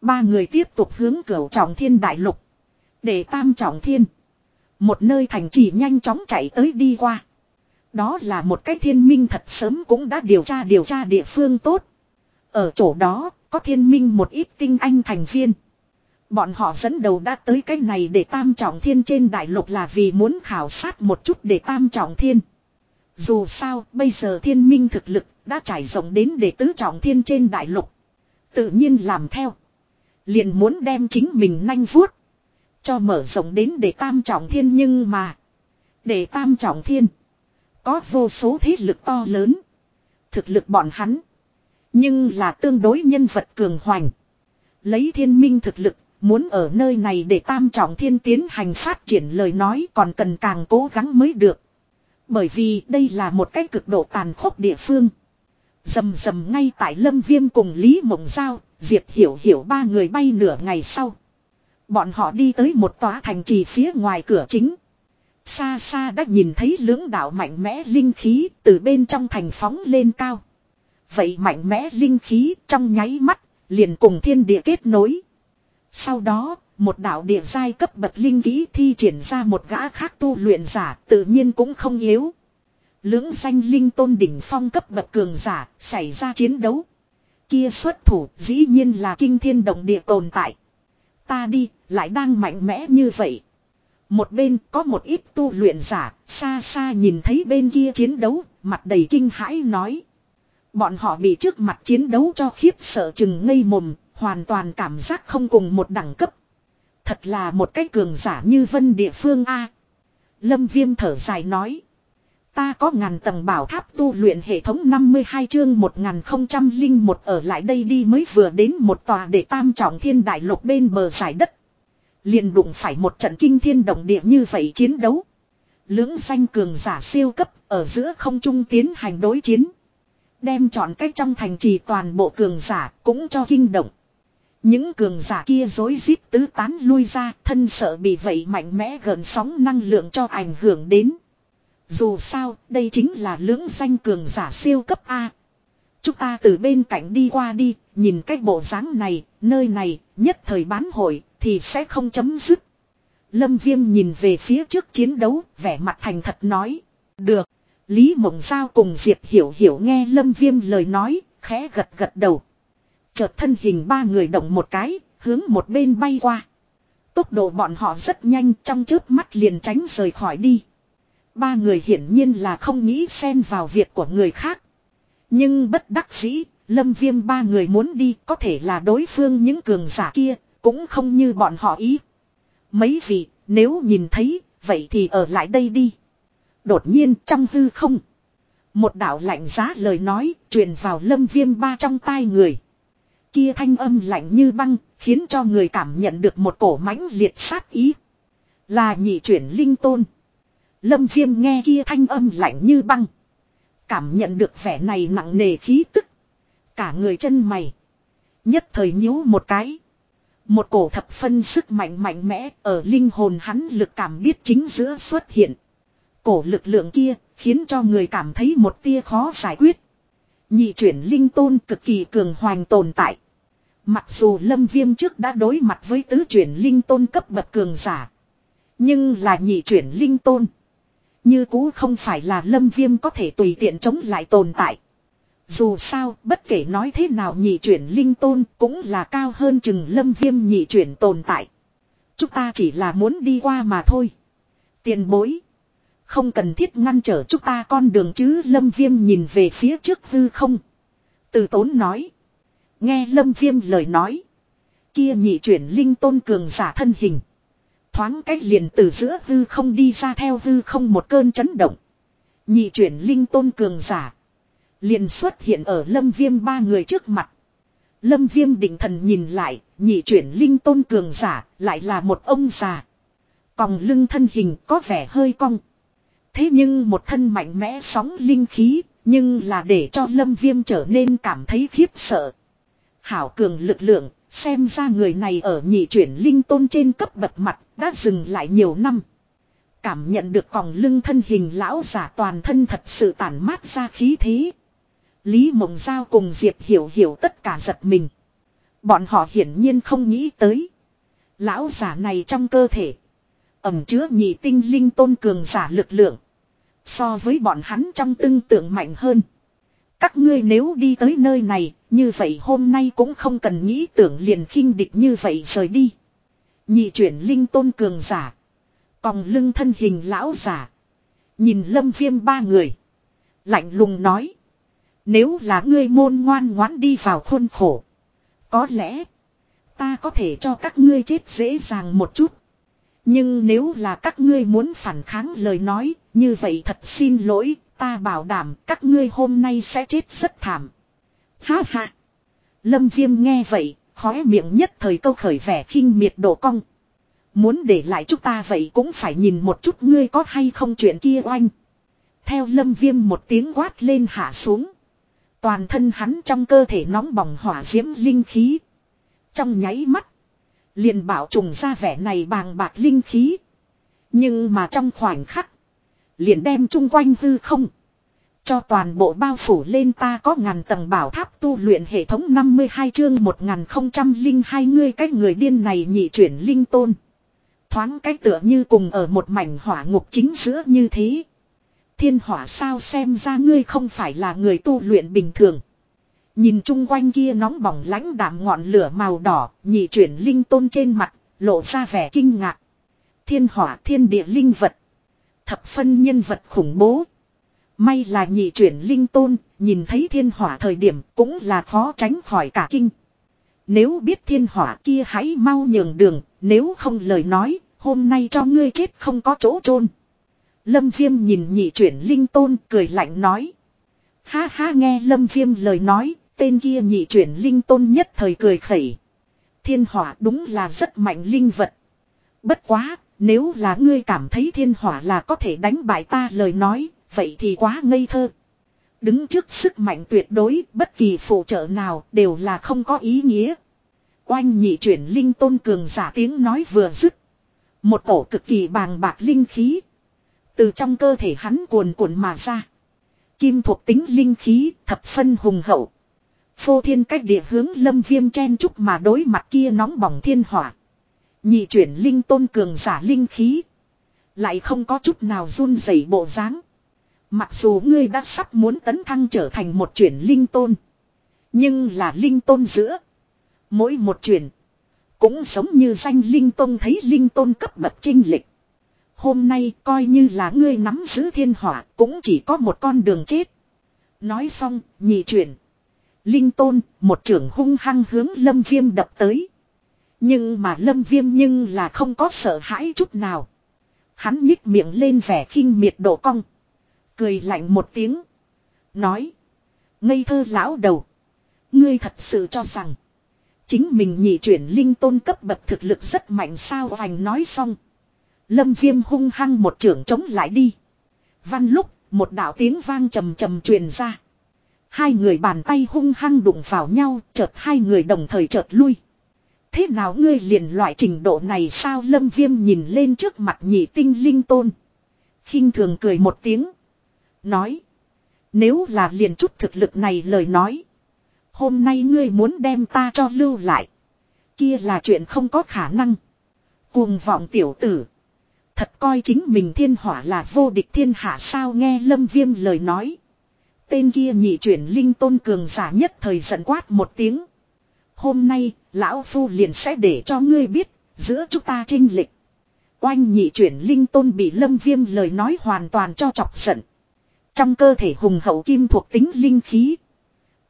Ba người tiếp tục hướng cửu trọng thiên đại lục. Để tam trọng thiên. Một nơi thành trì nhanh chóng chạy tới đi qua. Đó là một cái thiên minh thật sớm cũng đã điều tra điều tra địa phương tốt. Ở chỗ đó, có thiên minh một ít tinh anh thành viên. Bọn họ dẫn đầu đã tới cái này để tam trọng thiên trên đại lục là vì muốn khảo sát một chút để tam trọng thiên. Dù sao, bây giờ thiên minh thực lực đã trải rộng đến để tứ trọng thiên trên đại lục. Tự nhiên làm theo. Liền muốn đem chính mình nanh vuốt. Cho mở rộng đến để tam trọng thiên nhưng mà. Để tam trọng thiên. Có vô số thế lực to lớn. Thực lực bọn hắn. Nhưng là tương đối nhân vật cường hoành. Lấy thiên minh thực lực. Muốn ở nơi này để tam trọng thiên tiến hành phát triển lời nói còn cần càng cố gắng mới được. Bởi vì đây là một cái cực độ tàn khốc địa phương. Dầm dầm ngay tại Lâm Viêm cùng Lý Mộng Giao, Diệp Hiểu Hiểu ba người bay nửa ngày sau. Bọn họ đi tới một tòa thành trì phía ngoài cửa chính. Xa xa đã nhìn thấy lưỡng đạo mạnh mẽ linh khí từ bên trong thành phóng lên cao. Vậy mạnh mẽ linh khí trong nháy mắt, liền cùng thiên địa kết nối. Sau đó, một đạo địa giai cấp bậc linh khí thi triển ra một gã khác tu luyện giả tự nhiên cũng không yếu. Lưỡng danh linh tôn đỉnh phong cấp bậc cường giả xảy ra chiến đấu. Kia xuất thủ dĩ nhiên là kinh thiên động địa tồn tại. Ta đi, lại đang mạnh mẽ như vậy. Một bên có một ít tu luyện giả, xa xa nhìn thấy bên kia chiến đấu, mặt đầy kinh hãi nói. Bọn họ bị trước mặt chiến đấu cho khiếp sợ chừng ngây mồm, hoàn toàn cảm giác không cùng một đẳng cấp. Thật là một cái cường giả như vân địa phương A. Lâm Viêm thở dài nói. Ta có ngàn tầng bảo tháp tu luyện hệ thống 52 chương 1001 ở lại đây đi mới vừa đến một tòa để tam trọng thiên đại lục bên bờ giải đất. liền đụng phải một trận kinh thiên động địa như vậy chiến đấu. Lưỡng xanh cường giả siêu cấp ở giữa không trung tiến hành đối chiến. Đem chọn cách trong thành trì toàn bộ cường giả cũng cho kinh động. Những cường giả kia dối rít tứ tán lui ra, thân sợ bị vậy mạnh mẽ gần sóng năng lượng cho ảnh hưởng đến. Dù sao, đây chính là lưỡng danh cường giả siêu cấp A. Chúng ta từ bên cạnh đi qua đi, nhìn cái bộ dáng này, nơi này, nhất thời bán hội, thì sẽ không chấm dứt. Lâm Viêm nhìn về phía trước chiến đấu, vẻ mặt thành thật nói. Được. Lý Mộng Giao cùng Diệp Hiểu Hiểu nghe Lâm Viêm lời nói, khẽ gật gật đầu. Chợt thân hình ba người động một cái, hướng một bên bay qua. Tốc độ bọn họ rất nhanh trong chớp mắt liền tránh rời khỏi đi. Ba người hiển nhiên là không nghĩ xen vào việc của người khác. Nhưng bất đắc dĩ, lâm viêm ba người muốn đi có thể là đối phương những cường giả kia, cũng không như bọn họ ý. Mấy vị, nếu nhìn thấy, vậy thì ở lại đây đi. Đột nhiên trong hư không. Một đạo lạnh giá lời nói, truyền vào lâm viêm ba trong tai người. Kia thanh âm lạnh như băng, khiến cho người cảm nhận được một cổ mãnh liệt sát ý. Là nhị chuyển linh tôn. Lâm viêm nghe kia thanh âm lạnh như băng. Cảm nhận được vẻ này nặng nề khí tức. Cả người chân mày. Nhất thời nhíu một cái. Một cổ thập phân sức mạnh mạnh mẽ ở linh hồn hắn lực cảm biết chính giữa xuất hiện. Cổ lực lượng kia khiến cho người cảm thấy một tia khó giải quyết. Nhị chuyển linh tôn cực kỳ cường hoành tồn tại. Mặc dù lâm viêm trước đã đối mặt với tứ chuyển linh tôn cấp bậc cường giả. Nhưng là nhị chuyển linh tôn. Như cũ không phải là lâm viêm có thể tùy tiện chống lại tồn tại. Dù sao, bất kể nói thế nào nhị chuyển linh tôn cũng là cao hơn chừng lâm viêm nhị chuyển tồn tại. Chúng ta chỉ là muốn đi qua mà thôi. Tiền bối. Không cần thiết ngăn trở chúng ta con đường chứ lâm viêm nhìn về phía trước hư không. Từ tốn nói. Nghe lâm viêm lời nói. Kia nhị chuyển linh tôn cường giả thân hình. Thoáng cách liền từ giữa hư không đi ra theo hư không một cơn chấn động. Nhị chuyển linh tôn cường giả. Liền xuất hiện ở lâm viêm ba người trước mặt. Lâm viêm định thần nhìn lại, nhị chuyển linh tôn cường giả, lại là một ông già. Còng lưng thân hình có vẻ hơi cong. Thế nhưng một thân mạnh mẽ sóng linh khí, nhưng là để cho lâm viêm trở nên cảm thấy khiếp sợ. Hảo cường lực lượng, Xem ra người này ở nhị chuyển linh tôn trên cấp bậc mặt đã dừng lại nhiều năm. Cảm nhận được còng lưng thân hình lão giả toàn thân thật sự tản mát ra khí thế. Lý Mộng Giao cùng Diệp Hiểu Hiểu tất cả giật mình. Bọn họ hiển nhiên không nghĩ tới. Lão giả này trong cơ thể. Ẩm chứa nhị tinh linh tôn cường giả lực lượng. So với bọn hắn trong tương tượng mạnh hơn. Các ngươi nếu đi tới nơi này, như vậy hôm nay cũng không cần nghĩ tưởng liền khinh địch như vậy rời đi. Nhị chuyển linh tôn cường giả. Còng lưng thân hình lão giả. Nhìn lâm viêm ba người. Lạnh lùng nói. Nếu là ngươi môn ngoan ngoãn đi vào khuôn khổ. Có lẽ. Ta có thể cho các ngươi chết dễ dàng một chút. Nhưng nếu là các ngươi muốn phản kháng lời nói, như vậy thật xin lỗi, ta bảo đảm các ngươi hôm nay sẽ chết rất thảm. Ha ha. Lâm Viêm nghe vậy, khóe miệng nhất thời câu khởi vẻ khinh miệt độ cong. Muốn để lại chúng ta vậy cũng phải nhìn một chút ngươi có hay không chuyện kia oanh. Theo lâm viêm một tiếng quát lên hạ xuống. Toàn thân hắn trong cơ thể nóng bỏng hỏa diễm linh khí. Trong nháy mắt. Liền bảo trùng ra vẻ này bàng bạc linh khí. Nhưng mà trong khoảnh khắc. Liền đem chung quanh hư không. Cho toàn bộ bao phủ lên ta có ngàn tầng bảo tháp tu luyện hệ thống 52 chương 1002 ngươi cách người điên này nhị chuyển linh tôn. Thoáng cách tựa như cùng ở một mảnh hỏa ngục chính giữa như thế. Thiên hỏa sao xem ra ngươi không phải là người tu luyện bình thường. Nhìn chung quanh kia nóng bỏng lãnh đạm ngọn lửa màu đỏ, nhị chuyển linh tôn trên mặt, lộ ra vẻ kinh ngạc. Thiên hỏa thiên địa linh vật. Thập phân nhân vật khủng bố. May là nhị chuyển linh tôn, nhìn thấy thiên hỏa thời điểm cũng là khó tránh khỏi cả kinh. Nếu biết thiên hỏa kia hãy mau nhường đường, nếu không lời nói, hôm nay cho ngươi chết không có chỗ chôn Lâm Viêm nhìn nhị chuyển linh tôn cười lạnh nói. Ha ha nghe Lâm Viêm lời nói, tên kia nhị chuyển linh tôn nhất thời cười khẩy. Thiên hỏa đúng là rất mạnh linh vật. Bất quá, nếu là ngươi cảm thấy thiên hỏa là có thể đánh bại ta lời nói, vậy thì quá ngây thơ. Đứng trước sức mạnh tuyệt đối, bất kỳ phụ trợ nào đều là không có ý nghĩa. Oanh nhị chuyển linh tôn cường giả tiếng nói vừa dứt. Một cổ cực kỳ bàng bạc linh khí. Từ trong cơ thể hắn cuồn cuộn mà ra. Kim thuộc tính linh khí thập phân hùng hậu. Phô thiên cách địa hướng lâm viêm chen chúc mà đối mặt kia nóng bỏng thiên hỏa. Nhị chuyển linh tôn cường giả linh khí. Lại không có chút nào run rẩy bộ dáng. Mặc dù ngươi đã sắp muốn tấn thăng trở thành một chuyển linh tôn. Nhưng là linh tôn giữa. Mỗi một chuyển. Cũng giống như danh linh tôn thấy linh tôn cấp bậc trinh lịch. Hôm nay coi như là ngươi nắm giữ thiên hỏa cũng chỉ có một con đường chết. Nói xong, nhị chuyển. Linh tôn, một trưởng hung hăng hướng lâm viêm đập tới. Nhưng mà lâm viêm nhưng là không có sợ hãi chút nào. Hắn nhích miệng lên vẻ khinh miệt độ cong. Cười lạnh một tiếng. Nói. Ngây thơ lão đầu. Ngươi thật sự cho rằng. Chính mình nhị chuyển linh tôn cấp bậc thực lực rất mạnh sao vành nói xong. Lâm viêm hung hăng một trưởng chống lại đi. Văn lúc, một đạo tiếng vang trầm trầm truyền ra. Hai người bàn tay hung hăng đụng vào nhau, chợt hai người đồng thời chợt lui. Thế nào ngươi liền loại trình độ này sao lâm viêm nhìn lên trước mặt nhị tinh linh tôn. khinh thường cười một tiếng. Nói. Nếu là liền chút thực lực này lời nói. Hôm nay ngươi muốn đem ta cho lưu lại. Kia là chuyện không có khả năng. Cuồng vọng tiểu tử. Thật coi chính mình thiên hỏa là vô địch thiên hạ sao nghe lâm viêm lời nói. Tên kia nhị chuyển linh tôn cường giả nhất thời giận quát một tiếng. Hôm nay, lão phu liền sẽ để cho ngươi biết, giữa chúng ta trinh lịch. Oanh nhị chuyển linh tôn bị lâm viêm lời nói hoàn toàn cho chọc giận. Trong cơ thể hùng hậu kim thuộc tính linh khí.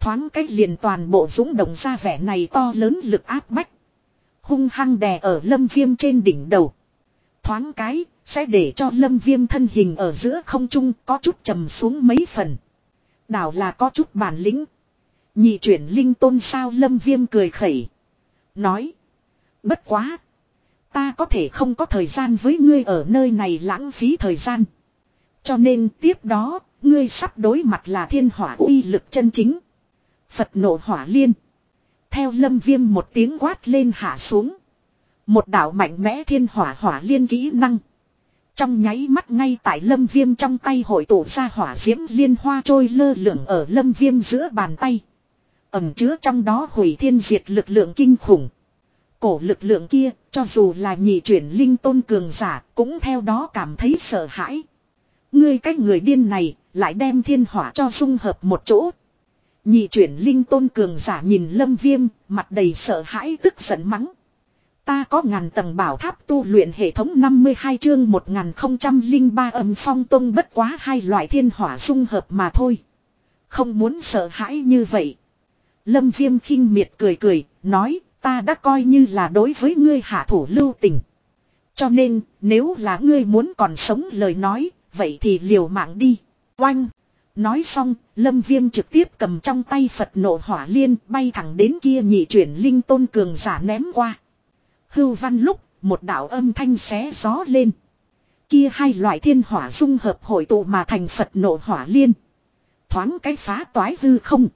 Thoáng cách liền toàn bộ dũng động ra vẻ này to lớn lực áp bách. Hung hăng đè ở lâm viêm trên đỉnh đầu. Thoáng cái, sẽ để cho lâm viêm thân hình ở giữa không trung có chút trầm xuống mấy phần. Đảo là có chút bản lĩnh. Nhị chuyển linh tôn sao lâm viêm cười khẩy. Nói. Bất quá. Ta có thể không có thời gian với ngươi ở nơi này lãng phí thời gian. Cho nên tiếp đó, ngươi sắp đối mặt là thiên hỏa uy lực chân chính. Phật nộ hỏa liên. Theo lâm viêm một tiếng quát lên hạ xuống. Một đảo mạnh mẽ thiên hỏa hỏa liên kỹ năng. Trong nháy mắt ngay tại lâm viêm trong tay hội tụ ra hỏa diễm liên hoa trôi lơ lửng ở lâm viêm giữa bàn tay. Ẩm chứa trong đó hủy thiên diệt lực lượng kinh khủng. Cổ lực lượng kia, cho dù là nhị chuyển linh tôn cường giả, cũng theo đó cảm thấy sợ hãi. Ngươi cách người điên này, lại đem thiên hỏa cho dung hợp một chỗ. Nhị chuyển linh tôn cường giả nhìn lâm viêm, mặt đầy sợ hãi tức giận mắng. Ta có ngàn tầng bảo tháp tu luyện hệ thống 52 chương 1003 âm phong tông bất quá hai loại thiên hỏa dung hợp mà thôi. Không muốn sợ hãi như vậy. Lâm viêm khinh miệt cười cười, nói, ta đã coi như là đối với ngươi hạ thủ lưu tình. Cho nên, nếu là ngươi muốn còn sống lời nói, vậy thì liều mạng đi. Oanh! Nói xong, Lâm Viêm trực tiếp cầm trong tay Phật nộ hỏa liên bay thẳng đến kia nhị chuyển linh tôn cường giả ném qua. Hưu văn lúc, một đạo âm thanh xé gió lên. Kia hai loại thiên hỏa dung hợp hội tụ mà thành Phật nộ hỏa liên. Thoáng cái phá toái hư không.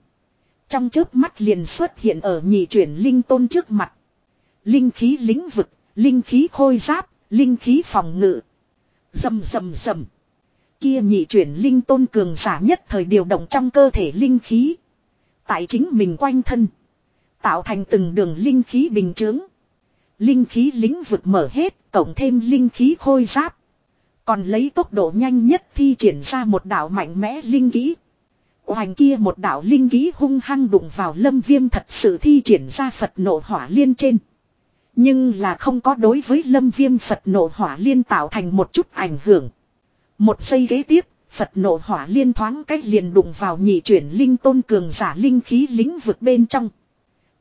Trong chớp mắt liền xuất hiện ở nhị chuyển linh tôn trước mặt. Linh khí lĩnh vực, linh khí khôi giáp, linh khí phòng ngự. Dầm dầm dầm. Kia nhị chuyển linh tôn cường giả nhất thời điều động trong cơ thể linh khí. Tại chính mình quanh thân. Tạo thành từng đường linh khí bình chướng. Linh khí lĩnh vực mở hết, cộng thêm linh khí khôi giáp. Còn lấy tốc độ nhanh nhất thi triển ra một đạo mạnh mẽ linh khí. Hoành kia một đạo linh khí hung hăng đụng vào lâm viêm thật sự thi triển ra Phật nộ hỏa liên trên. Nhưng là không có đối với lâm viêm Phật nộ hỏa liên tạo thành một chút ảnh hưởng. Một giây ghế tiếp, Phật nộ hỏa liên thoáng cách liền đụng vào nhị chuyển linh tôn cường giả linh khí lĩnh vực bên trong.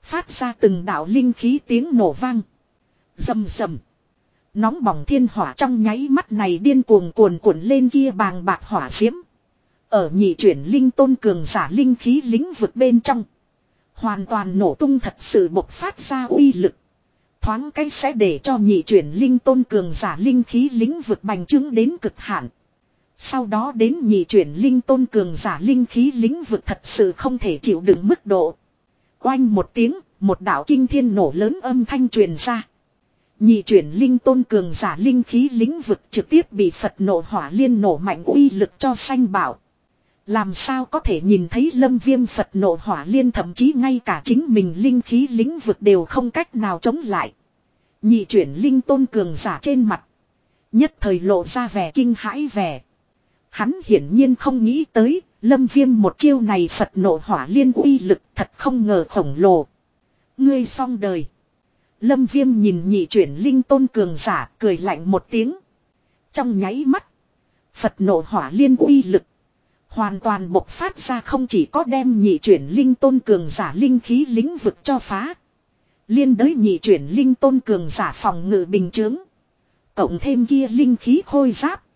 Phát ra từng đạo linh khí tiếng nổ vang. Dầm dầm. Nóng bỏng thiên hỏa trong nháy mắt này điên cuồng cuồn cuộn lên kia bàng bạc hỏa diễm. Ở nhị chuyển linh tôn cường giả linh khí lĩnh vực bên trong. Hoàn toàn nổ tung thật sự bộc phát ra uy lực. Thoáng cách sẽ để cho nhị chuyển linh tôn cường giả linh khí lĩnh vực bành trướng đến cực hạn. Sau đó đến nhị chuyển linh tôn cường giả linh khí lĩnh vực thật sự không thể chịu đựng mức độ. Oanh một tiếng, một đạo kinh thiên nổ lớn âm thanh truyền ra. Nhị chuyển linh tôn cường giả linh khí lĩnh vực trực tiếp bị Phật nổ hỏa liên nổ mạnh uy lực cho sanh bảo. Làm sao có thể nhìn thấy lâm viêm Phật nổ hỏa liên thậm chí ngay cả chính mình linh khí lĩnh vực đều không cách nào chống lại. Nhị chuyển linh tôn cường giả trên mặt. Nhất thời lộ ra vẻ kinh hãi vẻ. Hắn hiển nhiên không nghĩ tới, lâm viêm một chiêu này Phật nộ hỏa liên uy lực thật không ngờ khổng lồ. Ngươi xong đời. Lâm viêm nhìn nhị chuyển linh tôn cường giả cười lạnh một tiếng. Trong nháy mắt. Phật nộ hỏa liên uy lực. Hoàn toàn bộc phát ra không chỉ có đem nhị chuyển linh tôn cường giả linh khí lĩnh vực cho phá. Liên đới nhị chuyển linh tôn cường giả phòng ngự bình chướng. Cộng thêm kia linh khí khôi giáp.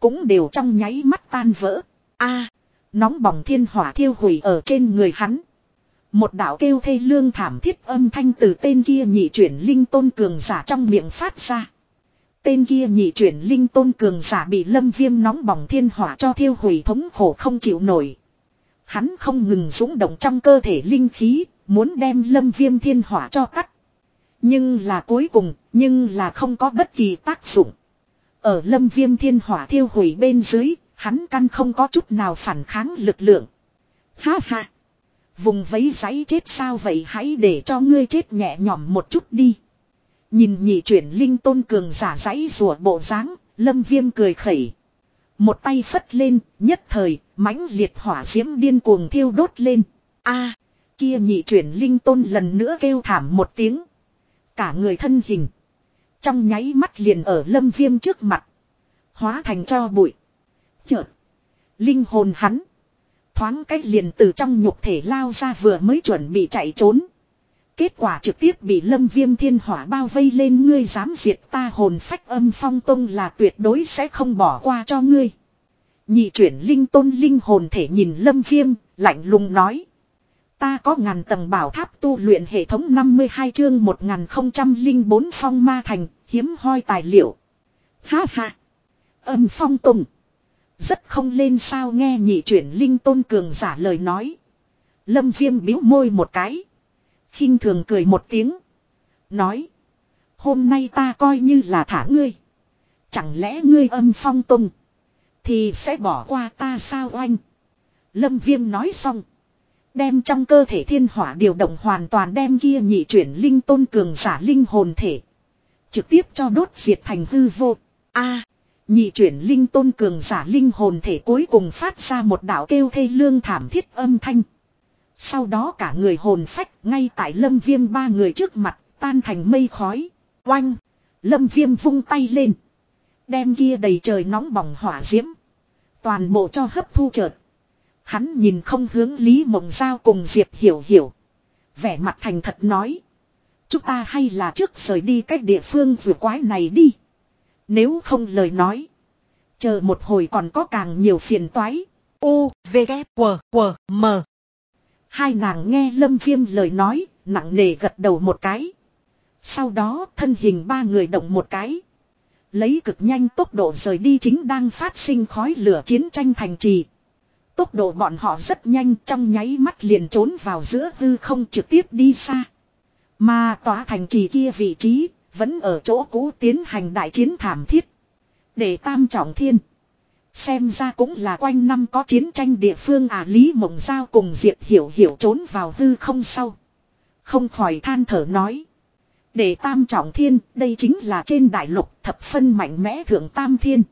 Cũng đều trong nháy mắt tan vỡ. a nóng bỏng thiên hỏa thiêu hủy ở trên người hắn. Một đạo kêu thê lương thảm thiết âm thanh từ tên kia nhị chuyển linh tôn cường giả trong miệng phát ra. Tên kia nhị chuyển linh tôn cường giả bị lâm viêm nóng bỏng thiên hỏa cho thiêu hủy thống khổ không chịu nổi. Hắn không ngừng dũng động trong cơ thể linh khí, muốn đem lâm viêm thiên hỏa cho tắt. Nhưng là cuối cùng, nhưng là không có bất kỳ tác dụng. Ở lâm viêm thiên hỏa thiêu hủy bên dưới, hắn căn không có chút nào phản kháng lực lượng. Ha ha! Vùng vấy giấy chết sao vậy hãy để cho ngươi chết nhẹ nhõm một chút đi. Nhìn nhị chuyển linh tôn cường giả giấy rùa bộ dáng lâm viêm cười khẩy. Một tay phất lên, nhất thời, mãnh liệt hỏa diễm điên cuồng thiêu đốt lên. a kia nhị chuyển linh tôn lần nữa kêu thảm một tiếng. Cả người thân hình. Trong nháy mắt liền ở lâm viêm trước mặt. Hóa thành cho bụi. Chợt. Linh hồn hắn. Thoáng cách liền từ trong nhục thể lao ra vừa mới chuẩn bị chạy trốn. Kết quả trực tiếp bị lâm viêm thiên hỏa bao vây lên ngươi dám diệt ta hồn phách âm phong tông là tuyệt đối sẽ không bỏ qua cho ngươi. Nhị chuyển linh tôn linh hồn thể nhìn lâm viêm, lạnh lùng nói. Ta có ngàn tầng bảo tháp tu luyện hệ thống 52 chương 1004 phong ma thành, hiếm hoi tài liệu. Ha ha. Âm phong tùng. Rất không lên sao nghe nhị chuyển linh tôn cường giả lời nói. Lâm viêm biếu môi một cái. khinh thường cười một tiếng. Nói. Hôm nay ta coi như là thả ngươi. Chẳng lẽ ngươi âm phong tùng. Thì sẽ bỏ qua ta sao oanh. Lâm viêm nói xong. Đem trong cơ thể thiên hỏa điều động hoàn toàn đem kia nhị chuyển linh tôn cường giả linh hồn thể. Trực tiếp cho đốt diệt thành hư vô. a, nhị chuyển linh tôn cường giả linh hồn thể cuối cùng phát ra một đạo kêu thê lương thảm thiết âm thanh. Sau đó cả người hồn phách ngay tại lâm viêm ba người trước mặt tan thành mây khói. Oanh! Lâm viêm vung tay lên. Đem kia đầy trời nóng bỏng hỏa diễm. Toàn bộ cho hấp thu chợt. Hắn nhìn không hướng Lý Mộng Giao cùng Diệp Hiểu Hiểu. Vẻ mặt thành thật nói. Chúng ta hay là trước rời đi cách địa phương vừa quái này đi. Nếu không lời nói. Chờ một hồi còn có càng nhiều phiền toái. U, V, K, W, W, M. Hai nàng nghe lâm viêm lời nói, nặng nề gật đầu một cái. Sau đó thân hình ba người động một cái. Lấy cực nhanh tốc độ rời đi chính đang phát sinh khói lửa chiến tranh thành trì. Tốc độ bọn họ rất nhanh trong nháy mắt liền trốn vào giữa hư không trực tiếp đi xa. Mà tòa thành trì kia vị trí, vẫn ở chỗ cũ tiến hành đại chiến thảm thiết. Để tam trọng thiên. Xem ra cũng là quanh năm có chiến tranh địa phương à Lý Mộng Giao cùng Diệp Hiểu Hiểu trốn vào hư không sau. Không khỏi than thở nói. Để tam trọng thiên, đây chính là trên đại lục thập phân mạnh mẽ thượng tam thiên.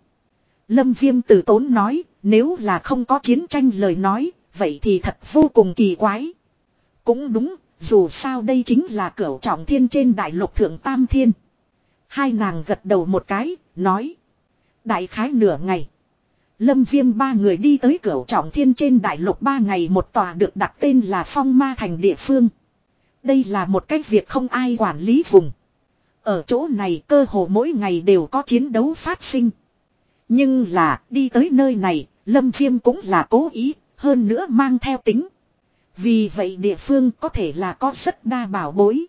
Lâm Viêm từ tốn nói, nếu là không có chiến tranh lời nói, vậy thì thật vô cùng kỳ quái. Cũng đúng, dù sao đây chính là cửu trọng thiên trên đại lục thượng tam thiên. Hai nàng gật đầu một cái, nói. Đại khái nửa ngày. Lâm viêm ba người đi tới cửu trọng thiên trên đại lục ba ngày một tòa được đặt tên là phong ma thành địa phương. Đây là một cách việc không ai quản lý vùng. Ở chỗ này cơ hồ mỗi ngày đều có chiến đấu phát sinh. Nhưng là đi tới nơi này, Lâm Viêm cũng là cố ý, hơn nữa mang theo tính. Vì vậy địa phương có thể là có rất đa bảo bối.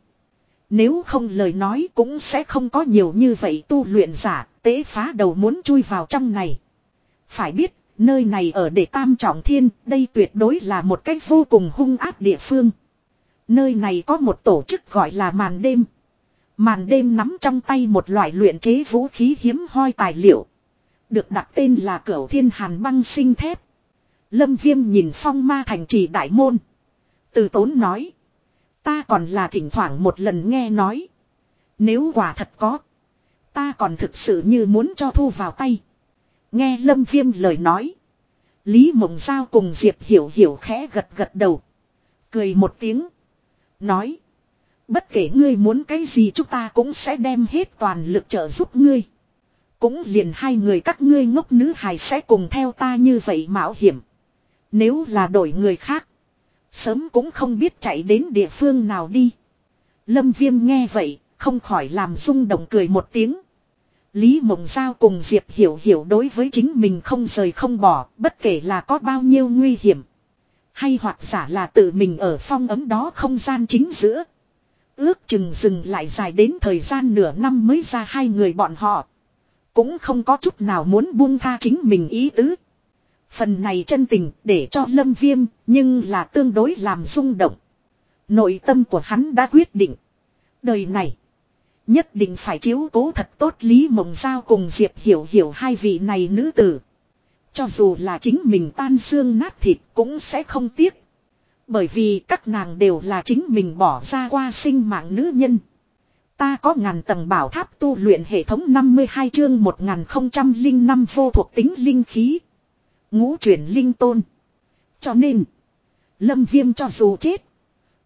Nếu không lời nói cũng sẽ không có nhiều như vậy tu luyện giả, tế phá đầu muốn chui vào trong này. Phải biết, nơi này ở để tam trọng thiên, đây tuyệt đối là một cách vô cùng hung áp địa phương. Nơi này có một tổ chức gọi là màn đêm. Màn đêm nắm trong tay một loại luyện chế vũ khí hiếm hoi tài liệu. Được đặt tên là cửu thiên hàn băng sinh thép. Lâm viêm nhìn phong ma thành trì đại môn. Từ tốn nói. Ta còn là thỉnh thoảng một lần nghe nói. Nếu quả thật có. Ta còn thực sự như muốn cho thu vào tay. Nghe lâm viêm lời nói. Lý mộng giao cùng Diệp hiểu hiểu khẽ gật gật đầu. Cười một tiếng. Nói. Bất kể ngươi muốn cái gì chúng ta cũng sẽ đem hết toàn lực trợ giúp ngươi. Cũng liền hai người các ngươi ngốc nữ hài sẽ cùng theo ta như vậy mạo hiểm. Nếu là đổi người khác. Sớm cũng không biết chạy đến địa phương nào đi. Lâm viêm nghe vậy, không khỏi làm rung động cười một tiếng. Lý Mộng Giao cùng Diệp Hiểu Hiểu đối với chính mình không rời không bỏ, bất kể là có bao nhiêu nguy hiểm. Hay hoặc giả là tự mình ở phong ấm đó không gian chính giữa. Ước chừng dừng lại dài đến thời gian nửa năm mới ra hai người bọn họ. Cũng không có chút nào muốn buông tha chính mình ý tứ. Phần này chân tình để cho lâm viêm, nhưng là tương đối làm rung động. Nội tâm của hắn đã quyết định. Đời này. Nhất định phải chiếu cố thật tốt Lý Mộng Giao cùng Diệp Hiểu Hiểu hai vị này nữ tử. Cho dù là chính mình tan xương nát thịt cũng sẽ không tiếc. Bởi vì các nàng đều là chính mình bỏ ra qua sinh mạng nữ nhân. Ta có ngàn tầng bảo tháp tu luyện hệ thống 52 chương 1005 vô thuộc tính linh khí. Ngũ chuyển linh tôn. Cho nên, lâm viêm cho dù chết,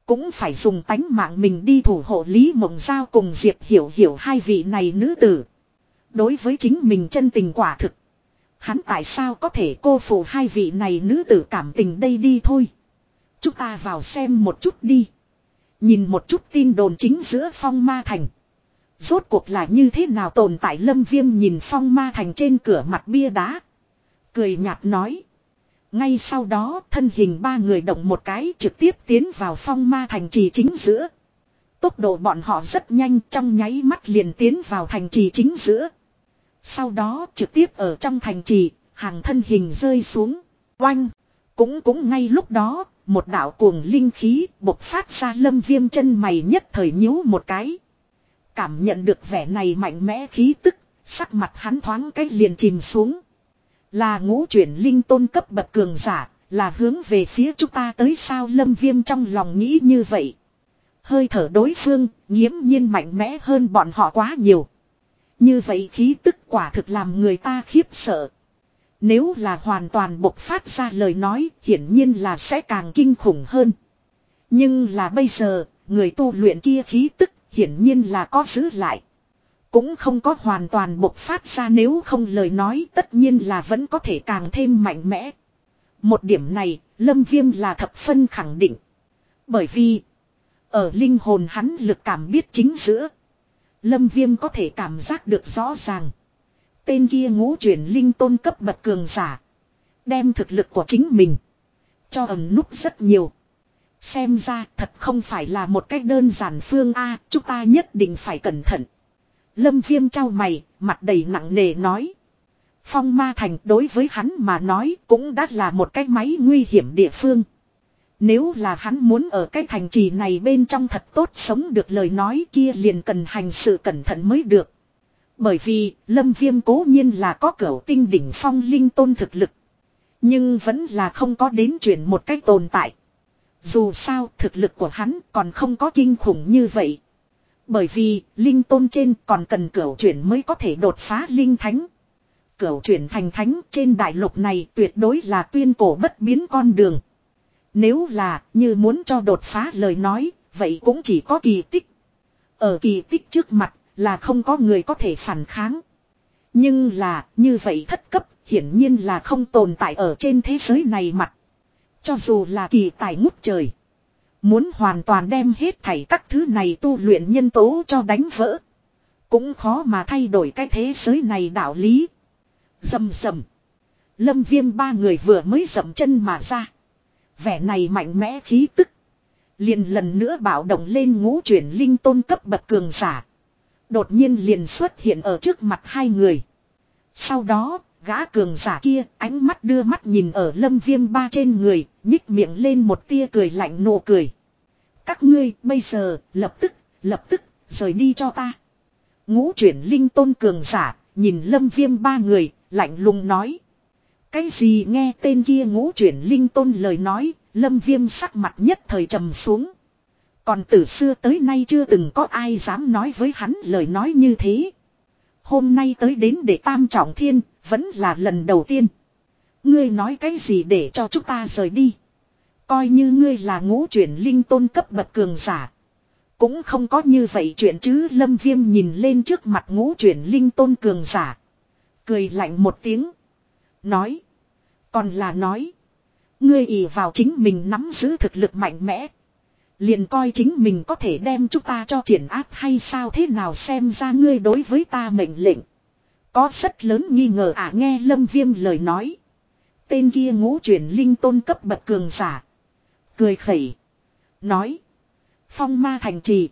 cũng phải dùng tánh mạng mình đi thủ hộ Lý Mộng Giao cùng Diệp Hiểu Hiểu hai vị này nữ tử. Đối với chính mình chân tình quả thực. Hắn tại sao có thể cô phụ hai vị này nữ tử cảm tình đây đi thôi. Chúng ta vào xem một chút đi. Nhìn một chút tin đồn chính giữa phong ma thành. Rốt cuộc là như thế nào tồn tại lâm viêm nhìn phong ma thành trên cửa mặt bia đá. Cười nhạt nói. Ngay sau đó thân hình ba người động một cái trực tiếp tiến vào phong ma thành trì chính giữa. Tốc độ bọn họ rất nhanh trong nháy mắt liền tiến vào thành trì chính giữa. Sau đó trực tiếp ở trong thành trì, hàng thân hình rơi xuống, oanh. Cũng cũng ngay lúc đó, một đạo cuồng linh khí bộc phát ra lâm viêm chân mày nhất thời nhíu một cái. Cảm nhận được vẻ này mạnh mẽ khí tức, sắc mặt hắn thoáng cách liền chìm xuống. Là ngũ chuyển linh tôn cấp bậc cường giả, là hướng về phía chúng ta tới sao lâm viêm trong lòng nghĩ như vậy. Hơi thở đối phương, nghiễm nhiên mạnh mẽ hơn bọn họ quá nhiều. Như vậy khí tức quả thực làm người ta khiếp sợ. Nếu là hoàn toàn bộc phát ra lời nói, hiển nhiên là sẽ càng kinh khủng hơn. Nhưng là bây giờ, người tu luyện kia khí tức, hiển nhiên là có giữ lại. Cũng không có hoàn toàn bộc phát ra nếu không lời nói tất nhiên là vẫn có thể càng thêm mạnh mẽ. Một điểm này, Lâm Viêm là thập phân khẳng định. Bởi vì, ở linh hồn hắn lực cảm biết chính giữa. Lâm Viêm có thể cảm giác được rõ ràng. Tên kia ngũ chuyển linh tôn cấp bậc cường giả. Đem thực lực của chính mình. Cho ẩn núp rất nhiều. Xem ra thật không phải là một cách đơn giản phương A, chúng ta nhất định phải cẩn thận. Lâm viêm trao mày, mặt đầy nặng nề nói. Phong ma thành đối với hắn mà nói cũng đã là một cái máy nguy hiểm địa phương. Nếu là hắn muốn ở cái thành trì này bên trong thật tốt sống được lời nói kia liền cần hành sự cẩn thận mới được. Bởi vì lâm viêm cố nhiên là có cửa tinh đỉnh phong linh tôn thực lực. Nhưng vẫn là không có đến chuyển một cách tồn tại. Dù sao thực lực của hắn còn không có kinh khủng như vậy. Bởi vì linh tôn trên còn cần cửu chuyển mới có thể đột phá linh thánh. Cửu chuyển thành thánh trên đại lục này tuyệt đối là tuyên cổ bất biến con đường. Nếu là như muốn cho đột phá lời nói, vậy cũng chỉ có kỳ tích. Ở kỳ tích trước mặt là không có người có thể phản kháng. Nhưng là, như vậy thất cấp, hiển nhiên là không tồn tại ở trên thế giới này mặt. Cho dù là kỳ tài ngút trời. Muốn hoàn toàn đem hết thảy các thứ này tu luyện nhân tố cho đánh vỡ. Cũng khó mà thay đổi cái thế giới này đạo lý. Dầm dầm. Lâm viêm ba người vừa mới dầm chân mà ra. Vẻ này mạnh mẽ khí tức. Liền lần nữa bảo động lên ngũ chuyển linh tôn cấp bậc cường giả. Đột nhiên liền xuất hiện ở trước mặt hai người. Sau đó, gã cường giả kia ánh mắt đưa mắt nhìn ở lâm viêm ba trên người, nhích miệng lên một tia cười lạnh nụ cười. Các ngươi bây giờ, lập tức, lập tức, rời đi cho ta. Ngũ chuyển linh tôn cường giả, nhìn lâm viêm ba người, lạnh lùng nói. Cái gì nghe tên kia ngũ chuyển linh tôn lời nói, lâm viêm sắc mặt nhất thời trầm xuống. Còn từ xưa tới nay chưa từng có ai dám nói với hắn lời nói như thế. Hôm nay tới đến để tam trọng thiên, vẫn là lần đầu tiên. Ngươi nói cái gì để cho chúng ta rời đi. Coi như ngươi là ngũ chuyển linh tôn cấp bậc cường giả. Cũng không có như vậy chuyện chứ lâm viêm nhìn lên trước mặt ngũ chuyển linh tôn cường giả. Cười lạnh một tiếng. Nói. Còn là nói. Ngươi ỷ vào chính mình nắm giữ thực lực mạnh mẽ. Liền coi chính mình có thể đem chúng ta cho triển áp hay sao thế nào xem ra ngươi đối với ta mệnh lệnh. Có rất lớn nghi ngờ à nghe lâm viêm lời nói. Tên kia ngũ chuyển linh tôn cấp bậc cường giả. Cười khẩy. Nói. Phong ma thành trì.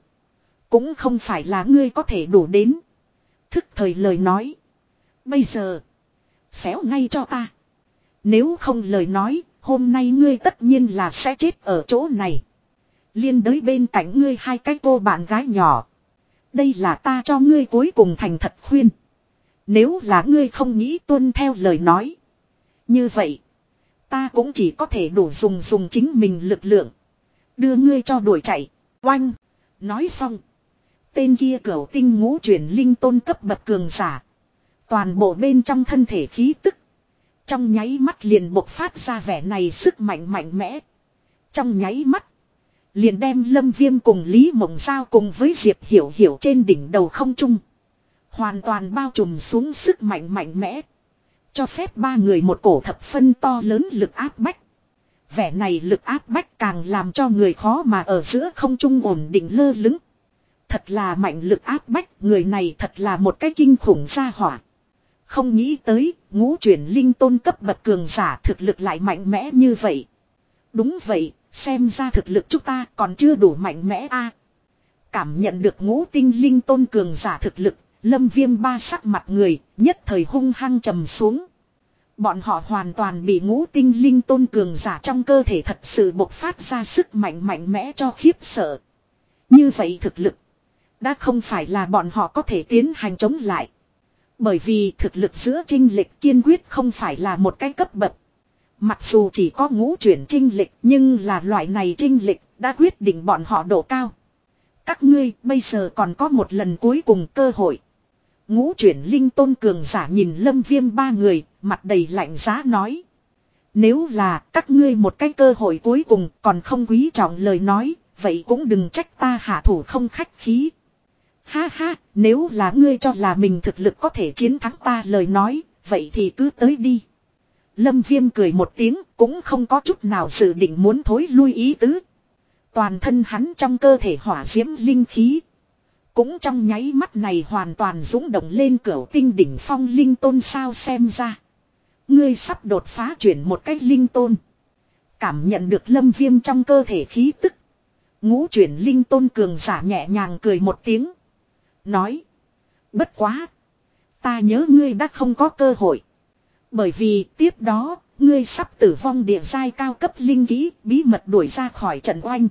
Cũng không phải là ngươi có thể đủ đến. Thức thời lời nói. Bây giờ. Xéo ngay cho ta. Nếu không lời nói. Hôm nay ngươi tất nhiên là sẽ chết ở chỗ này. Liên đới bên cạnh ngươi hai cái cô bạn gái nhỏ. Đây là ta cho ngươi cuối cùng thành thật khuyên. Nếu là ngươi không nghĩ tuân theo lời nói. Như vậy. Ta cũng chỉ có thể đủ dùng dùng chính mình lực lượng. Đưa ngươi cho đuổi chạy. Oanh. Nói xong. Tên kia cửu tinh ngũ chuyển linh tôn cấp bậc cường giả. Toàn bộ bên trong thân thể khí tức. Trong nháy mắt liền bộc phát ra vẻ này sức mạnh mạnh mẽ. Trong nháy mắt. Liền đem lâm viêm cùng Lý Mộng Giao cùng với Diệp Hiểu Hiểu trên đỉnh đầu không trung. Hoàn toàn bao trùm xuống sức mạnh mạnh mẽ. Cho phép ba người một cổ thập phân to lớn lực áp bách. Vẻ này lực áp bách càng làm cho người khó mà ở giữa không trung ổn định lơ lứng. Thật là mạnh lực áp bách, người này thật là một cái kinh khủng gia hỏa. Không nghĩ tới, ngũ chuyển linh tôn cấp bậc cường giả thực lực lại mạnh mẽ như vậy. Đúng vậy, xem ra thực lực chúng ta còn chưa đủ mạnh mẽ a. Cảm nhận được ngũ tinh linh tôn cường giả thực lực, lâm viêm ba sắc mặt người, nhất thời hung hăng trầm xuống. Bọn họ hoàn toàn bị ngũ tinh linh tôn cường giả trong cơ thể thật sự bộc phát ra sức mạnh mạnh mẽ cho khiếp sợ. Như vậy thực lực, đã không phải là bọn họ có thể tiến hành chống lại. Bởi vì thực lực giữa trinh lệch kiên quyết không phải là một cái cấp bậc. Mặc dù chỉ có ngũ chuyển trinh lịch nhưng là loại này trinh lịch đã quyết định bọn họ độ cao. Các ngươi bây giờ còn có một lần cuối cùng cơ hội. Ngũ chuyển linh tôn cường giả nhìn lâm viêm ba người, mặt đầy lạnh giá nói. Nếu là các ngươi một cái cơ hội cuối cùng còn không quý trọng lời nói, vậy cũng đừng trách ta hạ thủ không khách khí. Ha ha, nếu là ngươi cho là mình thực lực có thể chiến thắng ta lời nói, vậy thì cứ tới đi. Lâm Viêm cười một tiếng, cũng không có chút nào dự định muốn thối lui ý tứ. Toàn thân hắn trong cơ thể hỏa diễm linh khí. Cũng trong nháy mắt này hoàn toàn dũng động lên cửa tinh đỉnh phong linh tôn sao xem ra. Ngươi sắp đột phá chuyển một cách linh tôn. Cảm nhận được lâm viêm trong cơ thể khí tức. Ngũ chuyển linh tôn cường giả nhẹ nhàng cười một tiếng. Nói. Bất quá. Ta nhớ ngươi đã không có cơ hội. Bởi vì tiếp đó, ngươi sắp tử vong địa giai cao cấp linh kỹ bí mật đuổi ra khỏi trận oanh.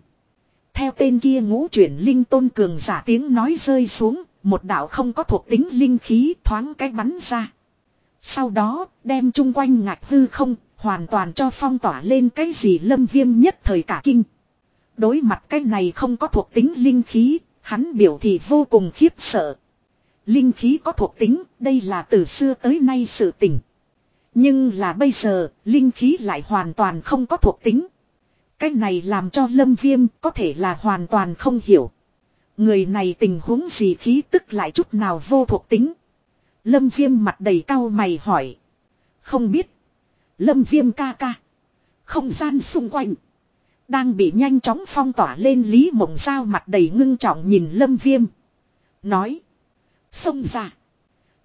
Theo tên kia ngũ chuyển linh tôn cường giả tiếng nói rơi xuống, một đạo không có thuộc tính linh khí thoáng cái bắn ra. Sau đó, đem chung quanh ngạch hư không, hoàn toàn cho phong tỏa lên cái gì lâm viêm nhất thời cả kinh. Đối mặt cái này không có thuộc tính linh khí, hắn biểu thị vô cùng khiếp sợ. Linh khí có thuộc tính, đây là từ xưa tới nay sự tình. Nhưng là bây giờ, linh khí lại hoàn toàn không có thuộc tính. Cái này làm cho lâm viêm có thể là hoàn toàn không hiểu. Người này tình huống gì khí tức lại chút nào vô thuộc tính. Lâm viêm mặt đầy cao mày hỏi. Không biết. Lâm viêm ca ca. Không gian xung quanh. Đang bị nhanh chóng phong tỏa lên Lý Mộng Giao mặt đầy ngưng trọng nhìn Lâm viêm. Nói. Xông ra.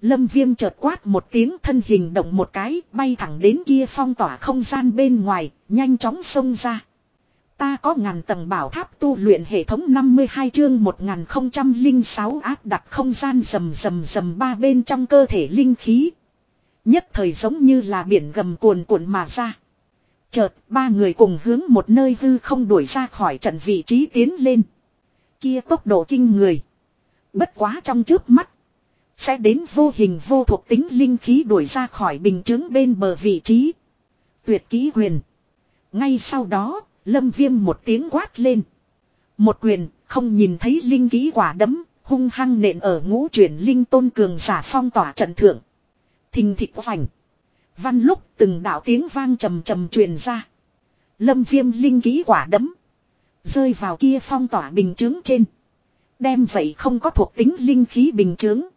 Lâm viêm chợt quát một tiếng thân hình động một cái bay thẳng đến kia phong tỏa không gian bên ngoài, nhanh chóng xông ra. Ta có ngàn tầng bảo tháp tu luyện hệ thống 52 chương 1006 áp đặt không gian rầm rầm rầm ba bên trong cơ thể linh khí. Nhất thời giống như là biển gầm cuồn cuộn mà ra. Chợt ba người cùng hướng một nơi hư không đuổi ra khỏi trận vị trí tiến lên. Kia tốc độ kinh người. Bất quá trong trước mắt. Sẽ đến vô hình vô thuộc tính linh khí đuổi ra khỏi bình chứng bên bờ vị trí. Tuyệt ký quyền. Ngay sau đó, lâm viêm một tiếng quát lên. Một quyền, không nhìn thấy linh khí quả đấm, hung hăng nện ở ngũ chuyển linh tôn cường giả phong tỏa trận thượng. Thình thịch vành. Văn lúc từng đạo tiếng vang trầm trầm truyền ra. Lâm viêm linh khí quả đấm. Rơi vào kia phong tỏa bình chứng trên. Đem vậy không có thuộc tính linh khí bình chứng.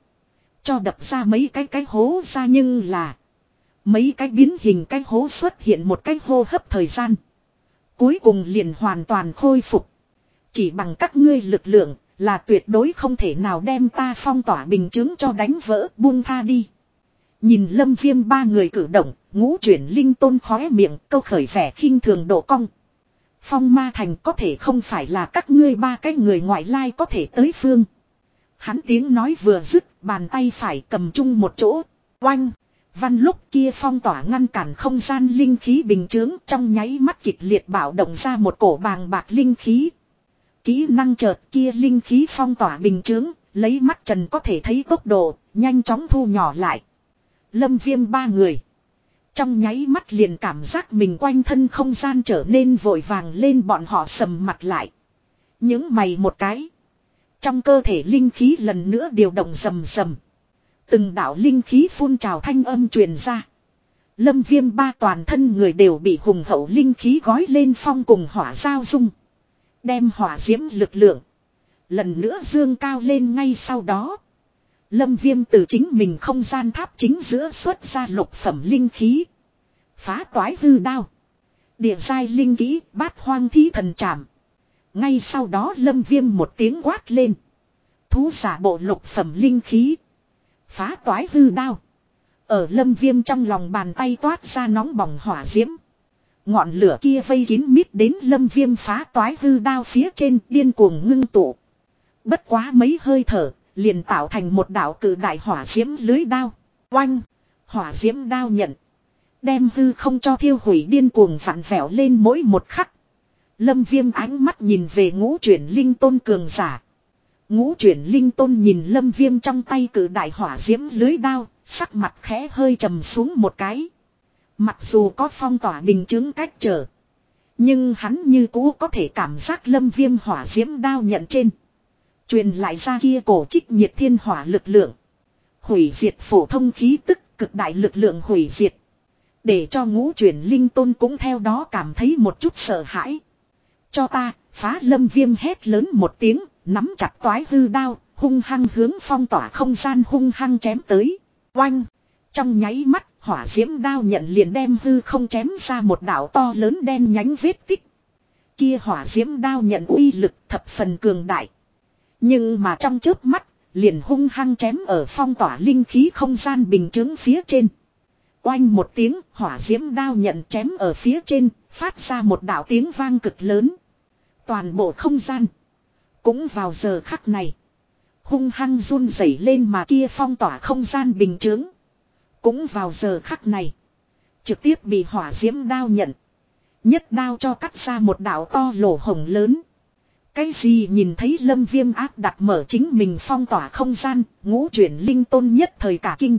Cho đập ra mấy cái cái hố ra nhưng là. Mấy cái biến hình cái hố xuất hiện một cái hô hấp thời gian. Cuối cùng liền hoàn toàn khôi phục. Chỉ bằng các ngươi lực lượng là tuyệt đối không thể nào đem ta phong tỏa bình chứng cho đánh vỡ buông tha đi. Nhìn lâm viêm ba người cử động, ngũ chuyển linh tôn khóe miệng câu khởi vẻ khinh thường độ cong. Phong ma thành có thể không phải là các ngươi ba cái người ngoại lai có thể tới phương. Hắn tiếng nói vừa dứt, bàn tay phải cầm chung một chỗ. Oanh! Văn lúc kia phong tỏa ngăn cản không gian linh khí bình chướng trong nháy mắt kịch liệt bảo động ra một cổ bàng bạc linh khí. Kỹ năng chợt kia linh khí phong tỏa bình chướng, lấy mắt trần có thể thấy tốc độ, nhanh chóng thu nhỏ lại. Lâm viêm ba người. Trong nháy mắt liền cảm giác mình quanh thân không gian trở nên vội vàng lên bọn họ sầm mặt lại. Những mày một cái. Trong cơ thể linh khí lần nữa điều động rầm rầm. Từng đạo linh khí phun trào thanh âm truyền ra. Lâm viêm ba toàn thân người đều bị hùng hậu linh khí gói lên phong cùng hỏa giao dung. Đem hỏa diễm lực lượng. Lần nữa dương cao lên ngay sau đó. Lâm viêm từ chính mình không gian tháp chính giữa xuất ra lục phẩm linh khí. Phá toái hư đao. Địa giai linh kỹ bát hoang thí thần chạm. Ngay sau đó lâm viêm một tiếng quát lên. Thú giả bộ lục phẩm linh khí. Phá toái hư đao. Ở lâm viêm trong lòng bàn tay toát ra nóng bỏng hỏa diễm. Ngọn lửa kia vây kín mít đến lâm viêm phá toái hư đao phía trên điên cuồng ngưng tụ. Bất quá mấy hơi thở, liền tạo thành một đảo cử đại hỏa diễm lưới đao. Oanh! Hỏa diễm đao nhận. Đem hư không cho thiêu hủy điên cuồng vặn vẹo lên mỗi một khắc. Lâm viêm ánh mắt nhìn về ngũ chuyển linh tôn cường giả. Ngũ chuyển linh tôn nhìn lâm viêm trong tay cử đại hỏa diễm lưới đao, sắc mặt khẽ hơi trầm xuống một cái. Mặc dù có phong tỏa bình chứng cách trở. Nhưng hắn như cũ có thể cảm giác lâm viêm hỏa diễm đao nhận trên. Truyền lại ra kia cổ trích nhiệt thiên hỏa lực lượng. Hủy diệt phổ thông khí tức cực đại lực lượng hủy diệt. Để cho ngũ chuyển linh tôn cũng theo đó cảm thấy một chút sợ hãi. Cho ta, phá lâm viêm hét lớn một tiếng, nắm chặt toái hư đao, hung hăng hướng phong tỏa không gian hung hăng chém tới. Oanh! Trong nháy mắt, hỏa diễm đao nhận liền đem hư không chém ra một đảo to lớn đen nhánh vết tích. Kia hỏa diễm đao nhận uy lực thập phần cường đại. Nhưng mà trong chớp mắt, liền hung hăng chém ở phong tỏa linh khí không gian bình chứng phía trên. Oanh một tiếng, hỏa diễm đao nhận chém ở phía trên, phát ra một đạo tiếng vang cực lớn. Toàn bộ không gian. Cũng vào giờ khắc này. Hung hăng run rẩy lên mà kia phong tỏa không gian bình chứng. Cũng vào giờ khắc này. Trực tiếp bị hỏa diễm đao nhận. Nhất đao cho cắt ra một đạo to lỗ hồng lớn. Cái gì nhìn thấy lâm viêm áp đặt mở chính mình phong tỏa không gian, ngũ chuyển linh tôn nhất thời cả kinh.